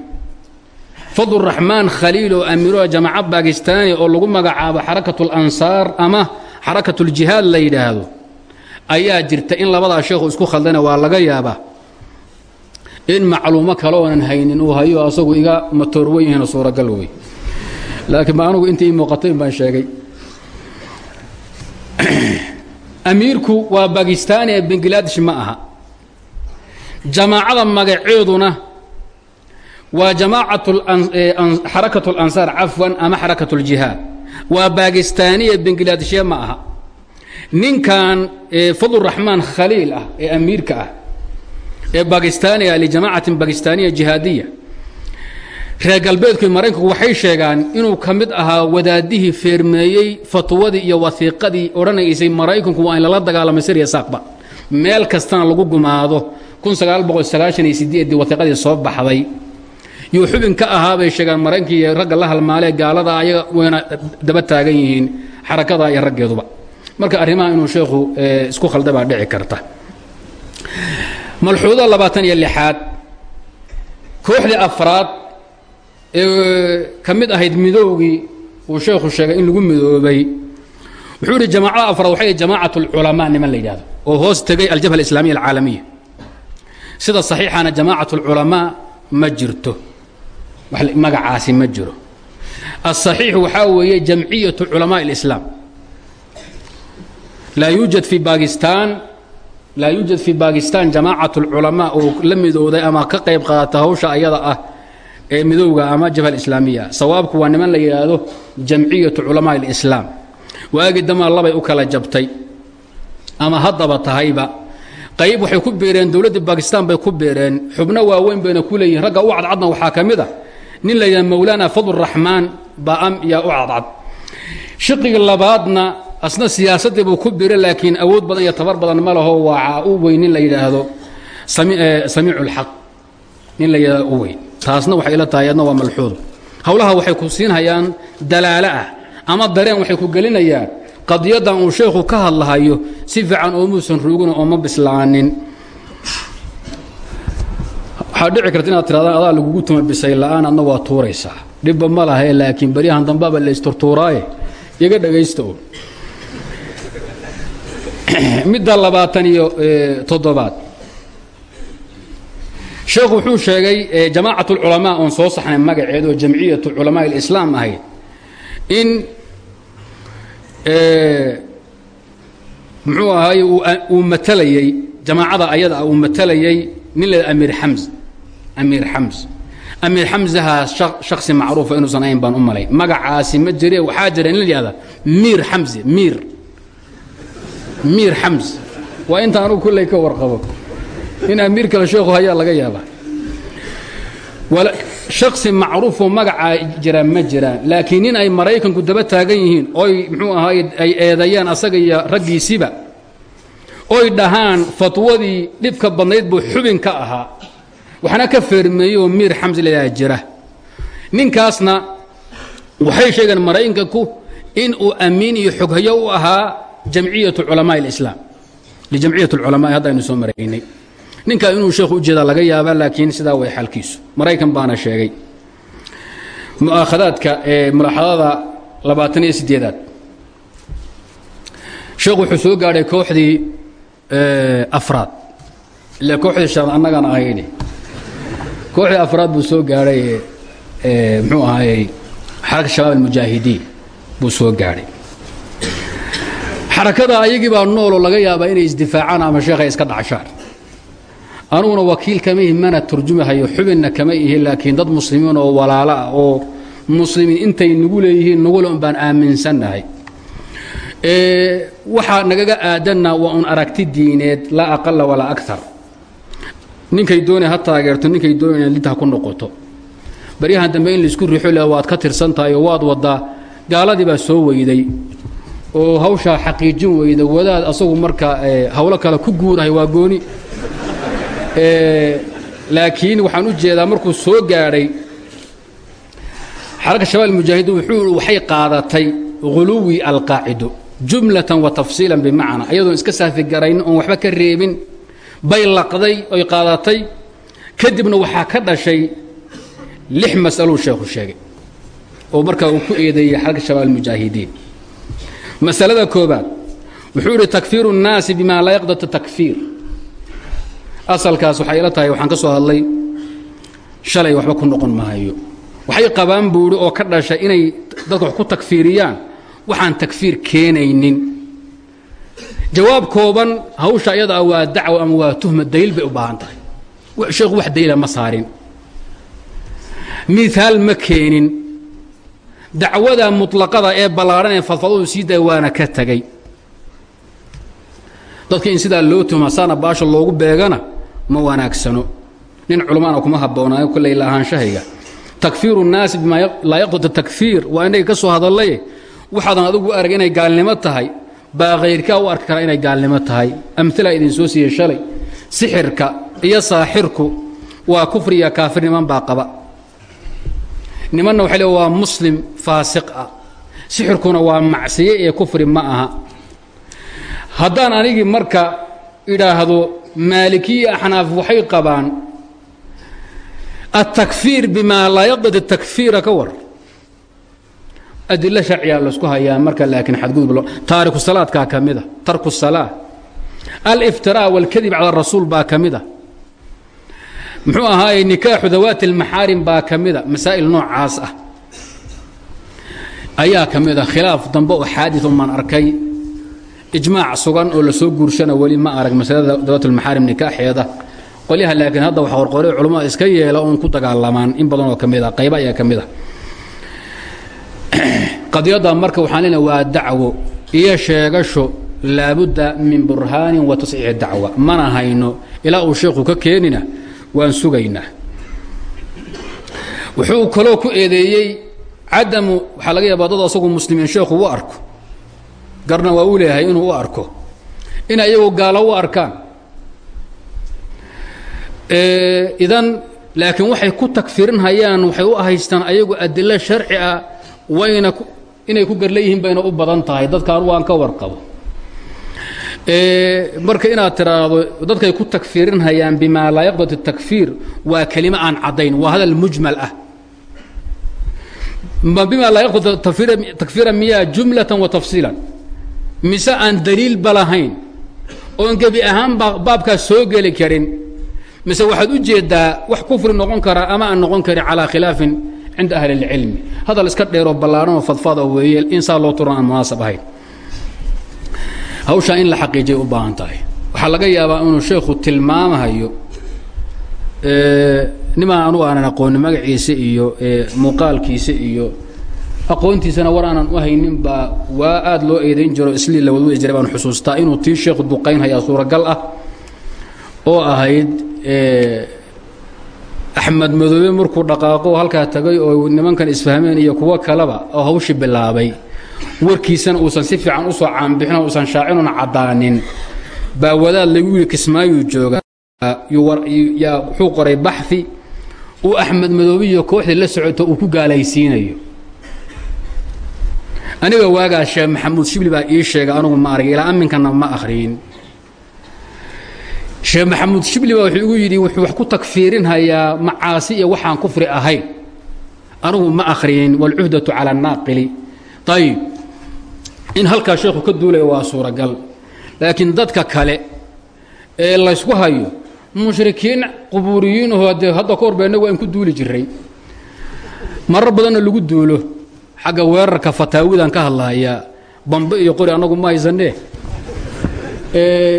fadluraxmaan khaliil oo amiiruha jamaaca bakistaaniya oo lagu magacaabo xarakat اlansaar ama xarakat اljihaad la yidhaahdo ayaa jirta in labadaa sheekhu isku khaldana waa laga yaabaa in macluumo kale oonan haynin uu hayo asagu iga matoor wen yahayna suuragal wey laakiin ma anugu inta ii muuqatayn baan sheegay. Amiirku waa bakistaani ee bangaladesh ma aha. Jamaacada magaceeduna waa jamaacat xarakat اlansaar cafwan ama xarakat اljihaad waa bakistaaniya bangladeshya ma aha. Ninkan fadl raxmaan khaliil ah ee amiirka ah ee bakistaaniga lijamaacatin bakistaaniya jihaadiya. Reer galbeedku maraykanku waxay sheegaan inuu ka mid ahaa wadaadihii feermeeyey fatwadii iyo wasiiqadii odhanaysay maraykanku waa in lala dagaalamay siriya saaqba meel kastana lagu gumaado. dii wasiiqadii soo baxday. Yuu xubin ka ahaa bay sheegaan maraykanka iyo ragga la halmaalee gaalada ayaga wayna daba taagan yihiin xarakada iyo raggeeduba. Marka arrimaha inuu sheekhu isku khalda baa dhici karta malxuuda labaatan iyo lixaad kooxdii afraad ee ka mid ahayd midoogii uu sheekhu sheegay in lagu midoobay wuxuu yidhi jamaacada afraad waxay jamaacat اlculamaa niman la yidhahdo oo hoos tegay aljabha alislamiya alcaalamiya sida saxiixana jamaacat اlculamaa ma jirto magacaasi ma jiro aلصaxiix waxaa weeye jamciyaة culamaء اlislaam laa yuujad fi bakistan laa yuujad fi bakistan jamaacat اlculamaa oo la midooday ama ka qayb qaadata hawsha ayada ah ee midowga ama jabha islaamiya. Sawaabku waa niman la yidhaahdo jamciyatu culamaa اlislaam waagi qayb waxay ku beereen dowladdii bakistan bay ku beereen. Xubno waaweyn bayna ku leeyihiin ragga u cadcadna waxaa ka mid a nin la yidhahdo mawlaana fadl raxmaan baam yaa u cadcad. Shiqiga labaadna asna siyaasaddii buu ku biray laakiin awood badan iyo tabar badan ma laho waa u weyn nin la yidhaahdo. Samiicu اlxaq nin la yidhahdo u weyn. Taasna waxay ila tahay adna waa malxuud. Howlaha waxay ku siinhayaan dalaalo ah ama dareen waxay ku gelinayaan qadiyaddan uu sheekhu ka hadlahayo si fiican oomuusan ruugin oo ma bislaanin. Waxaa dhici karta inaad tirahdaan adaa lagugu tuma bisay la'aan adna waa tuuraysaa. Dhibba ma lahae laakiin baryahan dambaaba la iga dhagaysta un midda labaatan iyo toddobaad. Sheekhu wuxuu sheegay jamaacat اlculamaa oon soo saxnay magaceed oo jamciyat culamaa اlislaam ahayd in muxuu ahaay uu matalayey jamaacada ayada uu matalayey nin la amiir xams amiir xams amiir xamsahaa shaksi macruufa inuusan ahayn baan u malay. Magacaasi ma jire waxaa jira in la miir xamsi miir miir xams waa inta anugu kulley ka warqabo. In amiir kale sheekhu hayaa laga yaaba shaksi macruufoo magacaa jira ma laakiin nin ay maraykanku daba taagan yihiin oy muxuu ahaay ay eedayaan asaga iyo raggiisiba oy dhahaan fatwadii dhibka badnayd buu xubin ka ahaa. Waxaana ka feermeeyey oo miir xamsi layaa jira ninkaasna waxay sheegeen in uu amiin iyo xoghayo u ahaa jamciyatu culamaa اlislaam lijamciyat اlculamaa hadda aynu soo maraynay. Ninkaa inuu sheekhu u jeedaa laga yaabaa laakiin sidaa way xalkiisu. Maraykan baana sheegay. Mu'aakhadaadka ee mulaaxadada labaatan iyo sideedaad sheekhu wuxuu soo gaadhay kooxdii afraad. Ila kooxdii shanaad annagaan ahayni. Kooxdii afraad buu soo gaadhay muxuu ahaayey xaraka shabaab almujaahidiin. Buu soo gaadhay xarakada ayagii baa nooloo laga yaabaa inay isdifaacaan ama sheekha iska dhacshaan anuguna wakiil kama ihi mana turjumahayo xubinna kama ihi laakiin dad muslimiin oo walaalo ah oo muslimiin intay nagu leeyihiin nagule un baan aaminsannahay waxaa nagaga aadanna waa un aragti diineed laa aqala walaa akar ninkay doonay ha taageerto ninkay doonayna lid ha ku noqoto. Baryahan dambe in la isku riixo le waad ka tirsan tahay oo waad waddaa gaaladii baa soo weyday oo hawshaa xaqiijin weyda wadaad asagu marka hawlo kale ku guurahay waa gooni. Laakiin waxaan u jeedaa markuu soo gaadhay xaraka shabaab mujaahidiin wuxuu waxay qaadatay huluwi alqaacido jumlatan wa tafsiilan bimacna iyadoon iska saafigarayn oon waxba ka reebin. Bay laqday oy qaadatay. Kadibna waxaa ka dhashay lix mas'aluu sheekhu sheegay oo markaa uu ku eedeeyey xaraka shabaab almujaahidiin masalada koobaad wuxuu yidhi takfiiru الnaasi bima laa yaqdata takfiir. Asalkaas waxay ila tahay waxaan ka soo hadlay shalay waxba ku noqon maayo. Waxay qabaan buu idhi oo ka dhashay inay dadka wax ku takfiiriyaan waxaan takfiir keenaynin. Jawaab kooban hawsha iyada ah waa dacwo ama waa tuhma daliil bay u baahan tahay. Sheekhu wax daliila ma saarin. Miaal ma keenin dacwada mutlaqada ee ballaadhan ee fadfadadu sii daay waana ka tegay dadka in sidaa loo tuhma saana baasha loogu beegana ma wanaagsano. Nin culummaana kuma habboonaayo kollay la-ahaanshahayga takfiiru nnaasi bimaa laa yaqtata takfiir waa innaga ka soo hadallaye waxaadan adigu arag inay gaalnimo tahay baa kayrkaa u arki karaa inay gaalnimo tahay. Amilaa idin soo siiyay shalay. Sixirka iyo saaxirku waa kufriya kaafirniman baa qaba nimanna waxay le waa muslim faasiq ah. Sixirkuna waa macsiye ee kufri ma aha. Haddaan anigii marka idhaahdo maalikiyi axnaaf waxay qabaan aلtakfiir bimaa laa yaqdati takfiira ka war. Adilo sharciyaa laysku hayaa marka laakiin xadgudub taariku salaadkaa ka mida ah, tarku salaa aliftiraa wاlkadib cala rasuul baa ka mid a muxuu ahaaye nikaaxu dawaati اlmaxaarim baa ka mida masaa'il noocaas ah ayaa ka mida khilaaf dambe oo xaadiثun maan arkay ijmaac sugan oo lasoo guurshana weli ma arag masalada dawaat اlmaxaarim nikaaxeeda qolyaha laakiin hadda waxa qorqore culamada iska yeela oon ku dagaalamaan in badan oo ka mid a qayba ayaa ka mid a qadiyadda marka waxaan leenahay waa dacwo iyo sheegasho laabudda min burhaanin wa tasxiixi dacwa mana hayno ilaa uu sheekhu ka keenina waan sugaynaa. Wuxuu kaloo ku eedeeyey cadamu waxaa laga yaabaa dad asagu muslimiin sheekhu u arko. Garna waa uu leeyahay inuu u arko. In ayagu gaalo u arkaan. Idan laakiin waxay ku takfirinhayaan waxay u haystaan ayagu adilo sharci ah wayna inay ku garleeyihiin bayna u badan tahay. Dadkaan waan ka warqabo marka inaad tiraahdo dadkay ku takfiirinhayaan bimaa laa yaqdati takfiir waa kelima aan caddayn waa hadal mujmal ah. Bimaa laa yaqdati takfiira miyaa jumlatan wa tafsiilan? Mise aan daliilba lahayn oon gebi ahaanba baabkaas soo geli karin? Mise waxaad u jeedaa wax kufri noqon kara ama aan noqon karin calaa khilaafin cinda ahli اlcilmi hadal iska dheeroo ballaaranoo fadfada weeye insaa loo turan aan munaasab ahayn hawshaa in la xaqiijiyay u baahan tahay. Waxaa laga yaabaa inuu sheekhu tilmaamahayo nimaan anugu aanan aqoonin magaciisa iyo muuqaalkiisa iyo aqoontiisana war aanan u haynin baa waa aad loo eedayn jiro islii la wadwadi jiray baan xusuustaa inuu tii sheekhu duqaynhayaa suuragal ah oo ahayd axmed madoobe markuu dhaqaaqo halkaa tagay oo nimankan isfahmeen iyo kuwo kaleba oo hawshii bilaabay warkiisana uusan si fiican u soo caanbixinoo uusan shaacinuna caddaanin. Baa wadaad lagu kismaayuu kismaayu jooga wuxuu qoray baxfi uu axmed madoobiyo kooxdii la socoto uu ku gaalaysiinayo. Aniga waagaa sheekh maxamuud shibli baa ii sheegay anugu ma arg ilaa aminkana ma akhriyin. Sheekh maxamuud shibli baa wuxuu igu yidhi wuxuu wax ku tagfiirinhayaa macaasi iyo waxaan kufri ahayn anugu ma akhriyin waalcuhdatu cala annaaqili ayib in halkaa sheekhu ka duulaya waa suuragal. Laakiin dadka kale ee laysku hayo mushrikiin qubuuriyiinahoo dee hadda ka horba ku duuli jiray marar badanna lagu duulo. Xagga weerarka fataawidan ka hadlahayaa bambe iyo qori annagu ma haysanee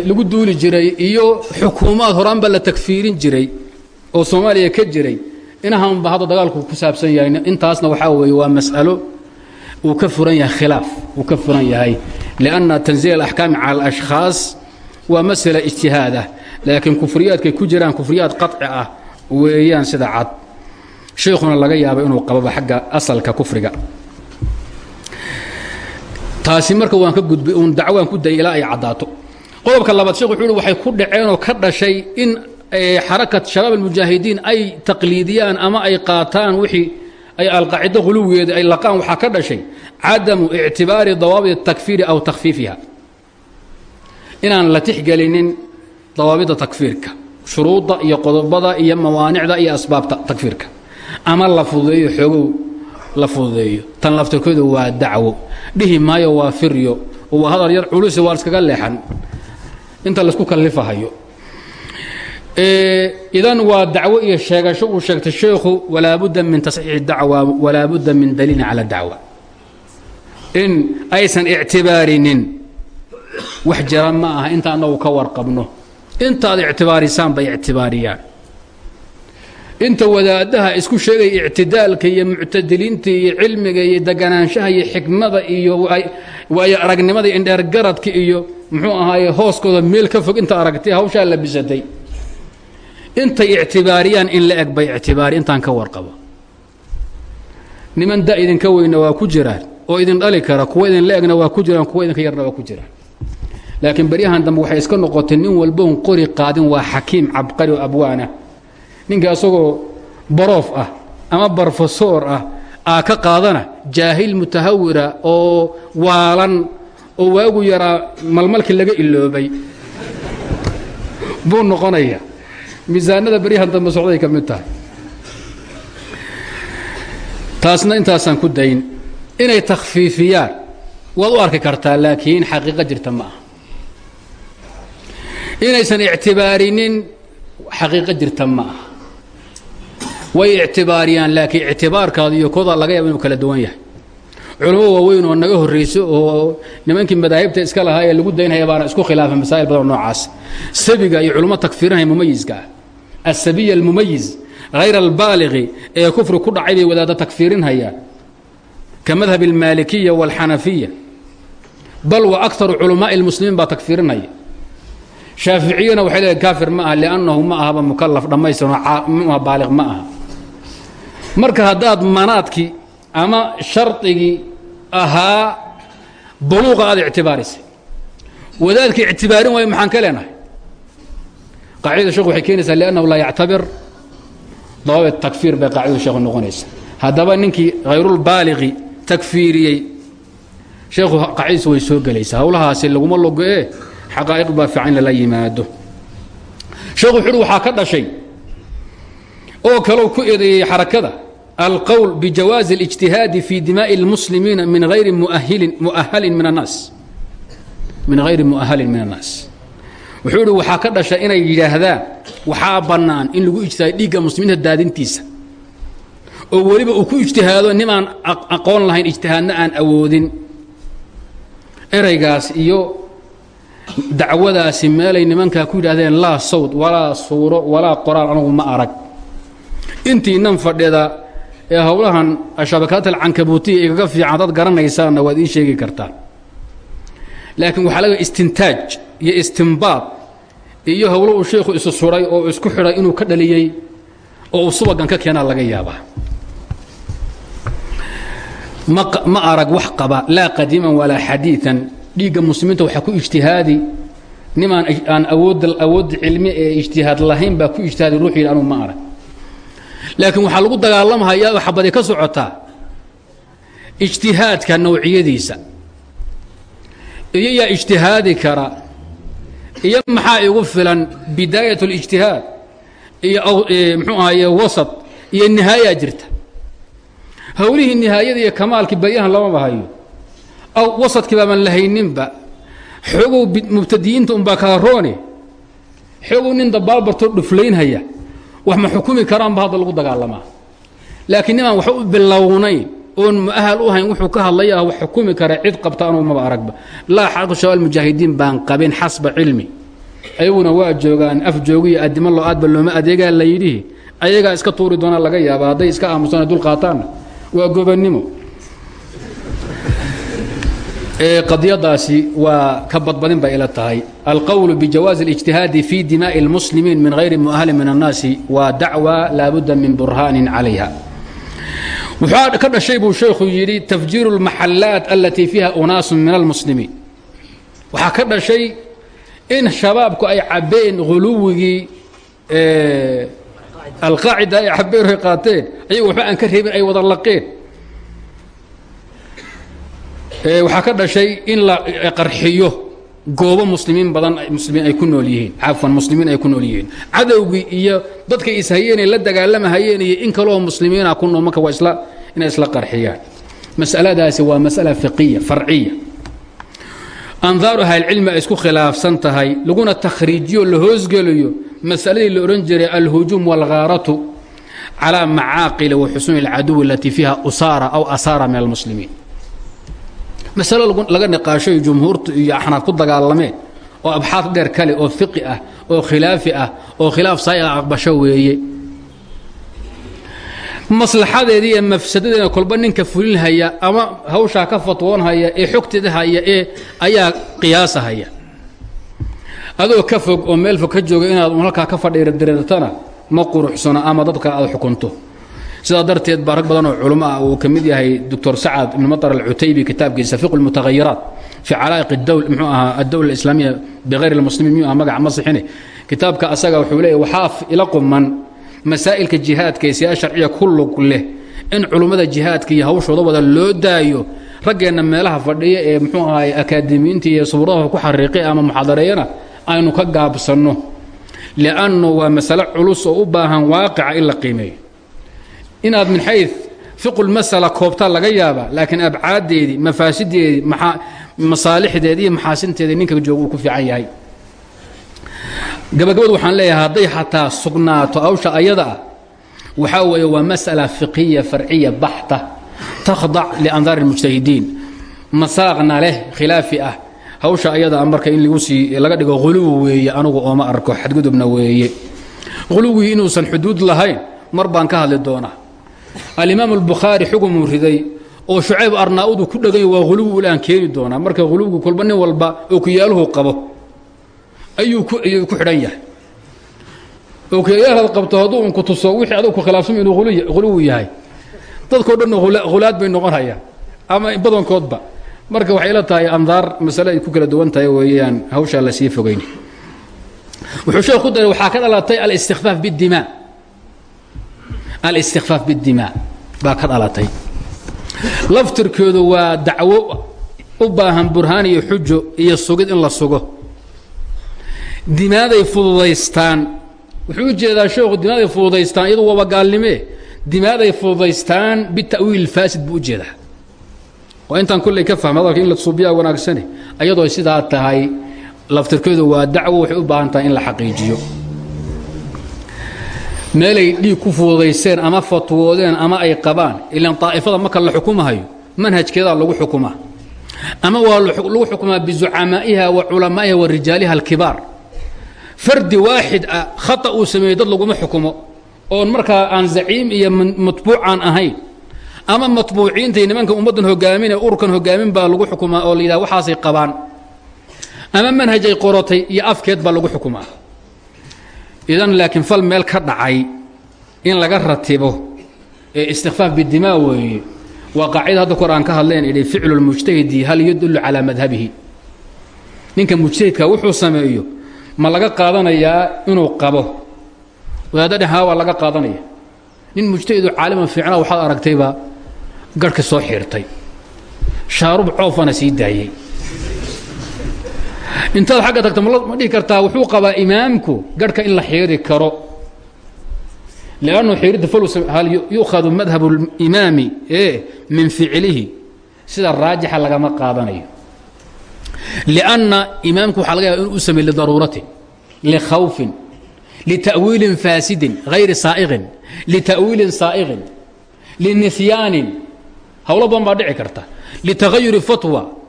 lagu duuli jiray iyo xukuumaad horaanba la takfiirin jiray oo soomaaliya ka jiray. Inahanba hadda dagaalku ku saabsan yahay intaasna waxaa weeye waa mas'alo uu ka furan yahay khilaaf uu ka furan yahay. Lianna tanziil alaxkaami cala alashkhaas waa masala ijtihaadah laakiin kufriyaadkay ku jiraan kufriyaad qaطci ah weeyaan sida cad. Sheikhuna laga yaaba inuu qababa xagga asalka kufriga. Taasi marka waan ka gudbay uun dacwaan ku dayay ilaa ay caddaato. Qodobka labaad shekh wuxuu uhi waxay ku dhaceenoo ka dhashay in xarakat shabaab almujaahidiin ay taqliidiyaan ama ay qaataan wixii ay alqaacido huluwigeeda ay laqaan waxaa ka dhashay cadamu ictibaari dawaabit اtakfiiri aw takhfiifiha. Inaan la tixgelinin dawaabidda takfiirka shuruudda iyo qodobada iyo mawaanicda iyo asbaabta takfiirka. Ama la fududeeyo xoogow la fududeeyo. Tan laftirkeedu waa dacwo. Dhihi maayo waa firyo. Oo waa hadal yar culuse waa iskaga leexan. Inta la isku kallifahayo idan waa dacwo iyo sheegasho uu sheegtay sheekhu walaa budda min tasxiixi dacwa walaa budda min daliilin cala dacwa. In aysan ictibaarinin wax jira ma aha inta annagu ka warqabno. Intaad ictibaarisaan bay ictibaariyaan. Inta wadaadaha isku sheegaya ictidaalka iyo muctadiliinta iyo cilmiga iyo deganaanshaha iyo xikmada iyo waayo aragnimada indheergaradka iyo muxuu ahaaye hooskooda meel ka fog inta aragtay hawshaa la bisatay intay ictibaariyaan in la eg bay ictibaari intaan ka warqabo. Niman da idinka weyna waa ku jiraan oo idin dhali kara kuwa idin la egna waa ku jiraan kuwa idinka yarna waa ku jiraan. Laakiin beryahan dambe waxay iska noqotay nin walboon qori qaadin waa xakiim cabqari oo abwaanah ninka asagoo baroof ah ama barofesor ah aa ka qaadana jaahil mutahawira oo waalan oo waagu yaraa malmalkii laga iloobay. Buu noqonaya miisaanada beryahan dambe socday ka mid tahay. Taasna intaasaan ku dayn. Inay takhfiifiyaan. Waad u arki kartaa laakiin xaqiiqo jirta ma aha. Inaysan ictibaarinin xaqiiqo jirta ma aha. Way ictibaariyaan laakiin ictibaarkaada iyo kooda laga yaaba inuu kala duwan yahay. Culamo waaweyn oo naga horrayso oo nimankii madaahibta iska lahaa ee lagu daynhaya baana isku khilaafa masaa'il badan noocaas. Sabiga iyo culamo takfiirinaya mumayiska ah asabiya almumayiz hayr albaaliqi ee kufri ku dhacay bay wadaadda takfiirinhayaan ka madhab almaalikiya waalxanafiya bal wa akaru culamaa'i اlmuslimiin baa takfiirinaya shaaficiyana waxay leedahay kaafir ma aha liannahu ma ahaba mukalaf dhammaystiran ma baaliq ma aha marka haddaad manaadkii ama shardigii ahaa buluuqa aad ictibaarisay wadaadkii ictibaarin waayo maxaan ka leenahay qaacidada shekhu waxay keenaysaa liannahu laa yactabir dawaabit takfiir bay qaacidadu sheekhu noqonaysa haddaba ninkii hayrulbaaliqi takfiiriyey sheekhu qaacidadiisa way soo gelaysaa howlahaasi laguma logo-ee xaqaa'iq baa fiican in lala yimaado sheekhu wuxu uhi waxaa ka dhashay oo kalou ku eedeeyey xarakada alqowl bijawaazi اlijtihaadi fi dimaaءi اlmuslimiina min hayri muahilin muahalin min annaas min hayri mu'ahalin min annaas wuxuu ihi waxaa ka dhasha inay yidhaahdaan waxaa bannaan in lagu ijtihaado dhiigga muslimiinta daadintiisa. Oo weliba uu ku ijtihaado nimaan aqoon lahayn ijtihaadna aan awoodin. Eraygaas iyo dacwadaasi meelay nimankaa ku yidhahdeen laa sawd walaa suuro walaa qoraal anugu ma arag. Intiinan fadhida ee howlahan shabakaat alcankabuutiya igaga fiican dad garanaysaanna waad ii sheegi kartaan laakiin waxaa laga istintaaj iyo istimbaad iyo howlo uu sheikhu isu suray oo isku xidhay inuu ka dhaliyey oo uu subagan ka keenaa laga yaabaa. Ma arag wax qaba laa qadiiman walaa xadiian dhiigga muslimiinta waxaa ku ijtihaadi. Nimaan aan awoodda cilmi ee ijtihaad lahayn baa ku ijtihaaday ruux anugu ma arag. Laakiin waxaa lagu dagaalamahayaa oo xabadi ka socotaa ijtihaadka nawciyadiisa iyo yaa ijtihaadi kara iyo maxaa igu filan bidaayat اlijtihaad iyo mxuu ahaye wasat iyo nihaayaa jirta. Hawlihii nihaayada iyo kamaalkii baryahan lamaba hayo aw wasadkii baaban lahayninba xogow mubtadiyiinta unbaa kaaroone xogow nin dabaalbartoo dhuflaynhaya wax ma xukumi karaanba hadda lagu dagaalamaa laakiin nimaan wax u bilownayn oon muahal u hayn wuxuu ka hadlaya wax xukumi kara cid qabta anugu maba aragba laa xaqu shabaab mujaahidiin baan qabin xasba cilmi ayaguna waa joogaan af joogiyo addimo lo aadba looma adeegaa la yidhihi ayagaa iska tuuri doonaa laga yaaba hadday iska aamusaan dul qaataanna waa gobannimo qadiyadaasi waa ka badbadin bay ila tahay alqowlu bijawaazi اlijtihaadi fi dimaaءi اlmuslimiin min hayri muahali min الnaasi waa dacwa laabudda min burhaanin calayha wuxuu ka dhashay buu sheekhu yidhi tafjiiru اlmaxalaat alatii fiiha unaasu min almuslimiin. Waxaa ka dhashay in shabaabku ay cabbeen huluwigii alqaacida ay cabbeen oy qaateen ayagu waxba aan ka reebin ay wada laqeen. Waxaa ka dhashay in la qarxiyo goobo muslimiin badan muslimiin ay ku nool yihiin. Cafwan muslimiin ay ku nool yihiin. Cadowgii iyo dadka ishayeenay la dagaalamahayeen iyo in kaloo muslimiina ku nool marka waa isla inay isla qarxiyaan. Masaladaasi waa masala fiqiya farciya. Andaaru ahlcilmi ay isku khilaafsan tahay laguna takhriijiyo la hoosgeliyo masaladii la odhan jiray alhujuum waalghaaratu calaa macaaqila wa xusuuni alcaduwi alatii fiiha usaara aw asaara min almuslimiin masalo laga niqaashoy jumhuurtu iyo axnaaf ku dagaalameen oo abxaad dheer kale oo fiqi ah oo khilaafi ah oo khilaaf saaiqa aqbasho weeye. Maslaxadeedii iyo mafsadadeena kolba ninka fulinhaya ama hawshaa ka fatwoonhaya ee xogteeda haya ee ayaa qiyaasahaya adoo ka fog oo meel fog ka jooga inaad un halkaa ka fadhiiradireertana ma quruxsano ama dad kale aad xukunto sidaa darteed baa rag badan oo culamo ah uu ka mid yahay doctor sacad ibn maطar alcutaybi kitaabkiisa fiq اlmutahayiraat fi calaa'iq mxuu ahaa addowla alislaamiya bihayr اlmuslimiin miyuu aha magaca ma sixine kitaabka asaga wuxuu leeyahy waxaa ila quman masaa'ilka jihaadka ee siyaa sharciya ku lug leh in culummada jihaadka iyo hawshooda wada loo daayo raggeenna meelaha fadhiya ee muxuu ahaay akaademiyiinta iyo suuraha ku xariiqay ama muxaadareeyana aynu ka gaabsanno liannu waa masale culus oo u baahan waaqica in la qiimeeyo inaad min xay fiqulmasala koobtaa laga yaabaa laakiin abcaaddeedii mafaasideedii masaalixdeedii iyo maxaasinteedii ninka jooga uu ku fiican yahay. Gabagabadu waxaan leeyahay hadday xataa sugnaato hawsha ayada ah waxaa weeye waa masأala fiqiya farciya baxta takhdac liandaari اlmujtahidiin masaaqna leh khilaafi ah. Hawsha ayada marka in lagu sii laga dhigo huluwi weeye anugu ooma arko xadgudubna weeye. Huluwii inuusan xuduud lahayn mar baan ka hadli doonaa alimaam اlbukhaari xugumuu riday oo shucayb arnaa'udu ku dhegany waa huluwi ulaan keeni doonaa. Marka huluwgu kolba walba okiyaaluhu qabo. Ayuu ayuu ku xidhan yahay. Okiyaalhaad qabto hadduu un ku tuso wixii adugu ku khilaafsama inuu huluwi yahay. Dadkao dhanna hulaad bay noqonayaan. Ama badankoodba. Marka waxay la tahay andaar masale ay ku kala duwan tahay weeyaan hawshaa la sii fogayni wuxuu sheekh ku daray ka dhalatay alistikfaaf biاdimaa alistikfaaf biاdimaa baa ka dhalatay. Laftirkoodu waa dacwo u baahan burhaan iyo xujo iyo sugid in la sugo. Dimaaday fududaystaan. Wuxuu u jeedaa sheekhu dimaaday fududaystaan. Iyadu waaba gaalnimee dimaaday fududaystaan bita'wiil faasid buu u jeedaa. Waa intaan kolley ka fahma hadalka in la suubiyaa wanaagsane ayadoo sidaa tahay laftirkeedu waa dacwo waxay u baahan tahay in la xaqiijiyo meelay dhiig ku fududaysteen ama fatwoodeen ama ay qabaan ilaan daa'ifada marka la xukumahayo manhajkeedaa lagu xukumaa. Ama waa lagu xukumaa bizucamaa'iha wa culamaa'iha wa rijaaliha alkibaar. Fardi waaxid ah khata uu sameeyey dad laguma xukumo oon markaa aan zaciim iyo matbuucaan ahayn ama matbuuciintai nimanka ummaddan hogaamin ee ururkan hogaamin baa lagu xukumaa oo la yidhaha waxaasay qabaan. Ama manhajay qorotay iyo afkeed baa lagu xukumaa idan laakiin fal meel ka dhacay in laga ratibo ee istikfaaf bidimaa weeye waa qaacida hadda kor aan ka hadleen idhi ficlu lmujtahidi hal yadullu calaa madhabihi. Ninka mujtahidka wuxuu sameeyo ma laga qaadanayaa inuu qabo. Wadaadda dhehaa waa laga qaadanaya. Nin mujtahidu caaliman fiicna waxaad aragtayba garhka soo xiirtay. Shaarub coofana sii daayey intaad xagga tagta ma dhihi kartaa wuxuu qabaa imaamku garhka in la xiiri karo. Lannu xiiridda hal yu'khadu madhab اlimaami e min ficlihi sida raajixa lagama qaadanayo. Lianna imaamku waxa laga yaba inu u samey lidaruuratin likhawfin lita'wiilin faasidin hayri saa'iqin lita'wiilin saa'iqin linisyaanin hawlo badan baa dhici karta. Litagayuri fatwa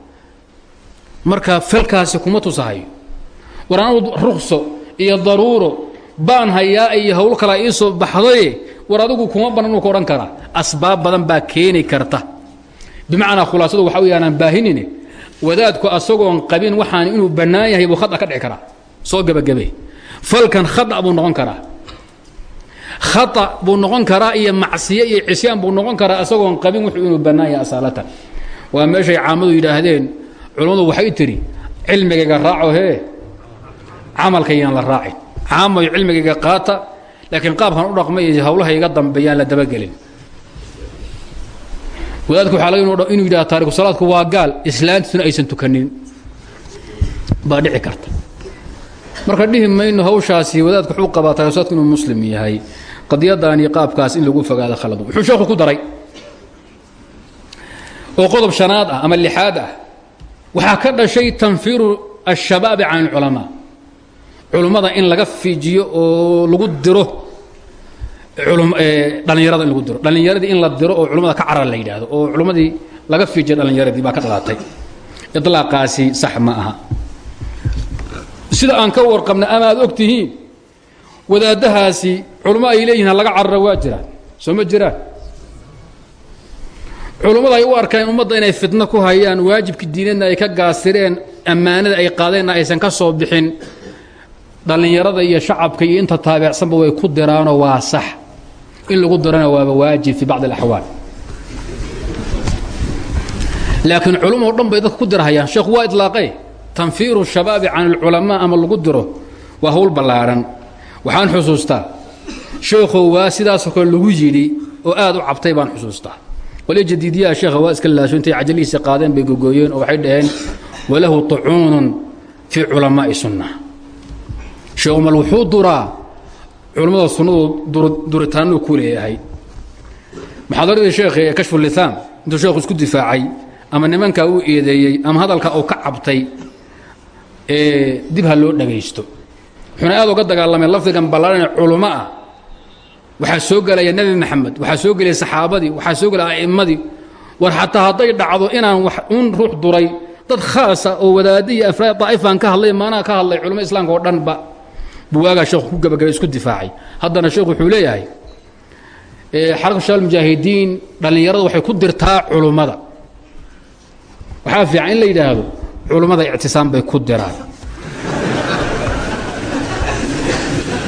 marka falkaasi kuma tusahayo. War anu rukso iyo daruuro baan hayaa iyo hawl kalaa ii soo baxdaye war adigu kuma banan uu ka odhan karaa. Asbaab badan baa keeni karta. Bimacnaa khulaasadu waxa wey aanaan baahinine wadaadku asagoon qabin waxaan inuu bannaan yahay buu khada ka dhici karaa. Soo gebagabe falkan khada buu noqon karaa. Khata buu noqon karaa iyo macsiye iyo cisyaan buu noqon karaa asagoon qabin wuxuu inuu bannaan yahay asaalatan. Waa meeshay caamadu yidhaahdeen culammadu waxay tidhi cilmigayga raaco hee camalkayyaan la raacin. Caamayo cilmigayga qaata laakiin qaabkan u dhaqmay iyo hawlaha iga dambeeyaan la dabagelin. Wadaadku waxaa laga inuu yidhaha taariku salaadku waa gaal islaantiisuna aysan tukanin. Baa dhici karta. Marka dhihi mayno hawshaasi wadaadku wuxuu qabaa taariku salaadku inuu muslim yahay. Qadiyaddan iyo qaabkaas in lagu fogaado khalad wuxuu sheekhu ku daray oo qodob shanaad ah ama lixaad ah waxaa ka dhashay tanfiru ashabaabi can alculamaa culummada in laga fiijiyo oo lagu diro eh, dhallinyarada in lagu diro. Dhallinyaradii in la diro oo culummada ka carar la yidhaahdo oo culummadii laga fiijiya dhallinyaradii baa ka dhalaatay. Ilaaqaasi sax ma aha. Sida aan ka warqabna ama aad og tihiin wadaaddahaasi ay leeyihiin halaga carara waa jiraan. Soo ma jiraan? Culummada ay u arkaan ummadda inay fitno ku hayaan waajibkii diinadna ay ka gaasireen ammaanada ay qaadeenna aysan ka soo bixin dhallinyarada iyo shacabka iyo inta taabeecsanba way ku diraanoo waa sax. In lagu dirana waaba waajib fii bacdi alaxwaal. Laakiin culummoo dhan bay dadka ku dirahayaan. Sheekhu waa idlaaqe tanfiiru shabaabi can alculamaa ama lagu diro waa hawl ballaadhan waxaan xusuustaa sheekhow waa sidaasoo kale lagu yidhi oo aad u cabtay baan xusuustaa wali jadiidiyaha sheekha waa iska laasho intay cajalihiisa qaadeen bay gogooyeen oo waxay dhaheen walahu طacuunun fii culamaa'i sunna sheekh umal wuxuu duraa culammada sunnadu duritaanuu ku leeyahay. Muxaadaradii sheekh ee kashfu lihaam intuu sheekhu isku difaacay ama nimankaa uu eedeeyey ama hadalka uu ka cabtay dib ha loo dhagaysto. Wuxuuna uga dagaalamay lafdigan ballaarane culummo ah waxaa soo gelaya nebi maxamed waxaa soo gelaya saxaabadii waxaa soo gelaya a'immadii. War xataa hadday dhacdo inaan wax un ruux duray dad khaasa oo wadaadi iyo afraad daa'ifaan ka hadlay maanaha ka hadlay culamo islaamka oo dhanba. Buwaagaa sheekhu ku gabagabay isku difaacay. Haddana sheekhu wuxuu leeyahay xaraka shaal mujaahidiin dhallinyaradu waxay ku dirtaa culummada waxaa fiican in la yidhaahdo culummada ictisaam bay ku diraan.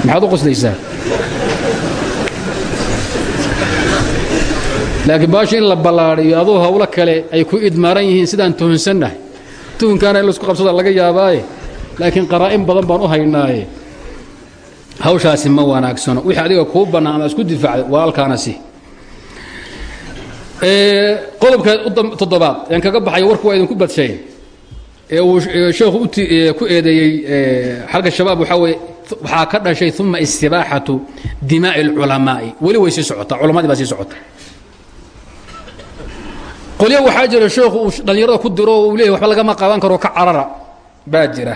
Maxaad u qoslaysaa laakiin baasha la ballaadhiyo aduu hawlo kale ay ku idmaaran yihiin sidaan tuhunsannahay. Tuhunkaana in la isku qabsada laga yaabaaye. Laakiin qaraa'in badan baan u haynaaye. Hawshaasi ma wanaagsano wixii adiga kuu bannaan ama isku difaacday walaalkaana si qodobka toddobaad een kaga baxayo warku waa idinku badshayn ee uu sheekhu ku eedeeyey xalka shabaab waxaa weye waxaa ka dhashay uma istibaaxatu dimaa'i اlculamaa'i weli way sii socotaa culamadii baa sii socota qolyo waxaa jira sheekhu uu dhallinyarada ku diro uu leeyahy waxba lagama qaadan karo ka carara baa jira.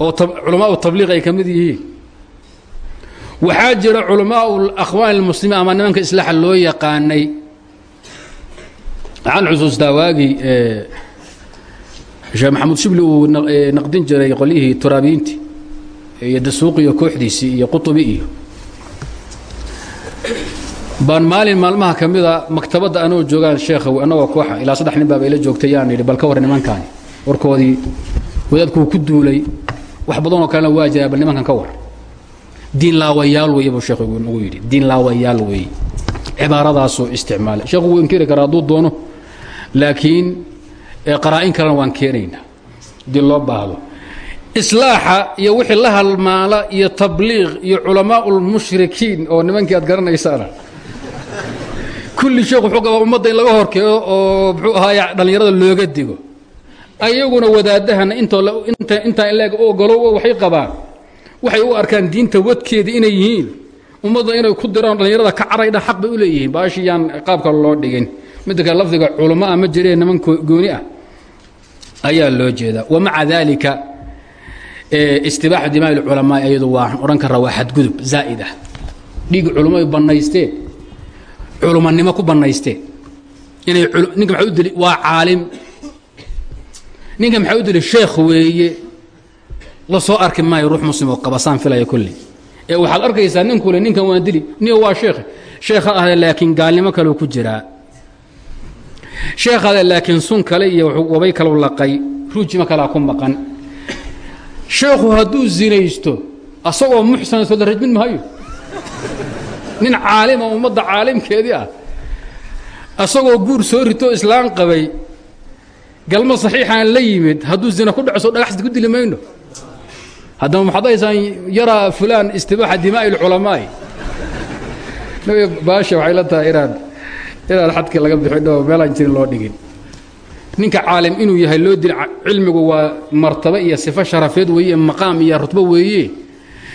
Oo culamaau tabliiq ay ka mid yihiin. Waxaa jira culamaau akhwaan اlmuslimiin ama nimanka islaaxa loo yaqaanay. Waxaan xusuustaa waagii sheekh maxamuud shibli uu naqdin jiray qolyihii turaabiyiintii iyo dasuuqi iyo kooxdiisii iyo qutubi iyo baan maalin maalmaha ka mida anoo joogaan sheekha annagoo kooxa ilaa saddex nin baaba ila joogtay yaan yidhi bal ka war nimankaani warkoodii wadaadkuu ku duulay wax badanoo kalena waa jiraa nimankan ka war. Diin laawayaal weeye buu sheekhu nagu yidhi. Diin laawayaal weeye. Cibaaradaasuu isticmaalay sheekhu wuu inkiri karaa hadduu doono laakiin qaraa'in kalena waan keenaynaa. Dii loo baahdo. Islaaxa iyo wixii la halmaala iyo tabliiq iyo culamaa ulmushrikiin oo nimankii aad garanaysaana kulli sheekh wuxuu qabaa ummadda in laga horkeeyo oo muxuu ahaay dhallinyarada looga digo. Ayaguna wadaadahana intaa ileeg u ogolo waxay qabaan waxay u arkaan diinta wadkeeda inay yihiin. Ummadda inay ku diraan dhallinyarada ka caraydha xaq bay u leeyihiin. Baashii yaan qaabka loo dhigin. Midda kale lafdiga culamo ah ma jiree niman gooni ah. Ayaa loo jeedaa. Wamaca daalika istibaaxu dimaa lculamaa iyadu waa odhan karaa waa xadgudub zaa'id ah dhiigi culamo ay bannaysteen culumanimo ku bannaysteen inay ninka maxaa u dili waa caalim. Ninka maxaa u dili sheekh weeye. La soo arki maayo ruux muslim oo qabasaan filaya kulli. Ee waxaad arkaysaa ninkule ninkan waan dili niyo waa sheekh. Sheekha ahde laakiin gaalnimo kaleu ku jiraa sheekhade laakiin sun kale iyo wabay kalau laqay. Ruujima kalaa ku maqan. Sheekhu hadduu zinaysto asagoo muxsana soo la rajmin maayo nin caalima ummadda caalimkeedii ah asagoo guur soo ritoo islaan qabay galmo saxiixaan la yimid hadduu zina ku dhaco soo dhagaxsad ku dili mayno. Haddaba maxaad haysaan yaraa fulaan istibaaxa dimaa'i lculamaa'i baasha waxay la tahay inaad inaad xadkii laga bixin oo meelaan jirin loo dhigin. Ninka caalim inuu yahay loo dil cilmigu waa martabo iyo sifo sharafeed weeye maqaam iyo rutbo weeye.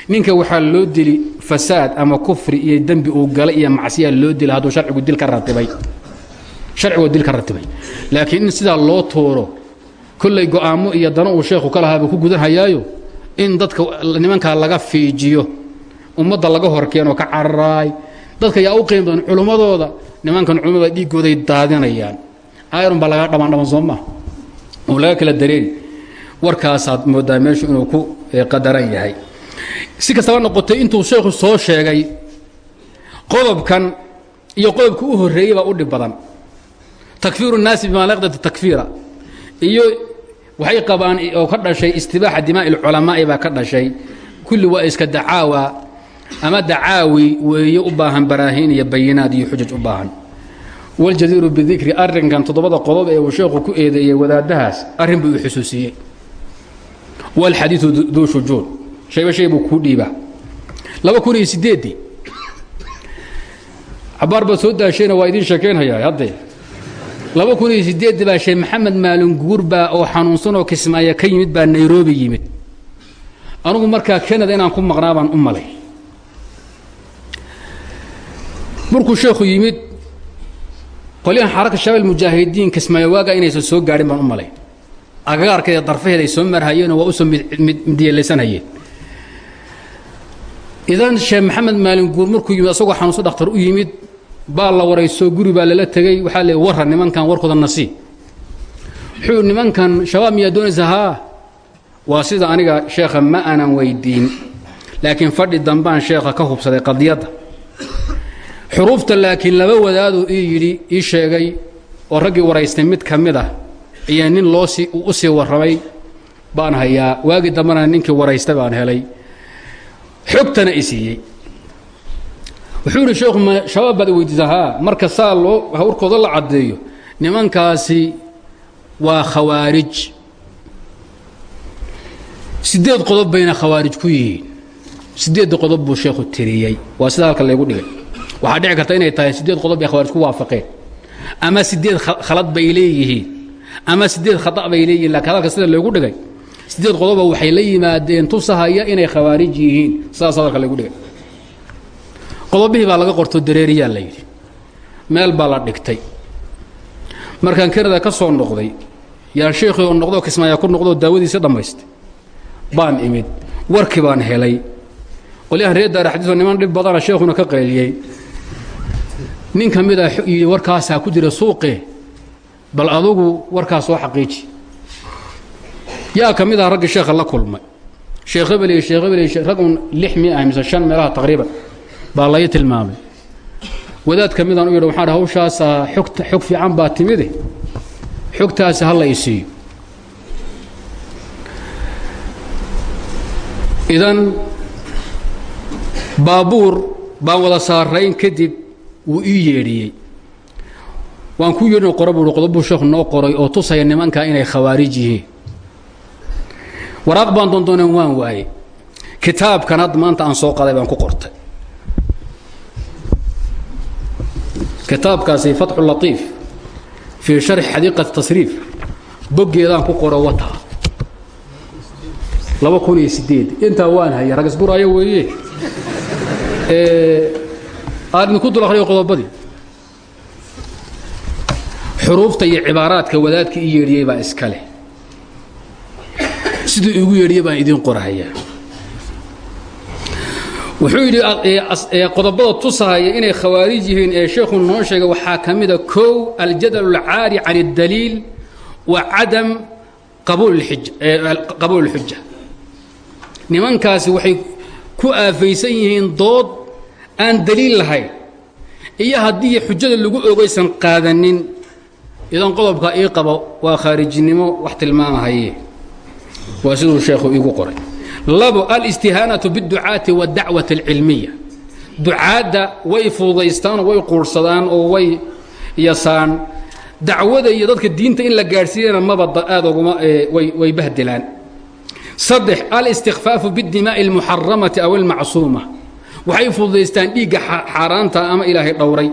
Ninka waxaa loo dili fasaad ama kufri iyo dembi uu galay iyo macsiya loo dila hadduu sharcigu dil ka ratibay. Sharcigu dil ratibay. Laakiin in sidaa loo tuuro kollay go'aamo iyo dano uu sheekhu ka lahaabuu ku gudanhayaayo in dadka nimankaa laga fiijiyo ummadda laga horkeenoo ka cararaay dadka yaa u qiim badan nimankan culummada dhiiggooday daadinayaan. Ayron baa laga dhaban soo maa oo laga kala dareeri warkaasaad moodaa meeshu inuu ku qadaran yahay si kastaba noqotay intuu sheekhu soo sheegay qodobkan iyo qodobka u horreeyey baa u dhib badan takfiiru الnaasi bima la yaqdati takfiira iyo waxay qabaan oo ka dhashay istibaaxa dimaa'i اlculamaa'i baa ka dhashay kulli waa iska dacaawa ama dacaawi weeye u baahan baraahiin iyo bayinaad iyo xujaj u baahan waljadiiru bidikri arrinkan toddobada qodob ee uu sheekhu ku eedeeyey wadaaddahaas arrin buu u xusuusiyey walxadiidu duu shujuud shayba shay buu kuu dhiibaa. Laba kun iyo sideeddii cabaar baad soo daashayna waa idiin sheekaynhayaa haddee laba kun iyo sideeddii baa sheekh maxamed maalin guur baa oo xanuunsan oo kismaayo ka yimid baa nairobi yimid. Anugu markaa kanada inaan ku maqnaa baan u malay. Markuu sheekhu yimid qolyahan xaraka shabaab mujaahidiin kismaayo waaga inaysan soo gaadhin baan u malay. Agagaarkeeda darfaheeda ay soo marhayeenoo waa u soo midyeelaysanhayeen idan sheekh maxamed maalin guur markuu yimid asagoo xanuunsan dhakhtar u yimid baa la waraysoo guri baa lala tegey waxaa le warra nimankan warkooda nasiib. Wuxuu nimankan shabaab miyaa doonaysa? Haa waa sida aniga sheekha ma aanan weydiin. Laakiin fadhi dambaan sheekha ka hubsaday qadiyadda. Xuruufta laakiin laba wadaaduu ii yidhi ii sheegay oo raggii waraystay mid ka mid ah iyo nin loo sii u sii warramay baan hayaa. Waagii dambana ninkii waraystay baan helay xogtana i wuxuu yidhi sheekhu shabaab baad weydiisa haa marka saa loo hawrkooda la caddeeyo nimankaasi waa khawaarij. Siddeed qodob bayna khawaarij ku yihiin. Siddeedda qodob buu sheekhu tiriyey. Waa sida halka laygu dhigay. Waxaa dhici karta inay tahay siddeed qodob bay khawaarij ku waafaqeen. Ama siddeed khalad bay leeyihiin. Ama siddeed khata bay leeyihiin lakiin hadalka sida laygu dhigay siddeed qodoba waxay la yimaadeen tusahaya inay khawaarij yihiin. Sidaas hadalka laygu dhigay qodobihii baa laga qorto dareeriyaa la yidhi. Meel baa la dhigtay. Markaan kanada ka soo noqday yaan sheekhii oo noqdoo kismaayaa ku noqdoo daawadiisa dhammaystay. Baan imid. Warkii baan helay. Qolyahan reer xadiisoo niman dhib badana sheekhuna ka qayliyey. Nin ka mid a yidhi warkaasaa ku jira suuqe bal adugu warkaas soo xaqiiji yaa ka mid ah raggii sheekha la kulmay. Sheekh hebel iyo sheekh hebel iyo rag un lix mi ah mise shan meelaha taqriiban baa lai tilmaamay. Wadaad ka midaan u yidhi waxaan hawshaasaa xogta xog fiican baa timide xogtaasi ha la i siiyo. Idan baabuur baan wada saarayn kadib wuu ii yeedhiyey. Waan ku yeedhin qora buu qodobbuu sheekhu noo qoray oo tusaya nimankaa inay khawaarij yihiin waraaq baan doondooneen waan waaye kitaabkan hadda maanta aan soo qaday baan ku qortay. Kitaabkaasi fatxu latiif fii sharxi xadiiqati tasriif. Boggeedaan ku qoro wata. Laba kun iyo sideed. Intaa waan haya ragisburaayo weeye. Aan idinku dul akhriyo qodobadii. Xuruufta iyo cibaaraadka wadaadka ii yeedhiyey baa iska siduu igu yeedhiyey baan idiin qorahayaa wuxuu yidhi qodobada tusahaya inay khawaarij yihiin ee sheekhu noo sheegay waxaa ka mida kow aljadal اlcaari can اdaliil wa cadam qabuul اlxuja nimankaasi waxay ku aafaysan yihiin dood aan daliil lahayn iyo haddii xujada lagu ogaysan qaadanin idan qodobka ii qabo waa khaarijinimo wax tilmaamahaye waa siduu sheekhu iigu qoray. Labo alistihaanatu biducaati wadacwat alcilmiya. Ducaadda way fududaystaanoo way quursadaan oo way yasaan. Dacwada iyo dadka diinta in la gaadhsiiyana maba aad oguma way bahdelaan saddex alistikfaafu bidimaai almuxaramati aw almacsuuma. Waxay fududaystaan dhiigga xaaraanta ama ilaahay dhowray.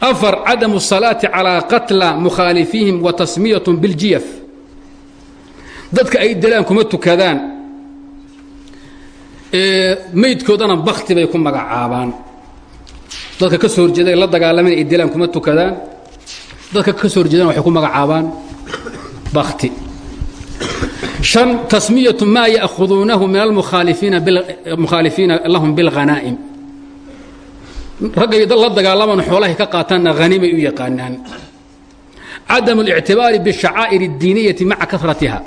Afar cadamu asalaati calaa qatla mukhaalifiihim wa tasmiyatun biاljiyaf dadka ay dilaan kuma tukadaan maydkoodana bakti bay ku magacaabaan dadka ka soo horjeeda la dagaalameen ay dilaan kuma tukadaan dadka ka soo horjeedana waxay ku magacaabaan bakti شan tasmiyaة ma yأkhuduunahu min almukhaalifiina lahum biاlghanaa'im raggay la dagaalamaan xoolahay ka qaataanna hanimay u yaqaanaan cadam الاctibaari bالشhacaa'ir الdiiniyaةi maca karatiha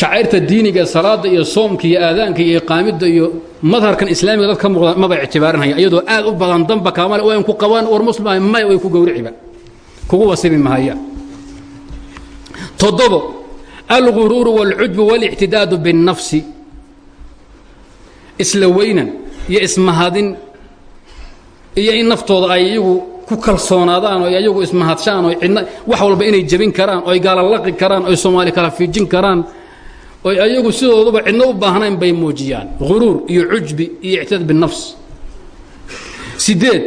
shacairta diiniga salaada iyo soomka iyo aadaanka iyo iqaamidda iyo madharkan islaamiga dad ka muuqda maba ictibaarinhaya iyadoo aad u badan danba kaamale wayn ku qabaan war muslim may way ku gowriciba kugu wasibi mahaya toddobo alguruuru wاlcujbu wاlictidaadu biالnafsi isla weynan iyo ismahadin iyo in naftooda ay iyagu ku kalsoonaadaan oo iyagu ismahadshaan oo cidna wax walba inay jebin karaan oy gaalalaqi karaan oy soomaali kala fiijin karaan oy ayagu sidooduba cidna u baahnayn bay muujiyaan. Huruur iyo cujbi iyo ictidaad binafs. Sideed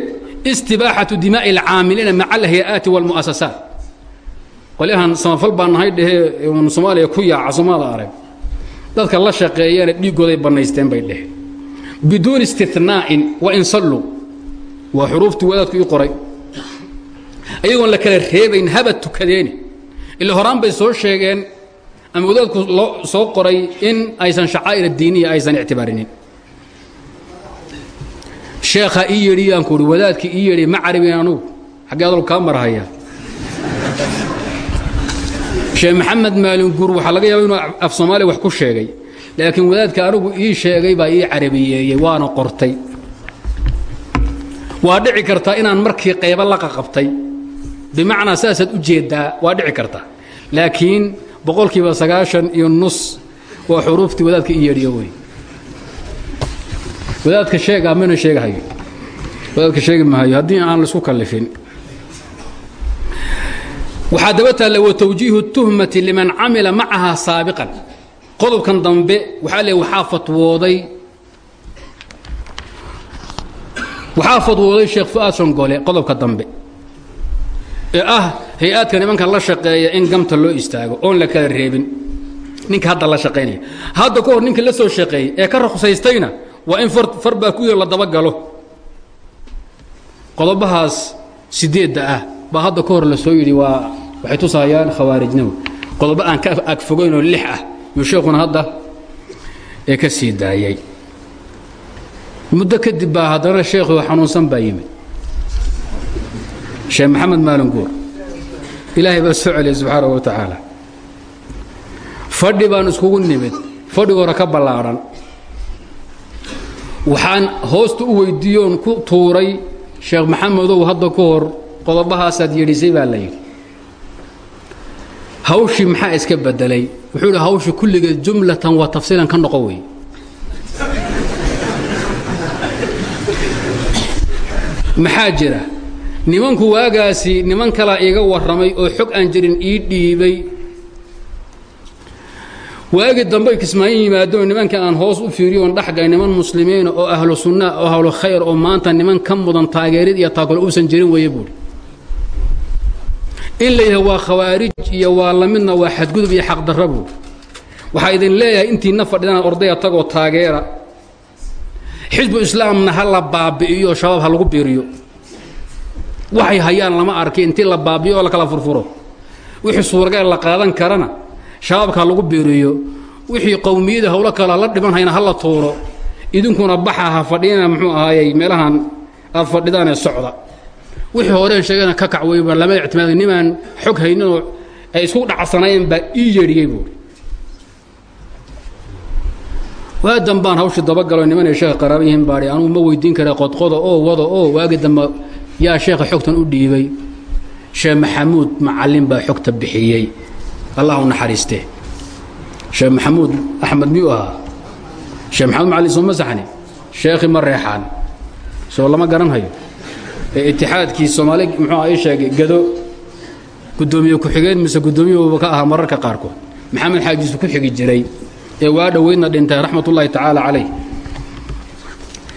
istibaaxatu dimaa'i alcaamiliina maca alhay-aati wاlmu'asasaat qolyahan samafal baa nahay dhehee soomaaliya ku yaaca somaada arag dadka la shaqeeyana dhiiggooday bannaysteen bay dheheen biduuni istinaa'in wa in salluu waa xuruuftii wadaadku ii qoray. Ayagoon la kala reebayn haba tukadeeni. Ila horaan bay soo sheegeen ama wadaadku soo qoray in aysan shacaa'ir diiniya aysan ictibaarinin. Sheekha ii yedhi yaan ku uhi wadaadkii ii yedhi ma caribin anugu xaggee adol kaa marhaya? Sheekh maxamed maalin guur waxaa laga yaaba inuu af soomaaliya wax ku sheegay laakiin wadaadka anigu ii sheegay baa ii carabiyeeyey waana qortay. Waa dhici kartaa inaan markii qaybo la qaqabtay bimacnaa saasaad u jeeddaa waa dhici karta laakiin boqolkiiba sagaashan iyo nus waa xuruuftii wadaadka i yeedhiyo wey. Wadaadka sheegaa mana sheegahayo wadaadka sheegi mahayo haddii aan la isku kallifin. Waxaa daba taalla wa tawjiihu tuhmati liman camila macaha saabiqan. Qodobkan dambe waxaa le waxaa fatwooday. Waxaa fadwooday sheekh fu'aad qodobka dambe. Ee ah hay'aadka nimanka la shaqeeya in gamta loo istaago oon la kala reebin. Ninka hadda la shaqaynaya hadda ka hor ninkii la soo shaqeeyey ee ka ruqsaystayna waa in far baa ku yar la dabagalo. Qodobahaas sideedda ah baa hadda ka hor la soo yidhi waa waxay tusahayaan khawaarijnimo qodobo aan ka agfogaynoo lix ah yuu sheekuna hadda ee ka sii daayey muddo kadib baa haddana sheekhu xanuunsan baa yimid. Sheekh maxamed maalin guur ilaahay baa soo celiyay subxaanahu wa tacaala. Fadhi baan iskugu nimid. Fadhiga hore ka ballaadhan waxaan hoosta u weyddiiyoon ku tuuray sheekh maxamedow hadda ka hor qodobahaasaad yedhisay baa la yidhi. Hawshii maxaa iska beddelay? Wuxuu idhi hawshii kulligeed jumlatan wa tafsiilan ka noqo wey maxaa jira nimanku waagaasi niman kalaa iiga warramay oo xog aan jirin ii dhiibay. Waagi dambe kismaayo yimaado nimanka aan hoos u fiiriyo on dhexgay niman muslimiina oo ahlu sunna oo ahlu khayr oo maanta niman ka mudan taageerid iyo taakul uusan jirin weeye buuri. In la yidhaha waa khawaarij iyo waa lamidna waa xadgudub iyo xaqdarra buuri. Waxaa idin leeyahay intiina fadhidaan ordaya tagoo taageera. Xisbu islaamna ha la baabi'iyo shabaab ha lagu biiriyo waxay hayaan lama arki intii la baabiyo oo la kala furfuro. Wixii suuragal la qaadan karana shabaabka ha lagu biiriyo wixii qowmiyada howlo kale la dhiman hayna ha la tuuro idinkuna baxa ha fadhiyana muxuu ahaayey meelahan aad fadhidaanee socda. Wixii horeen sheegana ka kac weyba lama ictimaaday nimaan xog hayninoo ay isku dhacsanaayeen baa ii yeedhiyey buuri waadan baan hawshii dabagalo nimanay sheekha qaraaba yihiin anugu ma weydiin kara qodqoda oo wada oo waagi dambe yaa sheekha xogtan u dhiibay. Sheekh maxamuud macallin baa xogta bixiyey. Allah u naxariiste. Sheekh maxamuud axmed miyuu ahaa? Sheekh maxamuud macallin soo ma saxni sheekhi ma reexaan. Soo lama garanhayo ee itixaadkii soomaali muxuu ii sheegay gado guddoomiye ku-xigeen mise guddoomiyahuba ka ahaa mararka qaarkood. Maxamed xaajiisu ku xigi jiray ee waa dhoweydna dhintay raxmat ullaahi tacaala calayh.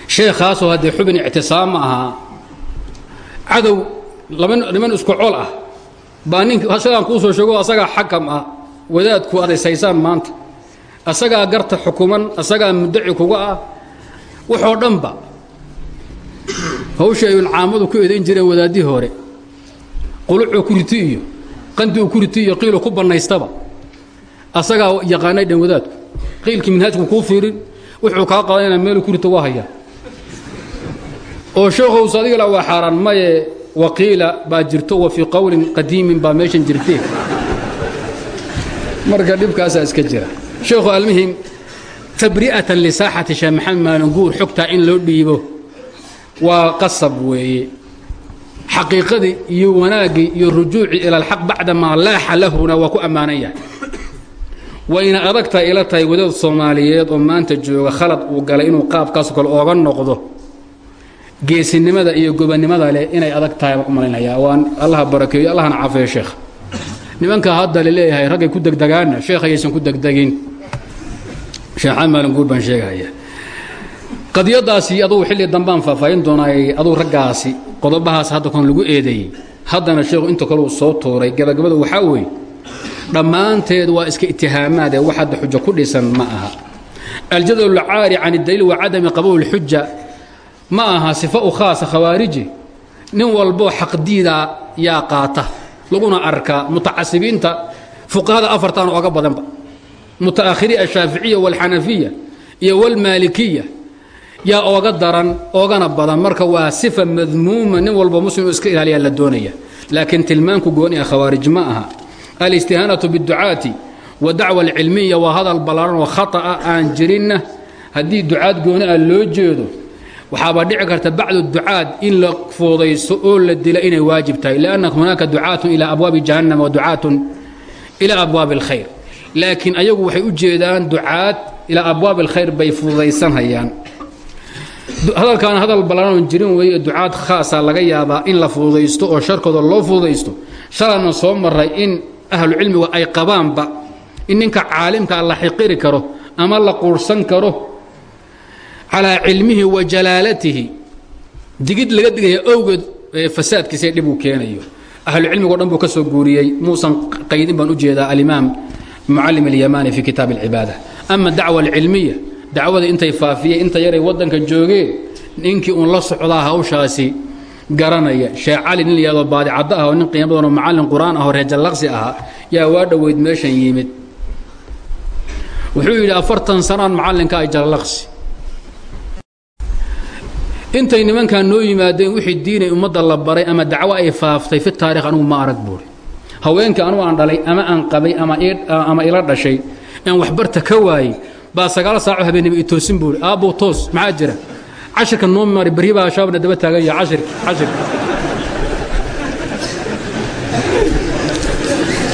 Sheekhaasoo haddee xubin ictisaam ma ahaa cadow laba niman isku col ah. Baa nink asagaan kuu soo sheego asagaa xakam ah. Wadaadku adaysaysaan maanta. Asagaa garta xukuman asagaa muddaci kuga ah. Waxoo dhanba hawshii ayun caamadu ku eedayn jireen wadaaddii hore. Qulucuu ku riti iyo qandi uu ku riti iyo qiiluu ku bannaystaba. Asagaa yaqaanay dhan wadaadku. Qiilkii minhaajku kuu fiirin wuxuu kaa qadanayna meeluu ku rito waa hayaa oo sheekhows adiga la waa xaaraan maye waqiila baa jirto wa fii qowlin qadiimin baa meeshan jirtee. Marka dhibkaasaa iska jira. Sheekhu almuhim tabri'atan lisaaxati sheekh maxamed maalinguur xogtaa in loo dhiibo waa qasab weeye. Xaqiiqadii iyo wanaaggii iyo rujuucii ila alxaq bacda maa laaxa lahuna waa ku ammaanan yahay. Wayna adagtahay ila tahay wadaad soomaaliyeed oo maanta jooga khalad uu galay inuu qaabkaasoo kale ooga noqdo geesinimada iyo gobannimada leh inay adag tahay baan u waan allaha barakeeyo allahna cafeeyo sheekh nimanka hadda la leeyahay raggay ku degdegaanna sheekh ayaysan ku degdegin. Sheekh xamed maalin guur baan sheegahaya qadiyadaasi adugu xilli dambaan faahfaahin doonaay adugu raggaasi qodobahaas hadda kon lagu eedeeyey haddana sheekhu inta kaleu soo tuuray gabagabada waxaa weeye dhammaanteed waa iska itihaamaade wax hadda xujo ku dhisan ma aha. Aljadal caari can اdaliil wa cadami xuja ma aha sifa u khaasa khawaariji nin walboo xaqdiida yaa qaata laguna arkaa mutacasibiinta fuqahada afartan oga badanba. Mutaakhiri ashaaficiya wاlxanafiya iyo wاlmaalikiya yaa ooga daran oogana badan. Marka waa sifa madmuuma nin walbo muslim iska ilaaliyaa la doonaya. Laakiin tilmaanku gooni a khawaarij ma aha. Alistihaanatu biducaati wa dacwa waa hadal ballaaran oo khata'a aan jirinna. Haddii ducaad gooni ah loo jeedo waxaaba dhici karta bacdu ducaad in la foodayso oo la dila inay waajib tahay lianna hunaaka ducaatun ilaa abwaabi jahannam wa ducaatun ilaa abwaabi alkhayr. Laakiin ayagu waxay u jeedaan ducaad ilaa abwaabi alkhayr bay fududaysanhayaan hadalkaana hadal ballaaran jirin weeye ducaad khaasa laga yaabaa in la fududaysto oo sharkooda loo fududaysto shalayna soo maray in ahlu cilmigu ay qabaanba in ninka caalimkaa la xiqiri karo ama la quurhsan karo calaa cilmihi wa jalaalatihi. Digid laga digaya owgeed fasaadkiisa dhib uu keenayo. Ahlucilmigo dhan buu ka soo guuriyey. Muusan qaydin baan u jeedaa alimaam mucallim alyamaani fi kitaab alcibaada. Ama dacwa alcilmiya dacwada intay faafiyeen inta yaray waddanka joogeen ninkii uun la socdaa hawshaasi garanaya. Sheekh cali nin layado baadicaddo ah oo nin qiimo badan oo macallin qur'aan ah oo reejallaqsi ahaa yaa waa dhoweyd meeshan yimid. Wuxuu yidhi afartan sanaan macallinka ay jallaqsi intay nimankan noo yimaadeen wixii diinay ummadda la baray ama dacwo ay faaftay fi taarikh anugu ma arag buuri. Haweenkii anugu aan dhalay ama aan qabay ama ila dhashay aan waxbarta ka waayey baa sagaal saaco habeenimo i toosin buuri. Aabbow toos maxaa jira? Cashirka noo mari berri baa shaabna daba taagan yaha cashir cashir.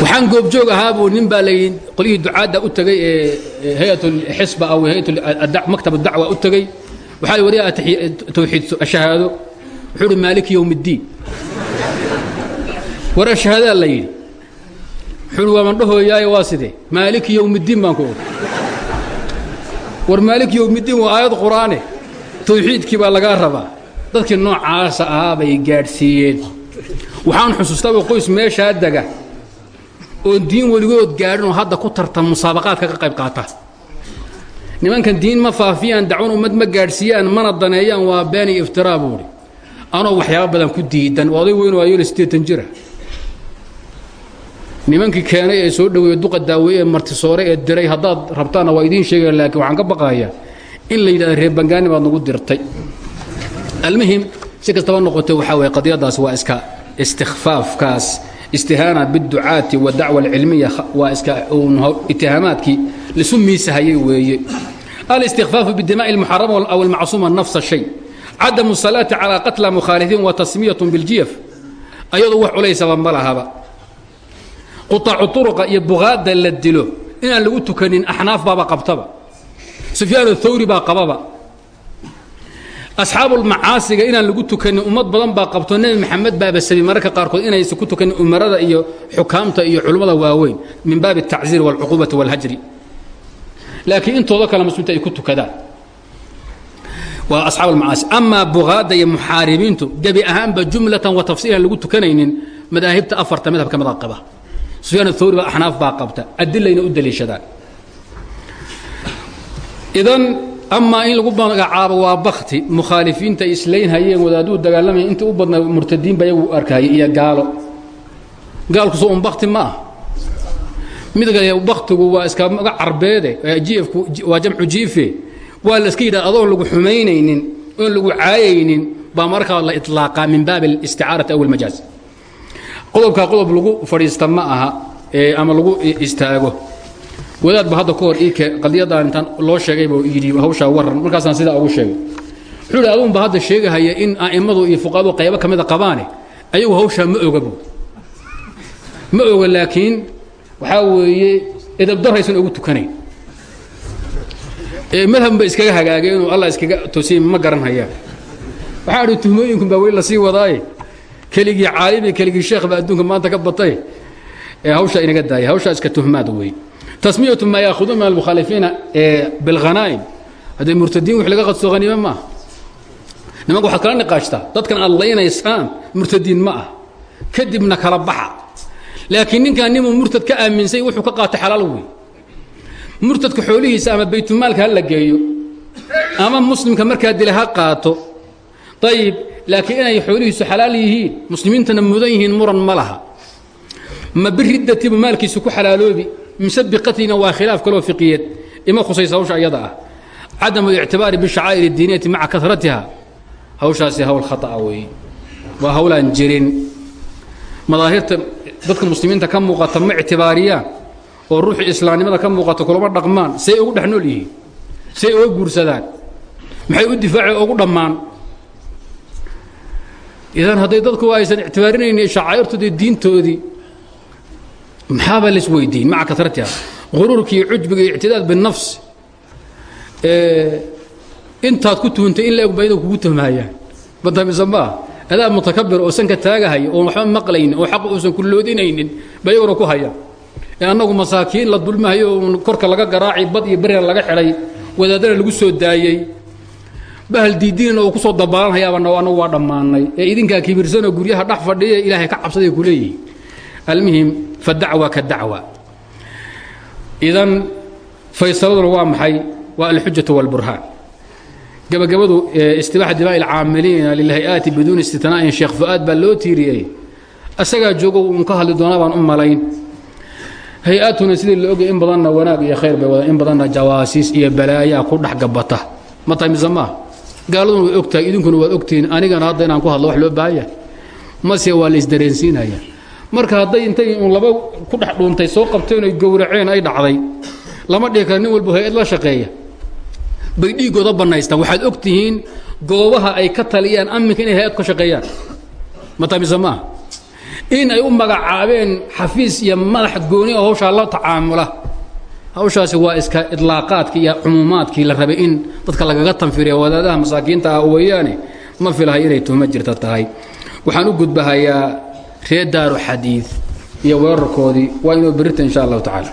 Waxaan goobjoog ahaa buu nin baa layi qolyihii ducaadda u tegey ee hay'at xisba aw hay'at maktab dacwa u tegey waxaa wariya tawxiid shahaado wuxuu uhi maaliki yowm اddiin war ashahaadaa la yidhi. Xul waaman dhahooyaaye waa sidee? Maaliki yowmiddiin baan ku og war maalik yowmiddiin waa aayad qur'aane. Tawxiidkii baa lagaa rabaa. Dadkii noocaasa ahaa bay gaadhsiiyeen. Waxaan xusuustaba qoys meeshaa dega. Oon diin weligood gaadhin oo hadda ku tarta musaabaqaadka ka qayb qaata nimankan diin ma faafiyaan dacwan ummad ma gaadhsiiyaan mana daneeyaan waa been iyo iftiraa buuhi anoo waxyaaba badan ku diidan oday weyn oo ayol siddeetan jira. Nimankii keenay ee soo dhoweeye duqa daaweeye ee martisoore ee diray haddaad rabtaanna waa idiin sheegaya laakiin waxaan ka baqayaa in la yidhahda reer bangaani baad nagu dirtay. Almuhim si kastaba noqotay waxaa waye qadiyadaas waa iska istikfaafkaas istihaana biducaati wadacwa alcilmiya waa iska itihaamaadkii lisu miisahayay weeye الاستخفاف بالدماء المحرمة أو المعصومة نفس الشيء عدم الصلاة على قتلى مخالفين وتسمية بالجيف أيضا وحو ليس بمبلها قطاع الطرق يبغاد للدلو إن اللي قلت كان أحناف بابا قبطبا سفيان الثوري با قبابا أصحاب المعاصي إن اللي قلت كان أمد بدن با قبطو نبي محمد بابا السبي مركة قاركو إن يسكتو كان أمرada إيو حكامته إيو علمada واوين من باب التعزير والعقوبة والهجر laakiin intooda kale muslimiinta ay ku tukadaan. Waa asxaab almacaasi amaa bugaada iyo muxaaribiintu gebi ahaanba jumlatan wa tafsiilan lagu tukanaynin madaahibta afarta madhab ka mid qaba sufyaan athawri baa axnaaf baa qabta. Adilayna u daliishadaan. Idan amaa in lagu magacaabo waa bakti mukhaalifiinta ay islayn hayeen wadaaduu dagaalamaya inta u badna murtadiinba iyagu arkayay iyo gaalo. Gaalkusu un bakti ma ah mid kale baktigu waa iska maga carbeede jiifku waa jamcu jiife waa la iska yidhaha adoon lagu xumaynaynin oon lagu caayaynin baa markaa la iطlaaqaa min baab اlisticaarati aw اlmajaaz qodobkaa qodob lagu fadhiista ma aha ama lagu istaago wadaad ba hadda ka hor iike qadiyadaan intaan loo sheegay buu yidhi hawshaa waran markaasaan sidaa ugu sheegay wuxuu yidhi aduun ba hadda sheegahaya in a'immadu iyo fuqahadu qaybo ka mida qabaane ayagu hawshaa ma oga buu ma oga laakiin waxaa weeye edabdaraysan ugu tukanayn. Madhabba iskaga hagaagay inuu allah iskaga toosiyey ma garanhayaan waxaa idhi tuhmooyinkun baa weli la sii wadaaye keligii caalimi keligii sheekh baa adduunka maanta ka batay. Ee hawshaa inaga daaya hawshaa iska tuhmaad weeye tasmiyatu maa yaahuduun min almukhaalifiina bilghanaa'im haddee murtadiin wix laga qadso haniime maaha. Nimanka waxaad kala niqaashtaa dadkan aad laynaysaan murtadiin ma ah. Kadibna kala baxa laakiin ninkaan nimuu murtad ka aaminsay wuxuu ka qaatay xalaal wey murtadka xoolihiisa ama baytulmaalka ha la ama muslimka markaa dila ha qaato. Ayib laakiin inay xoolihiisu xalaal yihiin muslimiintana mudan yihiin muran ma ma biriddatibu maalkiisu ku xalaaloobi mise biqatlina waa khilaaf kaloo ima khusaysa hawsha iyada ah. Cadamu ictibaari bishacaa'ir اdiiniyati maca karatiha hawshaasi hawl khata'a weeye waa jirin. Madaahirta dadka muslimiinta ka muuqata ma ictibaariyaan oo ruuxii islaamnimada ka muuqata kulama dhaqmaan say ugu dhex nool yihiin say uga guursadaan maxay u difaaceen ugu dhammaan? Idan hadday dadku aysan ictibaarinaynin shacaa'irtoodii diintoodii maxaaba la isweydiin? Maca kasratiha quruurkii cujbiga iyo ictidaad binafs intaad ku tuhantay in la-eg bayda kugu tuhmaayaan. Badamisa maaha adaa mutakabir oo sanka taagahaya oon waxba maqlaynin oo xaq uusan ku loodinaynin ba ku haya ee annagu masaakiin la dulmahayo korka laga garaaci bad iyo berina laga xidhay wadaadana lagu soo daayey bahal diidiinna oo ku soo dabaalanhayaaba annagu waa dhammaanay. Ee idinkaa kibirsanoo guryaha dhex fadhiya ilaahay ka cabsaday ku leeyihiin almuhim fadacwa ka dacwa. Idan faysaladuna waa maxay? Waa alxujatu walburhaan gabagabadu istibaaxa dimaa'i alcaamiliina lilhay-aati biduuni istitnaa'in sheekh fu-aad baa loo tiiriyey. Asagaa joogo uun ka hadli doonaa baan u malayn. Hay'atuna sidii la ogay in badanna wanaag iyo khayr bay wadaan in badanna jawaasiis iyo balaayaa ku dhex gabata. Ma tahay maaha gaaladuna way ogtahay idinkuna waad ogtihiin anigana hadda inaan ku hadlo wax loo baahan yahay mase waa la isdareensiinaya. Marka hadday intay uun laba ku dhex dhuuntay soo qabteen oy gowraceen ay dhacday. Lama dhihi karo nin walba hay'ad la shaqeeya bay dhiiggooda bannaystaan. Waxaad og tihiin goobaha ay ka taliyaan amminka inay hay'ad ka shaqeeyaan. Ma tahay mise maaha in ay u magacaabeen xafiis iyo madax gooni oo hawshaa la tacaamula. Hawshaasi waa iska idlaaqaadkii iyo cumuumaadkii la rabay in dadka lagaga tanfiriya wadaadaha masaakiinta ah weeyaane ma filahay inay tuhmo jirta tahay. Waxaan u gudbahayaa reer daaru xadiid iyo weerarkoodii. Waa inuu berita insha allahu tacaala